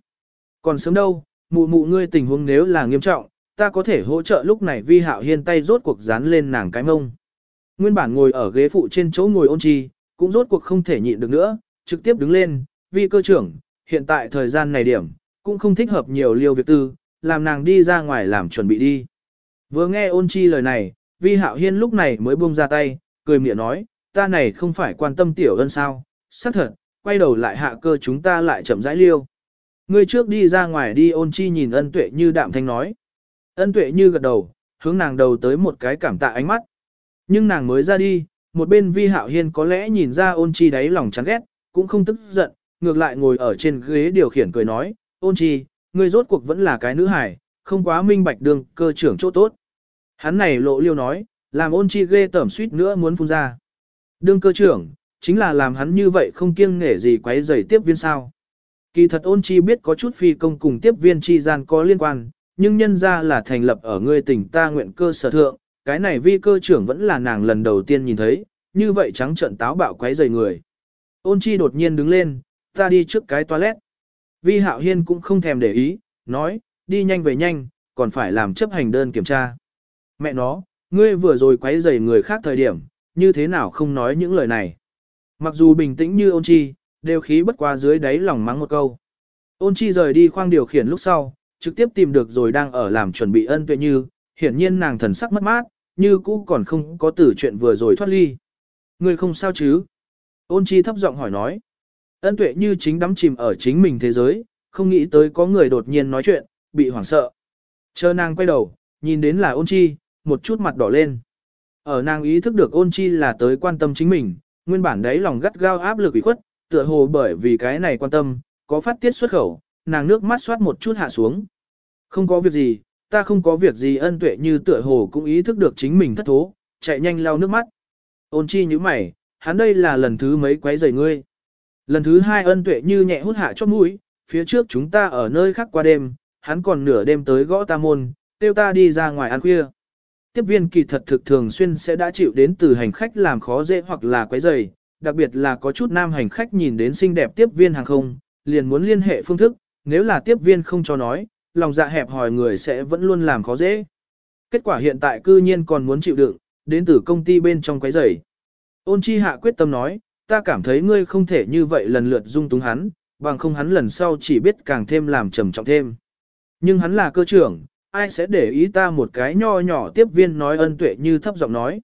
Còn sớm đâu, mụ mụ ngươi tình huống nếu là nghiêm trọng, ta có thể hỗ trợ lúc này vi hạo hiên tay rốt cuộc dán lên nàng cái mông. Nguyên bản ngồi ở ghế phụ trên chỗ ngồi ôn chi, cũng rốt cuộc không thể nhịn được nữa, trực tiếp đứng lên, vi cơ trưởng, hiện tại thời gian này điểm, cũng không thích hợp nhiều liêu việc tư, làm nàng đi ra ngoài làm chuẩn bị đi. Vừa nghe ôn chi lời này, vi hạo hiên lúc này mới buông ra tay, cười miệng nói, ta này không phải quan tâm tiểu ân sao, xác thật, quay đầu lại hạ cơ chúng ta lại chậm rãi liêu. Ngươi trước đi ra ngoài đi ôn chi nhìn ân tuệ như đạm thanh nói. Ân tuệ như gật đầu, hướng nàng đầu tới một cái cảm tạ ánh mắt. Nhưng nàng mới ra đi, một bên vi hạo hiên có lẽ nhìn ra ôn chi đáy lòng chán ghét, cũng không tức giận, ngược lại ngồi ở trên ghế điều khiển cười nói, ôn chi, ngươi rốt cuộc vẫn là cái nữ hải, không quá minh bạch đường cơ trưởng chỗ tốt. Hắn này lộ liêu nói, làm ôn chi ghê tởm suýt nữa muốn phun ra. Đương cơ trưởng, chính là làm hắn như vậy không kiêng nể gì quấy rầy tiếp viên sao. Kỳ thật ôn chi biết có chút phi công cùng tiếp viên chi gian có liên quan, nhưng nhân ra là thành lập ở ngươi tỉnh ta nguyện cơ sở thượng, cái này vi cơ trưởng vẫn là nàng lần đầu tiên nhìn thấy, như vậy trắng trận táo bạo quấy rầy người. Ôn chi đột nhiên đứng lên, ta đi trước cái toilet. Vi hạo hiên cũng không thèm để ý, nói, đi nhanh về nhanh, còn phải làm chấp hành đơn kiểm tra. Mẹ nó, ngươi vừa rồi quấy rầy người khác thời điểm, như thế nào không nói những lời này. Mặc dù bình tĩnh như ôn chi, đều khí bất qua dưới đáy lòng mắng một câu. Ôn chi rời đi khoang điều khiển lúc sau, trực tiếp tìm được rồi đang ở làm chuẩn bị ân tuệ như, hiển nhiên nàng thần sắc mất mát, như cũ còn không có từ chuyện vừa rồi thoát ly. người không sao chứ? Ôn chi thấp giọng hỏi nói. Ân tuệ như chính đắm chìm ở chính mình thế giới, không nghĩ tới có người đột nhiên nói chuyện, bị hoảng sợ. Chờ nàng quay đầu, nhìn đến là ôn chi, một chút mặt đỏ lên. Ở nàng ý thức được ôn chi là tới quan tâm chính mình, nguyên bản đấy lòng gắt gao áp lực ủy khuất, tựa hồ bởi vì cái này quan tâm, có phát tiết xuất khẩu, nàng nước mắt xoát một chút hạ xuống. Không có việc gì, ta không có việc gì ân tuệ như tựa hồ cũng ý thức được chính mình thất thố, chạy nhanh lau nước mắt. Ôn chi như mày, hắn đây là lần thứ mấy quấy rầy ngươi. Lần thứ hai ân tuệ như nhẹ hút hạ chót mũi, phía trước chúng ta ở nơi khác qua đêm, hắn còn nửa đêm tới gõ ta môn, kêu ta đi ra ngoài ăn khuya. Tiếp viên kỳ thật thực thường xuyên sẽ đã chịu đến từ hành khách làm khó dễ hoặc là quấy rầy, đặc biệt là có chút nam hành khách nhìn đến xinh đẹp tiếp viên hàng không, liền muốn liên hệ phương thức, nếu là tiếp viên không cho nói, lòng dạ hẹp hòi người sẽ vẫn luôn làm khó dễ. Kết quả hiện tại cư nhiên còn muốn chịu đựng, đến từ công ty bên trong quấy rầy. Ôn chi hạ quyết tâm nói, ta cảm thấy ngươi không thể như vậy lần lượt dung túng hắn, bằng không hắn lần sau chỉ biết càng thêm làm trầm trọng thêm. Nhưng hắn là cơ trưởng, ai sẽ để ý ta một cái nho nhỏ tiếp viên nói ân tuệ như thấp giọng nói.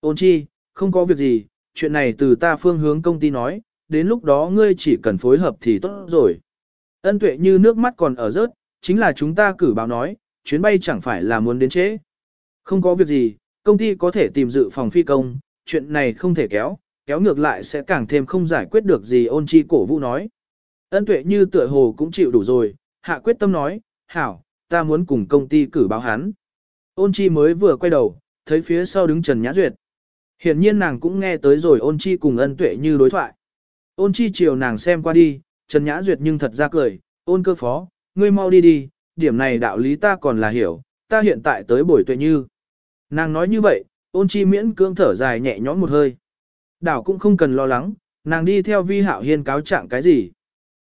Ôn chi, không có việc gì, chuyện này từ ta phương hướng công ty nói, đến lúc đó ngươi chỉ cần phối hợp thì tốt rồi. Ân tuệ như nước mắt còn ở rớt, chính là chúng ta cử báo nói, chuyến bay chẳng phải là muốn đến trễ. Không có việc gì, công ty có thể tìm dự phòng phi công, chuyện này không thể kéo, kéo ngược lại sẽ càng thêm không giải quyết được gì ôn chi cổ vũ nói. Ân tuệ như tựa hồ cũng chịu đủ rồi, hạ quyết tâm nói, hảo, ta muốn cùng công ty cử báo hắn. Ôn chi mới vừa quay đầu, thấy phía sau đứng Trần Nhã Duyệt. Hiển nhiên nàng cũng nghe tới rồi ôn chi cùng ân tuệ như đối thoại. Ôn chi chiều nàng xem qua đi, Trần Nhã Duyệt nhưng thật ra cười, ôn cơ phó, ngươi mau đi đi, điểm này đạo lý ta còn là hiểu, ta hiện tại tới buổi tuệ như. Nàng nói như vậy, ôn chi miễn cưỡng thở dài nhẹ nhõm một hơi. Đảo cũng không cần lo lắng, nàng đi theo vi hạo hiên cáo trạng cái gì.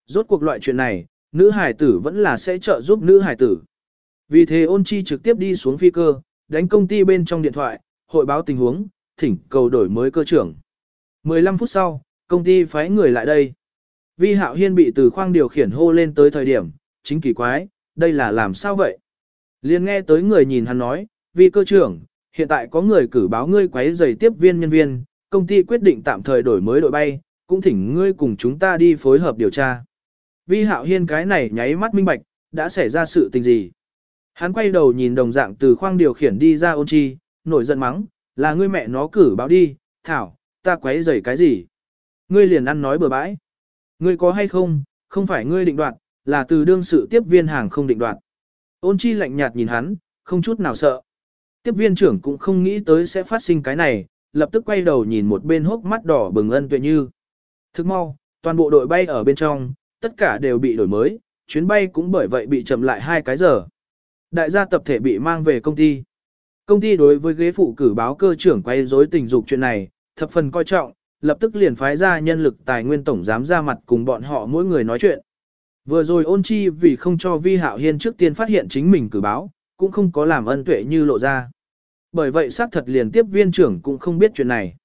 Rốt cuộc loại chuyện này, nữ hải tử vẫn là sẽ trợ giúp nữ hải tử. Vì thế ôn chi trực tiếp đi xuống phi cơ, đánh công ty bên trong điện thoại, hội báo tình huống, thỉnh cầu đổi mới cơ trưởng. 15 phút sau, công ty phái người lại đây. Vi hạo hiên bị từ khoang điều khiển hô lên tới thời điểm, chính kỳ quái, đây là làm sao vậy? Liên nghe tới người nhìn hắn nói, vi cơ trưởng, hiện tại có người cử báo ngươi quấy giày tiếp viên nhân viên, công ty quyết định tạm thời đổi mới đội bay, cũng thỉnh ngươi cùng chúng ta đi phối hợp điều tra. Vi hạo hiên cái này nháy mắt minh bạch, đã xảy ra sự tình gì? Hắn quay đầu nhìn đồng dạng từ khoang điều khiển đi ra ôn chi, nổi giận mắng, là ngươi mẹ nó cử báo đi, thảo, ta quấy giày cái gì? Ngươi liền ăn nói bừa bãi. Ngươi có hay không, không phải ngươi định đoạt, là từ đương sự tiếp viên hàng không định đoạt. Ôn chi lạnh nhạt nhìn hắn, không chút nào sợ. Tiếp viên trưởng cũng không nghĩ tới sẽ phát sinh cái này, lập tức quay đầu nhìn một bên hốc mắt đỏ bừng ân tuệ như. Thức mau, toàn bộ đội bay ở bên trong, tất cả đều bị đổi mới, chuyến bay cũng bởi vậy bị chậm lại hai cái giờ. Đại gia tập thể bị mang về công ty. Công ty đối với ghế phụ cử báo cơ trưởng quay rối tình dục chuyện này, thập phần coi trọng, lập tức liền phái ra nhân lực tài nguyên tổng giám ra mặt cùng bọn họ mỗi người nói chuyện. Vừa rồi ôn chi vì không cho vi hạo hiên trước tiên phát hiện chính mình cử báo, cũng không có làm ân tuệ như lộ ra. Bởi vậy xác thật liền tiếp viên trưởng cũng không biết chuyện này.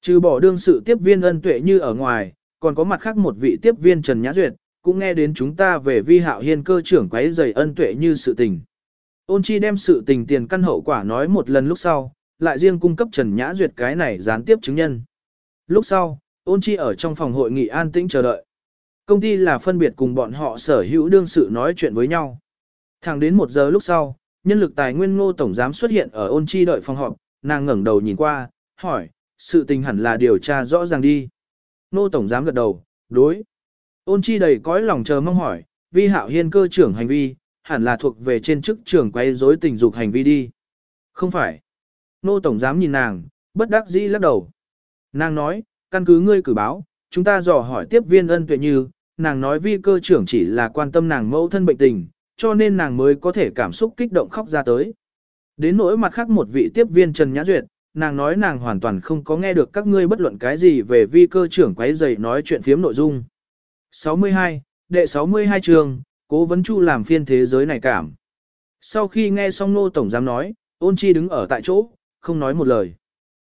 Trừ bỏ đương sự tiếp viên ân tuệ như ở ngoài, còn có mặt khác một vị tiếp viên Trần Nhã Duyệt, cũng nghe đến chúng ta về vi hạo hiên cơ trưởng quấy giày ân tuệ như sự tình. Ôn chi đem sự tình tiền căn hậu quả nói một lần lúc sau, lại riêng cung cấp Trần Nhã Duyệt cái này gián tiếp chứng nhân. Lúc sau, ôn chi ở trong phòng hội nghị an tĩnh chờ đợi. Công ty là phân biệt cùng bọn họ sở hữu đương sự nói chuyện với nhau. Thẳng đến một giờ lúc sau, nhân lực tài nguyên ngô tổng giám xuất hiện ở ôn chi đợi phòng họp, nàng ngẩng đầu nhìn qua, hỏi, sự tình hẳn là điều tra rõ ràng đi. Ngô tổng giám gật đầu, đối. Ôn chi đầy cõi lòng chờ mong hỏi, vi hạo hiên cơ trưởng hành vi, hẳn là thuộc về trên chức trưởng quay rối tình dục hành vi đi. Không phải. Ngô tổng giám nhìn nàng, bất đắc dĩ lắc đầu. Nàng nói, căn cứ ngươi cử báo, chúng ta dò hỏi tiếp viên ân tuệ như, nàng nói vi cơ trưởng chỉ là quan tâm nàng mẫu thân bệnh tình, cho nên nàng mới có thể cảm xúc kích động khóc ra tới. Đến nỗi mặt khác một vị tiếp viên Trần Nhã Duyệt, nàng nói nàng hoàn toàn không có nghe được các ngươi bất luận cái gì về vi cơ trưởng quấy giày nói chuyện phiếm nội dung. 62, đệ 62 trường, cố vấn chu làm phiên thế giới này cảm. Sau khi nghe xong nô tổng giám nói, ôn chi đứng ở tại chỗ, không nói một lời.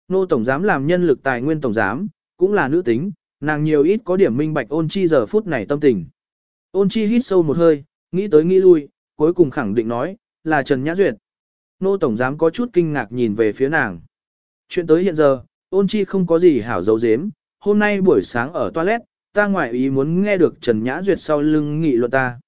Nô tổng giám làm nhân lực tài nguyên tổng giám, cũng là nữ tính, nàng nhiều ít có điểm minh bạch ôn chi giờ phút này tâm tình. Ôn chi hít sâu một hơi, nghĩ tới nghĩ lui, cuối cùng khẳng định nói, là Trần Nhã Duyệt. Nô Tổng Giám có chút kinh ngạc nhìn về phía nàng. Chuyện tới hiện giờ, ôn chi không có gì hảo dấu dếm, hôm nay buổi sáng ở toilet, ta ngoại ý muốn nghe được Trần Nhã Duyệt sau lưng nghị luận ta.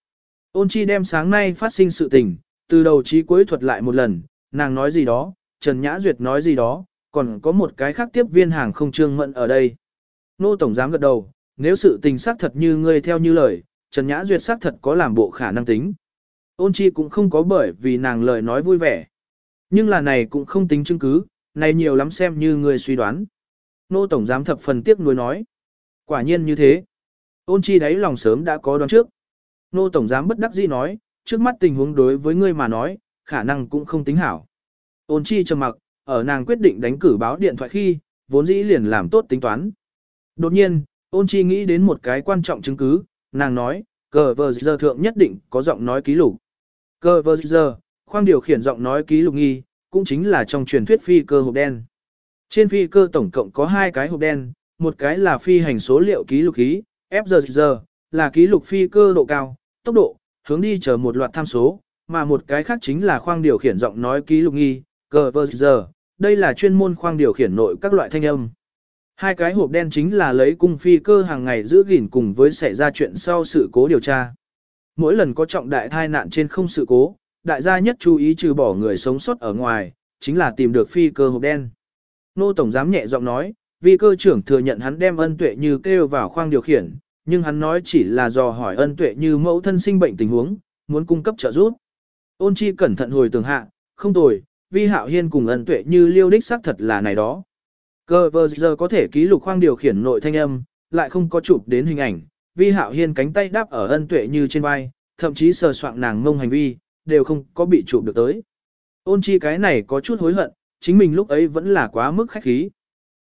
Ôn chi đem sáng nay phát sinh sự tình, từ đầu chí cuối thuật lại một lần, nàng nói gì đó, Trần Nhã Duyệt nói gì đó, còn có một cái khác tiếp viên hàng không trương mận ở đây. Nô Tổng Giám gật đầu, nếu sự tình xác thật như ngươi theo như lời, Trần Nhã Duyệt xác thật có làm bộ khả năng tính. Ôn chi cũng không có bởi vì nàng lời nói vui vẻ. Nhưng là này cũng không tính chứng cứ, này nhiều lắm xem như ngươi suy đoán. Nô Tổng Giám thập phần tiếc nuối nói. Quả nhiên như thế. Ôn chi đáy lòng sớm đã có đoán trước. Nô Tổng Giám bất đắc dĩ nói, trước mắt tình huống đối với ngươi mà nói, khả năng cũng không tính hảo. Ôn chi trầm mặc, ở nàng quyết định đánh cử báo điện thoại khi, vốn dĩ liền làm tốt tính toán. Đột nhiên, ôn chi nghĩ đến một cái quan trọng chứng cứ, nàng nói, cờ vờ giờ thượng nhất định có giọng nói ký lục. Cờ vờ giờ, khoang điều khiển giọng nói ký lục nghi, cũng chính là trong truyền thuyết phi cơ hộp đen. Trên phi cơ tổng cộng có hai cái hộp đen, một cái là phi hành số liệu ký lục khí, FZZ, là ký lục phi cơ độ cao, tốc độ, hướng đi chờ một loạt tham số, mà một cái khác chính là khoang điều khiển giọng nói ký lục nghi, CVR, đây là chuyên môn khoang điều khiển nội các loại thanh âm. Hai cái hộp đen chính là lấy cung phi cơ hàng ngày giữ gìn cùng với xảy ra chuyện sau sự cố điều tra. Mỗi lần có trọng đại thai nạn trên không sự cố, đại gia nhất chú ý trừ bỏ người sống sót ở ngoài, chính là tìm được phi cơ hộp đen. Nô Tổng Giám nhẹ giọng nói, vì cơ trưởng thừa nhận hắn đem ân tuệ như kêu vào khoang điều khiển, nhưng hắn nói chỉ là dò hỏi ân tuệ như mẫu thân sinh bệnh tình huống, muốn cung cấp trợ giúp. Ôn chi cẩn thận hồi tường hạ, không tồi, vi hạo hiên cùng ân tuệ như liêu đích xác thật là này đó. Cơ vơ giờ có thể ký lục khoang điều khiển nội thanh âm, lại không có chụp đến hình ảnh, vi hạo hiên cánh tay đáp ở ân tuệ như trên vai, thậm chí sờ soạng nàng mông hành vi, đều không có bị chụp được tới. Ôn chi cái này có chút hối hận, chính mình lúc ấy vẫn là quá mức khách khí.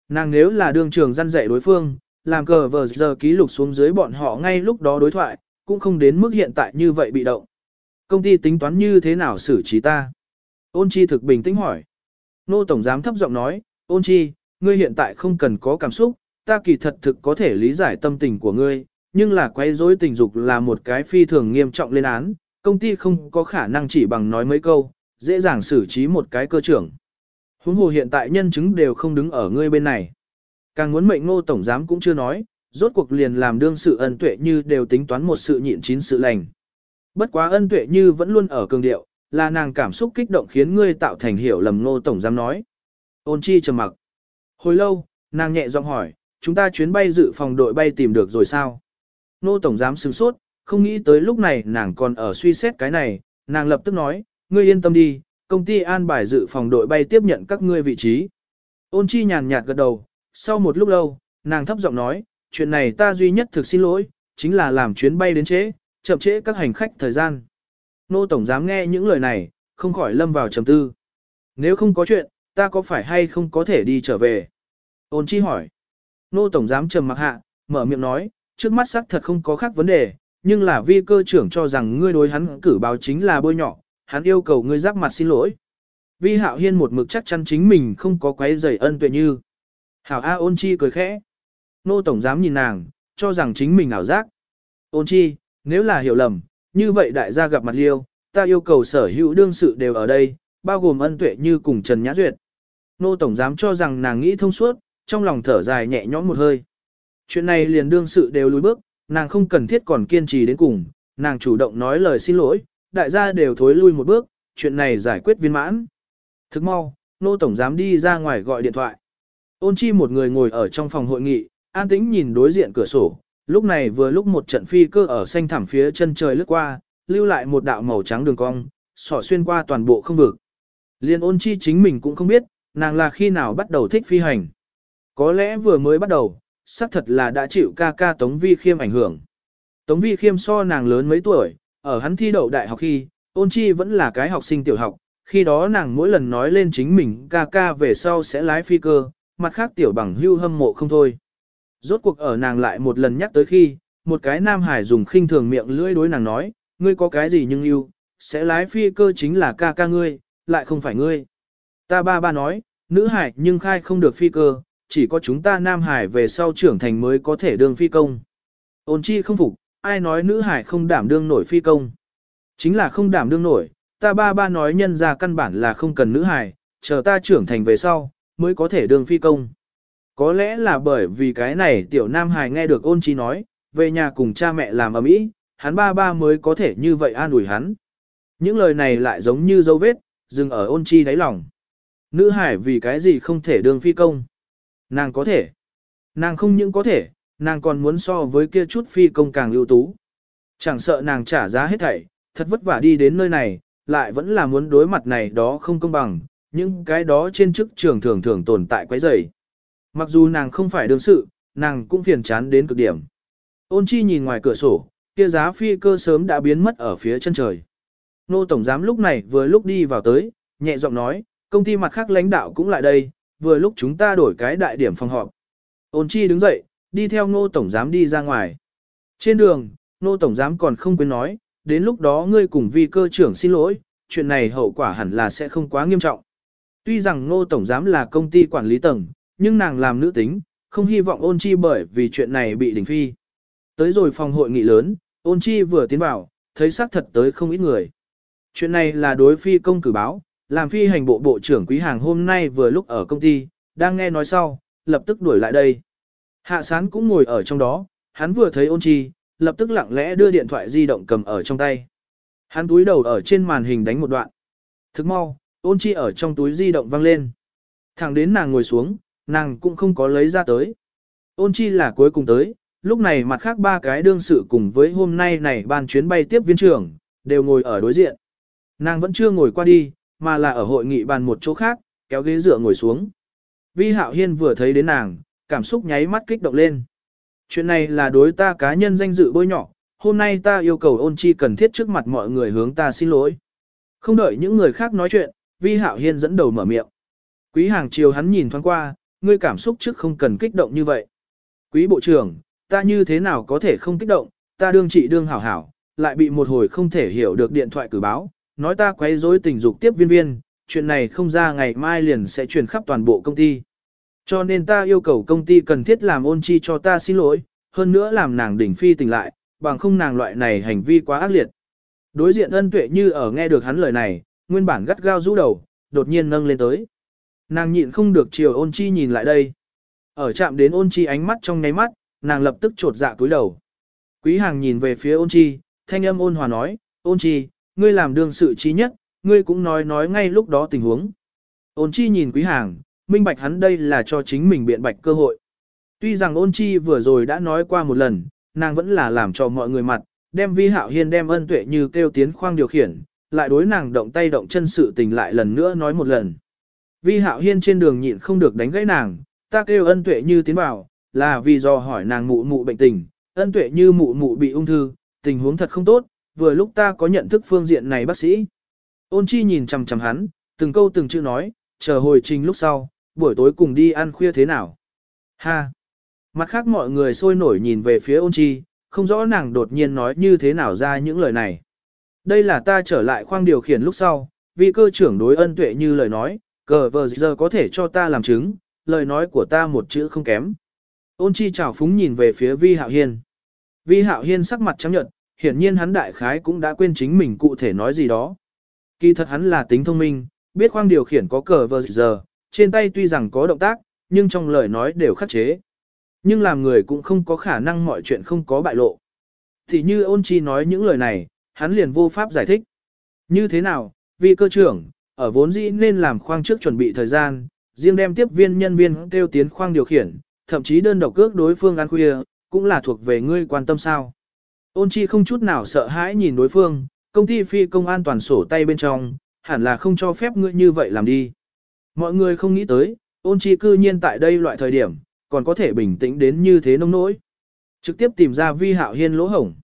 Nàng nếu là đường trường gian dạy đối phương, làm cờ vờ giờ ký lục xuống dưới bọn họ ngay lúc đó đối thoại, cũng không đến mức hiện tại như vậy bị động. Công ty tính toán như thế nào xử trí ta? Ôn chi thực bình tĩnh hỏi. Nô Tổng Giám thấp giọng nói, ôn chi, ngươi hiện tại không cần có cảm xúc, ta kỳ thật thực có thể lý giải tâm tình của ngươi, nhưng là quấy rối tình dục là một cái phi thường nghiêm trọng lên án, công ty không có khả năng chỉ bằng nói mấy câu, dễ dàng xử trí một cái cơ trưởng. Huống hồ hiện tại nhân chứng đều không đứng ở ngươi bên này. Càng muốn mệnh ngô tổng giám cũng chưa nói, rốt cuộc liền làm đương sự ân tuệ như đều tính toán một sự nhịn chín sự lành. Bất quá ân tuệ như vẫn luôn ở cường điệu, là nàng cảm xúc kích động khiến ngươi tạo thành hiểu lầm ngô tổng giám nói. Ôn chi trầm mặc. Hồi lâu, nàng nhẹ giọng hỏi, chúng ta chuyến bay dự phòng đội bay tìm được rồi sao? Ngô tổng giám sửng sốt, không nghĩ tới lúc này nàng còn ở suy xét cái này, nàng lập tức nói, ngươi yên tâm đi, công ty an bài dự phòng đội bay tiếp nhận các ngươi vị trí. Ôn chi nhàn nhạt gật đầu, sau một lúc lâu, nàng thấp giọng nói, chuyện này ta duy nhất thực xin lỗi, chính là làm chuyến bay đến trễ, chậm trễ các hành khách thời gian. Nô Tổng dám nghe những lời này, không khỏi lâm vào trầm tư. Nếu không có chuyện, ta có phải hay không có thể đi trở về? Ôn chi hỏi. Nô Tổng dám trầm mặc hạ, mở miệng nói, trước mắt xác thật không có khác vấn đề, nhưng là vi cơ trưởng cho rằng ngươi đối hắn cử báo chính là bôi nhọ, hắn yêu cầu ngươi giáp mặt xin lỗi. Vi hạo hiên một mực chắc chắn chính mình không có quấy rầy ân tuệ như. Hảo A ôn chi cười khẽ. Nô Tổng dám nhìn nàng, cho rằng chính mình ảo giác. Ôn chi, nếu là hiểu lầm, như vậy đại gia gặp mặt liêu, ta yêu cầu sở hữu đương sự đều ở đây, bao gồm ân tuệ như cùng Trần Nhã Duyệt. Nô Tổng dám cho rằng nàng nghĩ thông suốt, trong lòng thở dài nhẹ nhõm một hơi. Chuyện này liền đương sự đều lùi bước, nàng không cần thiết còn kiên trì đến cùng, nàng chủ động nói lời xin lỗi, đại gia đều thối lui một bước, chuyện này giải quyết viên mãn. Thức mau, nô tổng giám đi ra ngoài gọi điện thoại. Ôn chi một người ngồi ở trong phòng hội nghị, an tĩnh nhìn đối diện cửa sổ, lúc này vừa lúc một trận phi cơ ở xanh thẳm phía chân trời lướt qua, lưu lại một đạo màu trắng đường cong, sỏ xuyên qua toàn bộ không vực. Liên ôn chi chính mình cũng không biết, nàng là khi nào bắt đầu thích phi hành. Có lẽ vừa mới bắt đầu, xác thật là đã chịu ca ca Tống Vi Khiêm ảnh hưởng. Tống Vi Khiêm so nàng lớn mấy tuổi, ở hắn thi đậu đại học khi, ôn chi vẫn là cái học sinh tiểu học, khi đó nàng mỗi lần nói lên chính mình ca ca về sau sẽ lái phi cơ, mặt khác tiểu bằng hưu hâm mộ không thôi. Rốt cuộc ở nàng lại một lần nhắc tới khi, một cái nam hải dùng khinh thường miệng lưỡi đối nàng nói, ngươi có cái gì nhưng yêu, sẽ lái phi cơ chính là ca ca ngươi, lại không phải ngươi. Ta ba ba nói, nữ hải nhưng khai không được phi cơ, chỉ có chúng ta nam hải về sau trưởng thành mới có thể đương phi công. Ôn chi không phục, ai nói nữ hải không đảm đương nổi phi công. Chính là không đảm đương nổi, ta ba ba nói nhân ra căn bản là không cần nữ hải, chờ ta trưởng thành về sau, mới có thể đương phi công. Có lẽ là bởi vì cái này tiểu nam hải nghe được ôn chi nói, về nhà cùng cha mẹ làm ở mỹ, hắn ba ba mới có thể như vậy an ủi hắn. Những lời này lại giống như dấu vết, dừng ở ôn chi đáy lòng. Nữ hải vì cái gì không thể đương phi công? Nàng có thể. Nàng không những có thể, nàng còn muốn so với kia chút phi công càng ưu tú. Chẳng sợ nàng trả giá hết thảy, thật vất vả đi đến nơi này, lại vẫn là muốn đối mặt này đó không công bằng, những cái đó trên chức trường thường thường tồn tại quấy rầy. Mặc dù nàng không phải đương sự, nàng cũng phiền chán đến cực điểm. Ôn chi nhìn ngoài cửa sổ, kia giá phi cơ sớm đã biến mất ở phía chân trời. Nô Tổng Giám lúc này vừa lúc đi vào tới, nhẹ giọng nói, công ty mặt khác lãnh đạo cũng lại đây, vừa lúc chúng ta đổi cái đại điểm phòng họp. Ôn chi đứng dậy, đi theo ngô tổng giám đi ra ngoài. Trên đường, ngô tổng giám còn không quên nói, đến lúc đó ngươi cùng vi cơ trưởng xin lỗi, chuyện này hậu quả hẳn là sẽ không quá nghiêm trọng. Tuy rằng ngô tổng giám là công ty quản lý tầng, nhưng nàng làm nữ tính, không hy vọng ôn chi bởi vì chuyện này bị đình phi. Tới rồi phòng hội nghị lớn, ôn chi vừa tiến vào, thấy xác thật tới không ít người. Chuyện này là đối phi công cử báo, làm phi hành bộ bộ trưởng quý hàng hôm nay vừa lúc ở công ty, đang nghe nói sau, lập tức đuổi lại đây. Hạ sán cũng ngồi ở trong đó, hắn vừa thấy ôn chi, lập tức lặng lẽ đưa điện thoại di động cầm ở trong tay. Hắn túi đầu ở trên màn hình đánh một đoạn. Thức mau, ôn chi ở trong túi di động vang lên. Thẳng đến nàng ngồi xuống, nàng cũng không có lấy ra tới. Ôn chi là cuối cùng tới, lúc này mặt khác ba cái đương sự cùng với hôm nay này ban chuyến bay tiếp viên trưởng, đều ngồi ở đối diện. Nàng vẫn chưa ngồi qua đi, mà là ở hội nghị bàn một chỗ khác, kéo ghế dựa ngồi xuống. Vi Hạo Hiên vừa thấy đến nàng, cảm xúc nháy mắt kích động lên. Chuyện này là đối ta cá nhân danh dự bôi nhỏ, hôm nay ta yêu cầu ôn chi cần thiết trước mặt mọi người hướng ta xin lỗi. Không đợi những người khác nói chuyện, Vi Hạo Hiên dẫn đầu mở miệng. Quý hàng chiều hắn nhìn thoáng qua, ngươi cảm xúc trước không cần kích động như vậy. Quý bộ trưởng, ta như thế nào có thể không kích động, ta đương trị đương hảo hảo, lại bị một hồi không thể hiểu được điện thoại cử báo, nói ta quấy rối tình dục tiếp viên viên, chuyện này không ra ngày mai liền sẽ truyền khắp toàn bộ công ty. Cho nên ta yêu cầu công ty cần thiết làm ôn chi cho ta xin lỗi, hơn nữa làm nàng đỉnh phi tỉnh lại, bằng không nàng loại này hành vi quá ác liệt. Đối diện ân tuệ như ở nghe được hắn lời này, nguyên bản gắt gao rũ đầu, đột nhiên nâng lên tới. Nàng nhịn không được chiều ôn chi nhìn lại đây. Ở chạm đến ôn chi ánh mắt trong nháy mắt, nàng lập tức trột dạ cúi đầu. Quý hàng nhìn về phía ôn chi, thanh âm ôn hòa nói, ôn chi, ngươi làm đương sự trí nhất, ngươi cũng nói nói ngay lúc đó tình huống. Ôn chi nhìn quý hàng, minh bạch hắn đây là cho chính mình biện bạch cơ hội. Tuy rằng ôn chi vừa rồi đã nói qua một lần, nàng vẫn là làm cho mọi người mặt, đem vi hạo hiên đem ân tuệ như kêu tiến khoang điều khiển, lại đối nàng động tay động chân sự tình lại lần nữa nói một lần. Vi hạo hiên trên đường nhịn không được đánh gãy nàng, ta kêu ân tuệ như tiến vào, là vì do hỏi nàng mụ mụ bệnh tình, ân tuệ như mụ mụ bị ung thư, tình huống thật không tốt, vừa lúc ta có nhận thức phương diện này bác sĩ. Ôn chi nhìn chằm chằm hắn, từng câu từng chữ nói, chờ hồi trình lúc sau, buổi tối cùng đi ăn khuya thế nào. Ha! Mặt khác mọi người sôi nổi nhìn về phía ôn chi, không rõ nàng đột nhiên nói như thế nào ra những lời này. Đây là ta trở lại khoang điều khiển lúc sau, vì cơ trưởng đối ân tuệ như lời nói, cờ vờ giờ có thể cho ta làm chứng, lời nói của ta một chữ không kém. Ôn chi chào phúng nhìn về phía Vi Hạo Hiên. Vi Hạo Hiên sắc mặt trắng nhợt, hiển nhiên hắn đại khái cũng đã quên chính mình cụ thể nói gì đó. Kỳ thật hắn là tính thông minh, biết khoang điều khiển có cờ vờ giờ, trên tay tuy rằng có động tác, nhưng trong lời nói đều khắc chế. Nhưng làm người cũng không có khả năng mọi chuyện không có bại lộ. Thì như ôn chi nói những lời này, hắn liền vô pháp giải thích. Như thế nào, vì cơ trưởng, ở vốn dĩ nên làm khoang trước chuẩn bị thời gian, riêng đem tiếp viên nhân viên kêu tiến khoang điều khiển, thậm chí đơn độc cước đối phương ăn khuya, cũng là thuộc về ngươi quan tâm sao. Ôn chi không chút nào sợ hãi nhìn đối phương, công ty phi công an toàn sổ tay bên trong, hẳn là không cho phép ngươi như vậy làm đi. Mọi người không nghĩ tới, ôn chi cư nhiên tại đây loại thời điểm, còn có thể bình tĩnh đến như thế nông nỗi. Trực tiếp tìm ra vi hạo hiên lỗ hổng.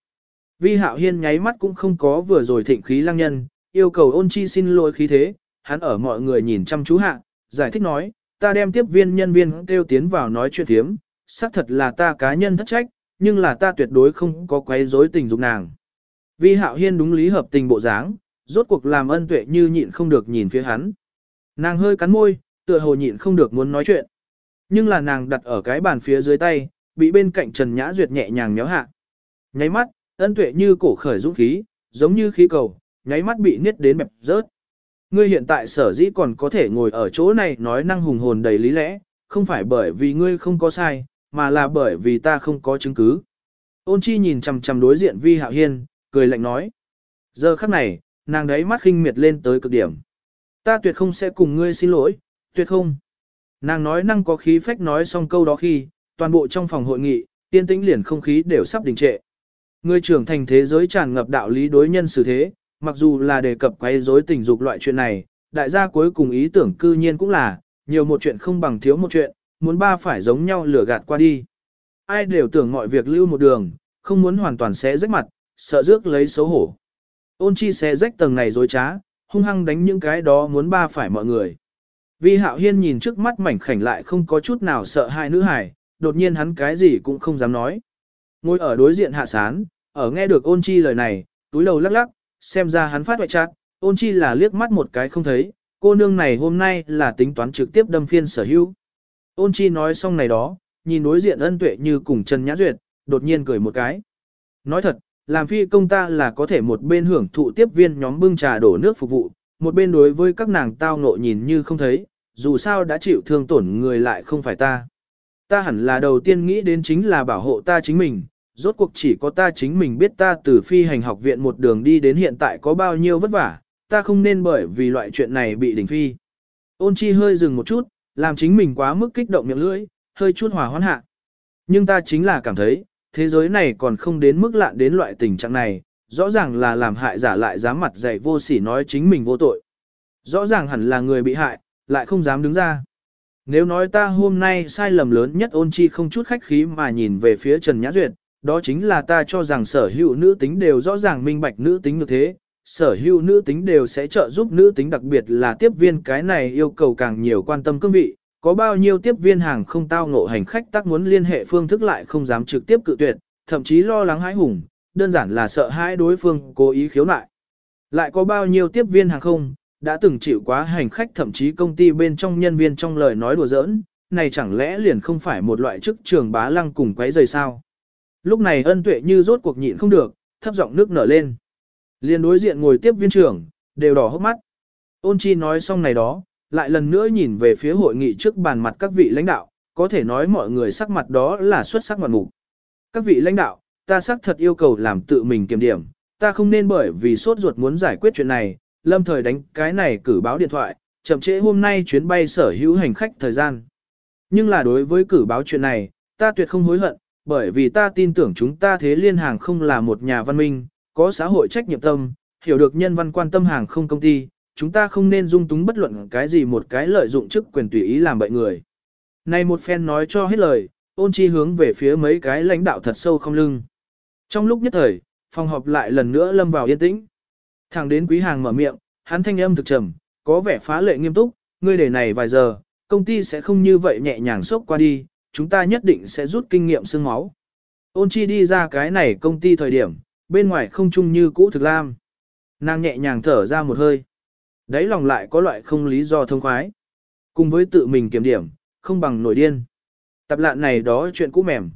Vi hạo hiên nháy mắt cũng không có vừa rồi thịnh khí lăng nhân, yêu cầu ôn chi xin lỗi khí thế, hắn ở mọi người nhìn chăm chú hạ, giải thích nói, ta đem tiếp viên nhân viên kêu tiến vào nói chuyện thiếm, xác thật là ta cá nhân thất trách, nhưng là ta tuyệt đối không có quấy rối tình dục nàng. Vi hạo hiên đúng lý hợp tình bộ dáng, rốt cuộc làm ân tuệ như nhịn không được nhìn phía hắn. Nàng hơi cắn môi, tựa hồ nhịn không được muốn nói chuyện. Nhưng là nàng đặt ở cái bàn phía dưới tay, bị bên cạnh Trần Nhã Duyệt nhẹ nhàng nhéo hạ. Nháy mắt, ân tuệ như cổ khởi dũng khí, giống như khí cầu, nháy mắt bị niết đến bẹp rớt. Ngươi hiện tại sở dĩ còn có thể ngồi ở chỗ này nói năng hùng hồn đầy lý lẽ, không phải bởi vì ngươi không có sai, mà là bởi vì ta không có chứng cứ. Ôn chi nhìn chằm chằm đối diện Vi Hạo Hiên, cười lạnh nói. Giờ khắc này, nàng đấy mắt khinh miệt lên tới cực điểm. Ta tuyệt không sẽ cùng ngươi xin lỗi, tuyệt không. Nàng nói năng có khí phách nói xong câu đó khi, toàn bộ trong phòng hội nghị, tiên tĩnh liền không khí đều sắp đình trệ. Người trưởng thành thế giới tràn ngập đạo lý đối nhân xử thế, mặc dù là đề cập quấy rối tình dục loại chuyện này, đại gia cuối cùng ý tưởng cư nhiên cũng là, nhiều một chuyện không bằng thiếu một chuyện, muốn ba phải giống nhau lửa gạt qua đi. Ai đều tưởng mọi việc lưu một đường, không muốn hoàn toàn xé rách mặt, sợ rước lấy xấu hổ. Ôn chi xé rách tầng này dối trá, hung hăng đánh những cái đó muốn ba phải mọi người. Vi hạo hiên nhìn trước mắt mảnh khảnh lại không có chút nào sợ hai nữ hải, đột nhiên hắn cái gì cũng không dám nói. Ngồi ở đối diện hạ sán, ở nghe được ôn chi lời này, túi đầu lắc lắc, xem ra hắn phát hoại chát, ôn chi là liếc mắt một cái không thấy, cô nương này hôm nay là tính toán trực tiếp đâm phiên sở hữu. Ôn chi nói xong này đó, nhìn đối diện ân tuệ như cùng Trần Nhã Duyệt, đột nhiên cười một cái. Nói thật, làm phi công ta là có thể một bên hưởng thụ tiếp viên nhóm bưng trà đổ nước phục vụ, một bên đối với các nàng tao ngộ nhìn như không thấy, dù sao đã chịu thương tổn người lại không phải ta. Ta hẳn là đầu tiên nghĩ đến chính là bảo hộ ta chính mình, rốt cuộc chỉ có ta chính mình biết ta từ phi hành học viện một đường đi đến hiện tại có bao nhiêu vất vả, ta không nên bởi vì loại chuyện này bị đình phi. Ôn chi hơi dừng một chút, làm chính mình quá mức kích động miệng lưỡi, hơi chút hòa hoãn hạ. Nhưng ta chính là cảm thấy, thế giới này còn không đến mức lạn đến loại tình trạng này, rõ ràng là làm hại giả lại dám mặt dày vô sỉ nói chính mình vô tội. Rõ ràng hẳn là người bị hại, lại không dám đứng ra. Nếu nói ta hôm nay sai lầm lớn nhất ôn chi không chút khách khí mà nhìn về phía Trần Nhã Duyệt, đó chính là ta cho rằng sở hữu nữ tính đều rõ ràng minh bạch nữ tính như thế, sở hữu nữ tính đều sẽ trợ giúp nữ tính đặc biệt là tiếp viên cái này yêu cầu càng nhiều quan tâm cương vị, có bao nhiêu tiếp viên hàng không tao ngộ hành khách tác muốn liên hệ phương thức lại không dám trực tiếp cự tuyệt, thậm chí lo lắng hãi hùng, đơn giản là sợ hãi đối phương cố ý khiếu nại. Lại có bao nhiêu tiếp viên hàng không, đã từng chịu quá hành khách thậm chí công ty bên trong nhân viên trong lời nói đùa giỡn, này chẳng lẽ liền không phải một loại chức trường bá lăng cùng quấy rời sao. Lúc này ân tuệ như rốt cuộc nhịn không được, thấp giọng nước nở lên. Liền đối diện ngồi tiếp viên trưởng, đều đỏ hốc mắt. Ôn chi nói xong này đó, lại lần nữa nhìn về phía hội nghị trước bàn mặt các vị lãnh đạo, có thể nói mọi người sắc mặt đó là xuất sắc ngoạn mục. Các vị lãnh đạo, ta xác thật yêu cầu làm tự mình kiểm điểm, ta không nên bởi vì sốt ruột muốn giải quyết chuyện này, lâm thời đánh cái này cử báo điện thoại, chậm trễ hôm nay chuyến bay sở hữu hành khách thời gian. Nhưng là đối với cử báo chuyện này, ta tuyệt không hối hận, bởi vì ta tin tưởng chúng ta thế liên hàng không là một nhà văn minh, có xã hội trách nhiệm tâm, hiểu được nhân văn quan tâm hàng không công ty, chúng ta không nên dung túng bất luận cái gì một cái lợi dụng chức quyền tùy ý làm bậy người. Này một phen nói cho hết lời, ôn chi hướng về phía mấy cái lãnh đạo thật sâu không lưng. Trong lúc nhất thời, phòng họp lại lần nữa lâm vào yên tĩnh. Thẳng đến quý hàng mở miệng, hắn thanh âm thực trầm, có vẻ phá lệ nghiêm túc, ngươi để này vài giờ, công ty sẽ không như vậy nhẹ nhàng sốc qua đi, chúng ta nhất định sẽ rút kinh nghiệm xương máu. Ôn chi đi ra cái này công ty thời điểm, bên ngoài không chung như cũ thực lam. Nàng nhẹ nhàng thở ra một hơi. Đấy lòng lại có loại không lý do thông khoái. Cùng với tự mình kiểm điểm, không bằng nổi điên. Tập lạn này đó chuyện cũ mềm.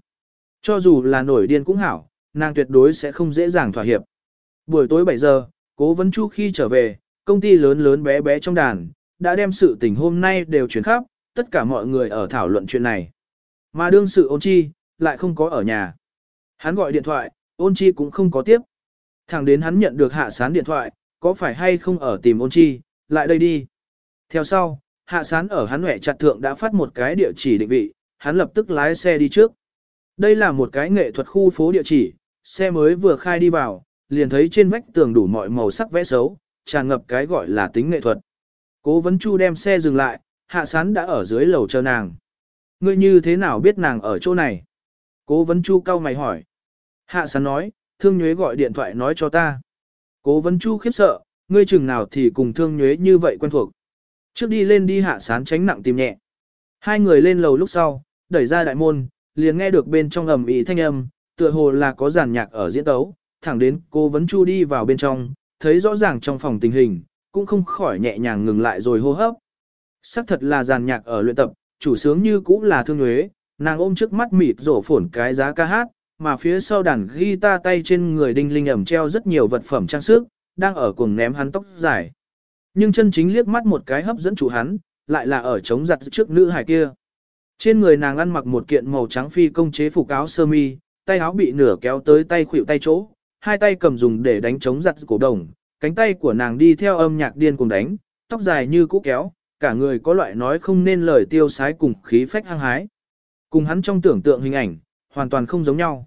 Cho dù là nổi điên cũng hảo, nàng tuyệt đối sẽ không dễ dàng thỏa hiệp. Buổi tối 7 giờ, cố vấn chu khi trở về, công ty lớn lớn bé bé trong đàn, đã đem sự tình hôm nay đều chuyển khắp, tất cả mọi người ở thảo luận chuyện này. Mà đương sự ôn chi, lại không có ở nhà. Hắn gọi điện thoại, ôn chi cũng không có tiếp. Thẳng đến hắn nhận được hạ sán điện thoại, có phải hay không ở tìm ôn chi, lại đây đi. Theo sau, hạ sán ở hắn hẻ chặt thượng đã phát một cái địa chỉ định vị, hắn lập tức lái xe đi trước. Đây là một cái nghệ thuật khu phố địa chỉ, xe mới vừa khai đi vào, liền thấy trên vách tường đủ mọi màu sắc vẽ xấu, tràn ngập cái gọi là tính nghệ thuật. Cố vấn chu đem xe dừng lại, hạ sán đã ở dưới lầu chờ nàng. Ngươi như thế nào biết nàng ở chỗ này? Cố vấn chu cau mày hỏi. Hạ sán nói, thương nhuế gọi điện thoại nói cho ta. Cố vấn chu khiếp sợ, ngươi chừng nào thì cùng thương nhuế như vậy quen thuộc. Trước đi lên đi hạ sán tránh nặng tìm nhẹ. Hai người lên lầu lúc sau, đẩy ra đại môn, liền nghe được bên trong ầm ĩ thanh âm, tựa hồ là có giàn nhạc ở diễn tấu, thẳng đến cô vấn chu đi vào bên trong, thấy rõ ràng trong phòng tình hình, cũng không khỏi nhẹ nhàng ngừng lại rồi hô hấp. Sắc thật là giàn nhạc ở luyện tập, chủ sướng như cũng là thương nhuế, nàng ôm trước mắt mịt rổ phổn cái giá ca hát, mà phía sau đàn guitar tay trên người đinh linh ẩm treo rất nhiều vật phẩm trang sức, đang ở cùng ném hắn tóc dài. Nhưng chân chính liếc mắt một cái hấp dẫn chủ hắn, lại là ở chống giặt trước nữ hài kia. Trên người nàng ăn mặc một kiện màu trắng phi công chế phục áo sơ mi, tay áo bị nửa kéo tới tay khuỷu tay chỗ, hai tay cầm dùng để đánh chống giặt cổ đồng, cánh tay của nàng đi theo âm nhạc điên cùng đánh, tóc dài như cũ kéo, cả người có loại nói không nên lời tiêu sái cùng khí phách hăng hái. Cùng hắn trong tưởng tượng hình ảnh, hoàn toàn không giống nhau.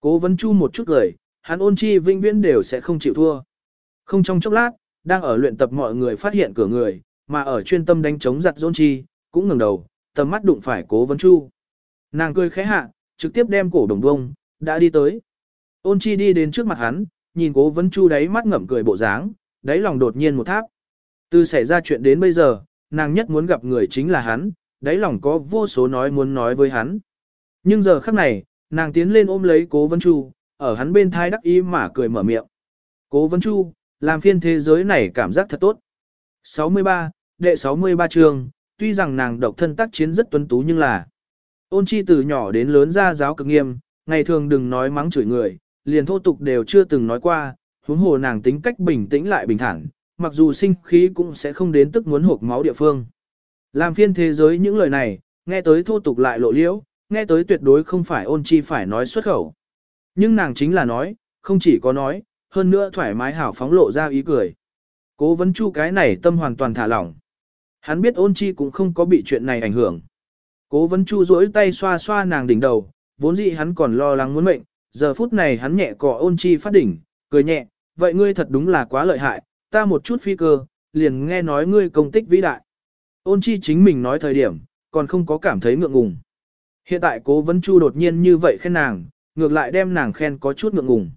Cố vấn chu một chút lời, hắn ôn chi vinh viễn đều sẽ không chịu thua. Không trong chốc lát, đang ở luyện tập mọi người phát hiện cửa người, mà ở chuyên tâm đánh chống giặt dôn chi, cũng ngừng đầu, tầm mắt đụng phải cố vấn chu. Nàng cười khẽ hạ, trực tiếp đem cổ đồng bông, đã đi tới. Ôn chi đi đến trước mặt hắn, nhìn cố vấn chu đáy mắt ngậm cười bộ dáng, đáy lòng đột nhiên một tháp. Từ xảy ra chuyện đến bây giờ, nàng nhất muốn gặp người chính là hắn, đáy lòng có vô số nói muốn nói với hắn. Nhưng giờ khắc này, nàng tiến lên ôm lấy cố Vân chu, ở hắn bên thai đắc ý mà cười mở miệng. Cố Vân chu, làm phiên thế giới này cảm giác thật tốt. 63, đệ 63 trường, tuy rằng nàng độc thân tác chiến rất tuấn tú nhưng là ôn chi từ nhỏ đến lớn ra giáo cực nghiêm, ngày thường đừng nói mắng chửi người, liền thô tục đều chưa từng nói qua, huống hồ nàng tính cách bình tĩnh lại bình thản, mặc dù sinh khí cũng sẽ không đến tức muốn hộp máu địa phương. Làm phiên thế giới những lời này, nghe tới thô tục lại lộ liễu, nghe tới tuyệt đối không phải ôn chi phải nói xuất khẩu. Nhưng nàng chính là nói, không chỉ có nói, hơn nữa thoải mái hảo phóng lộ ra ý cười. Cố vấn chu cái này tâm hoàn toàn thả lỏng. hắn biết ôn chi cũng không có bị chuyện này ảnh hưởng. Cố vấn chu duỗi tay xoa xoa nàng đỉnh đầu, vốn dĩ hắn còn lo lắng muốn mệnh, giờ phút này hắn nhẹ cọ ôn chi phát đỉnh, cười nhẹ, vậy ngươi thật đúng là quá lợi hại, ta một chút phi cơ, liền nghe nói ngươi công tích vĩ đại. Ôn chi chính mình nói thời điểm, còn không có cảm thấy ngượng ngùng. Hiện tại cố vấn chu đột nhiên như vậy khen nàng, ngược lại đem nàng khen có chút ngượng ngùng.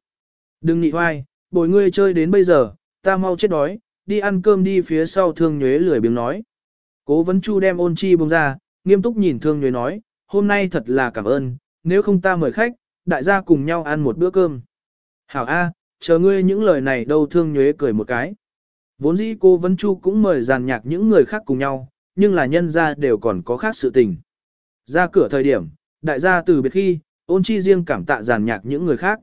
Đừng nhị hoai, bồi ngươi chơi đến bây giờ, ta mau chết đói, đi ăn cơm đi phía sau thương nhuế lười biếng nói. Cố vấn chu đem ôn chi bông ra, nghiêm túc nhìn thương nhuế nói, hôm nay thật là cảm ơn, nếu không ta mời khách, đại gia cùng nhau ăn một bữa cơm. Hảo A, chờ ngươi những lời này đâu thương nhuế cười một cái. Vốn dĩ cô Vân chu cũng mời giàn nhạc những người khác cùng nhau, nhưng là nhân ra đều còn có khác sự tình. Ra cửa thời điểm, đại gia từ biệt khi, ôn chi riêng cảm tạ giàn nhạc những người khác.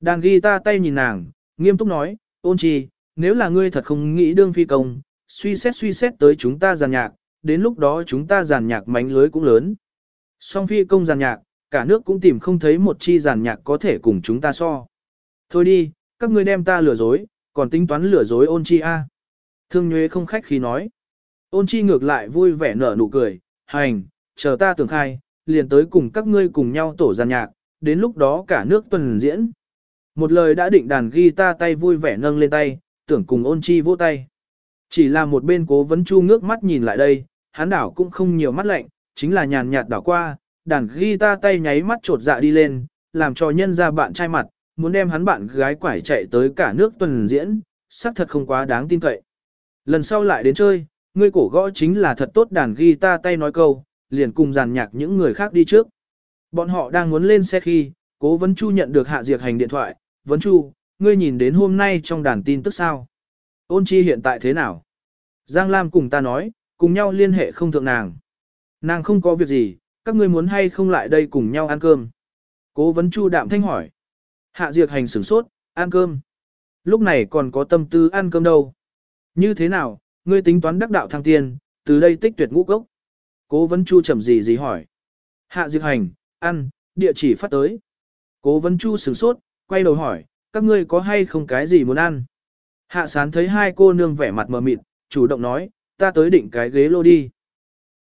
Đàn ghi ta tay nhìn nàng, nghiêm túc nói, ôn chi, nếu là ngươi thật không nghĩ đương phi công, suy xét suy xét tới chúng ta giàn nhạc, đến lúc đó chúng ta giàn nhạc mánh lưới cũng lớn. Song phi công giàn nhạc, cả nước cũng tìm không thấy một chi giàn nhạc có thể cùng chúng ta so. Thôi đi, các ngươi đem ta lừa dối, còn tính toán lừa dối ôn chi a. Thương Nhuế không khách khi nói. Ôn chi ngược lại vui vẻ nở nụ cười, hành, chờ ta tưởng khai, liền tới cùng các ngươi cùng nhau tổ giàn nhạc, đến lúc đó cả nước tuần diễn. Một lời đã định đàn guitar tay vui vẻ nâng lên tay, tưởng cùng ôn chi vỗ tay. Chỉ là một bên cố vấn chu ngước mắt nhìn lại đây, hắn đảo cũng không nhiều mắt lạnh, chính là nhàn nhạt đảo qua, đàn guitar tay nháy mắt trột dạ đi lên, làm cho nhân ra bạn trai mặt, muốn đem hắn bạn gái quải chạy tới cả nước tuần diễn, xác thật không quá đáng tin cậy. Lần sau lại đến chơi, ngươi cổ gõ chính là thật tốt đàn guitar tay nói câu, liền cùng giàn nhạc những người khác đi trước. Bọn họ đang muốn lên xe khi, cố vấn chu nhận được hạ diệt hành điện thoại, vấn chu, ngươi nhìn đến hôm nay trong đàn tin tức sao? Ôn chi hiện tại thế nào? Giang Lam cùng ta nói, cùng nhau liên hệ không thượng nàng. Nàng không có việc gì, các ngươi muốn hay không lại đây cùng nhau ăn cơm? Cố vấn chu đạm thanh hỏi. Hạ diệt hành sửng sốt, ăn cơm. Lúc này còn có tâm tư ăn cơm đâu. Như thế nào, ngươi tính toán đắc đạo thăng tiên, từ đây tích tuyệt ngũ cốc. Cố vấn chu chậm gì gì hỏi. Hạ diệt hành, ăn, địa chỉ phát tới. Cố vấn chu sửng sốt, quay đầu hỏi, các ngươi có hay không cái gì muốn ăn? Hạ sán thấy hai cô nương vẻ mặt mờ mịt, chủ động nói, ta tới định cái ghế lô đi.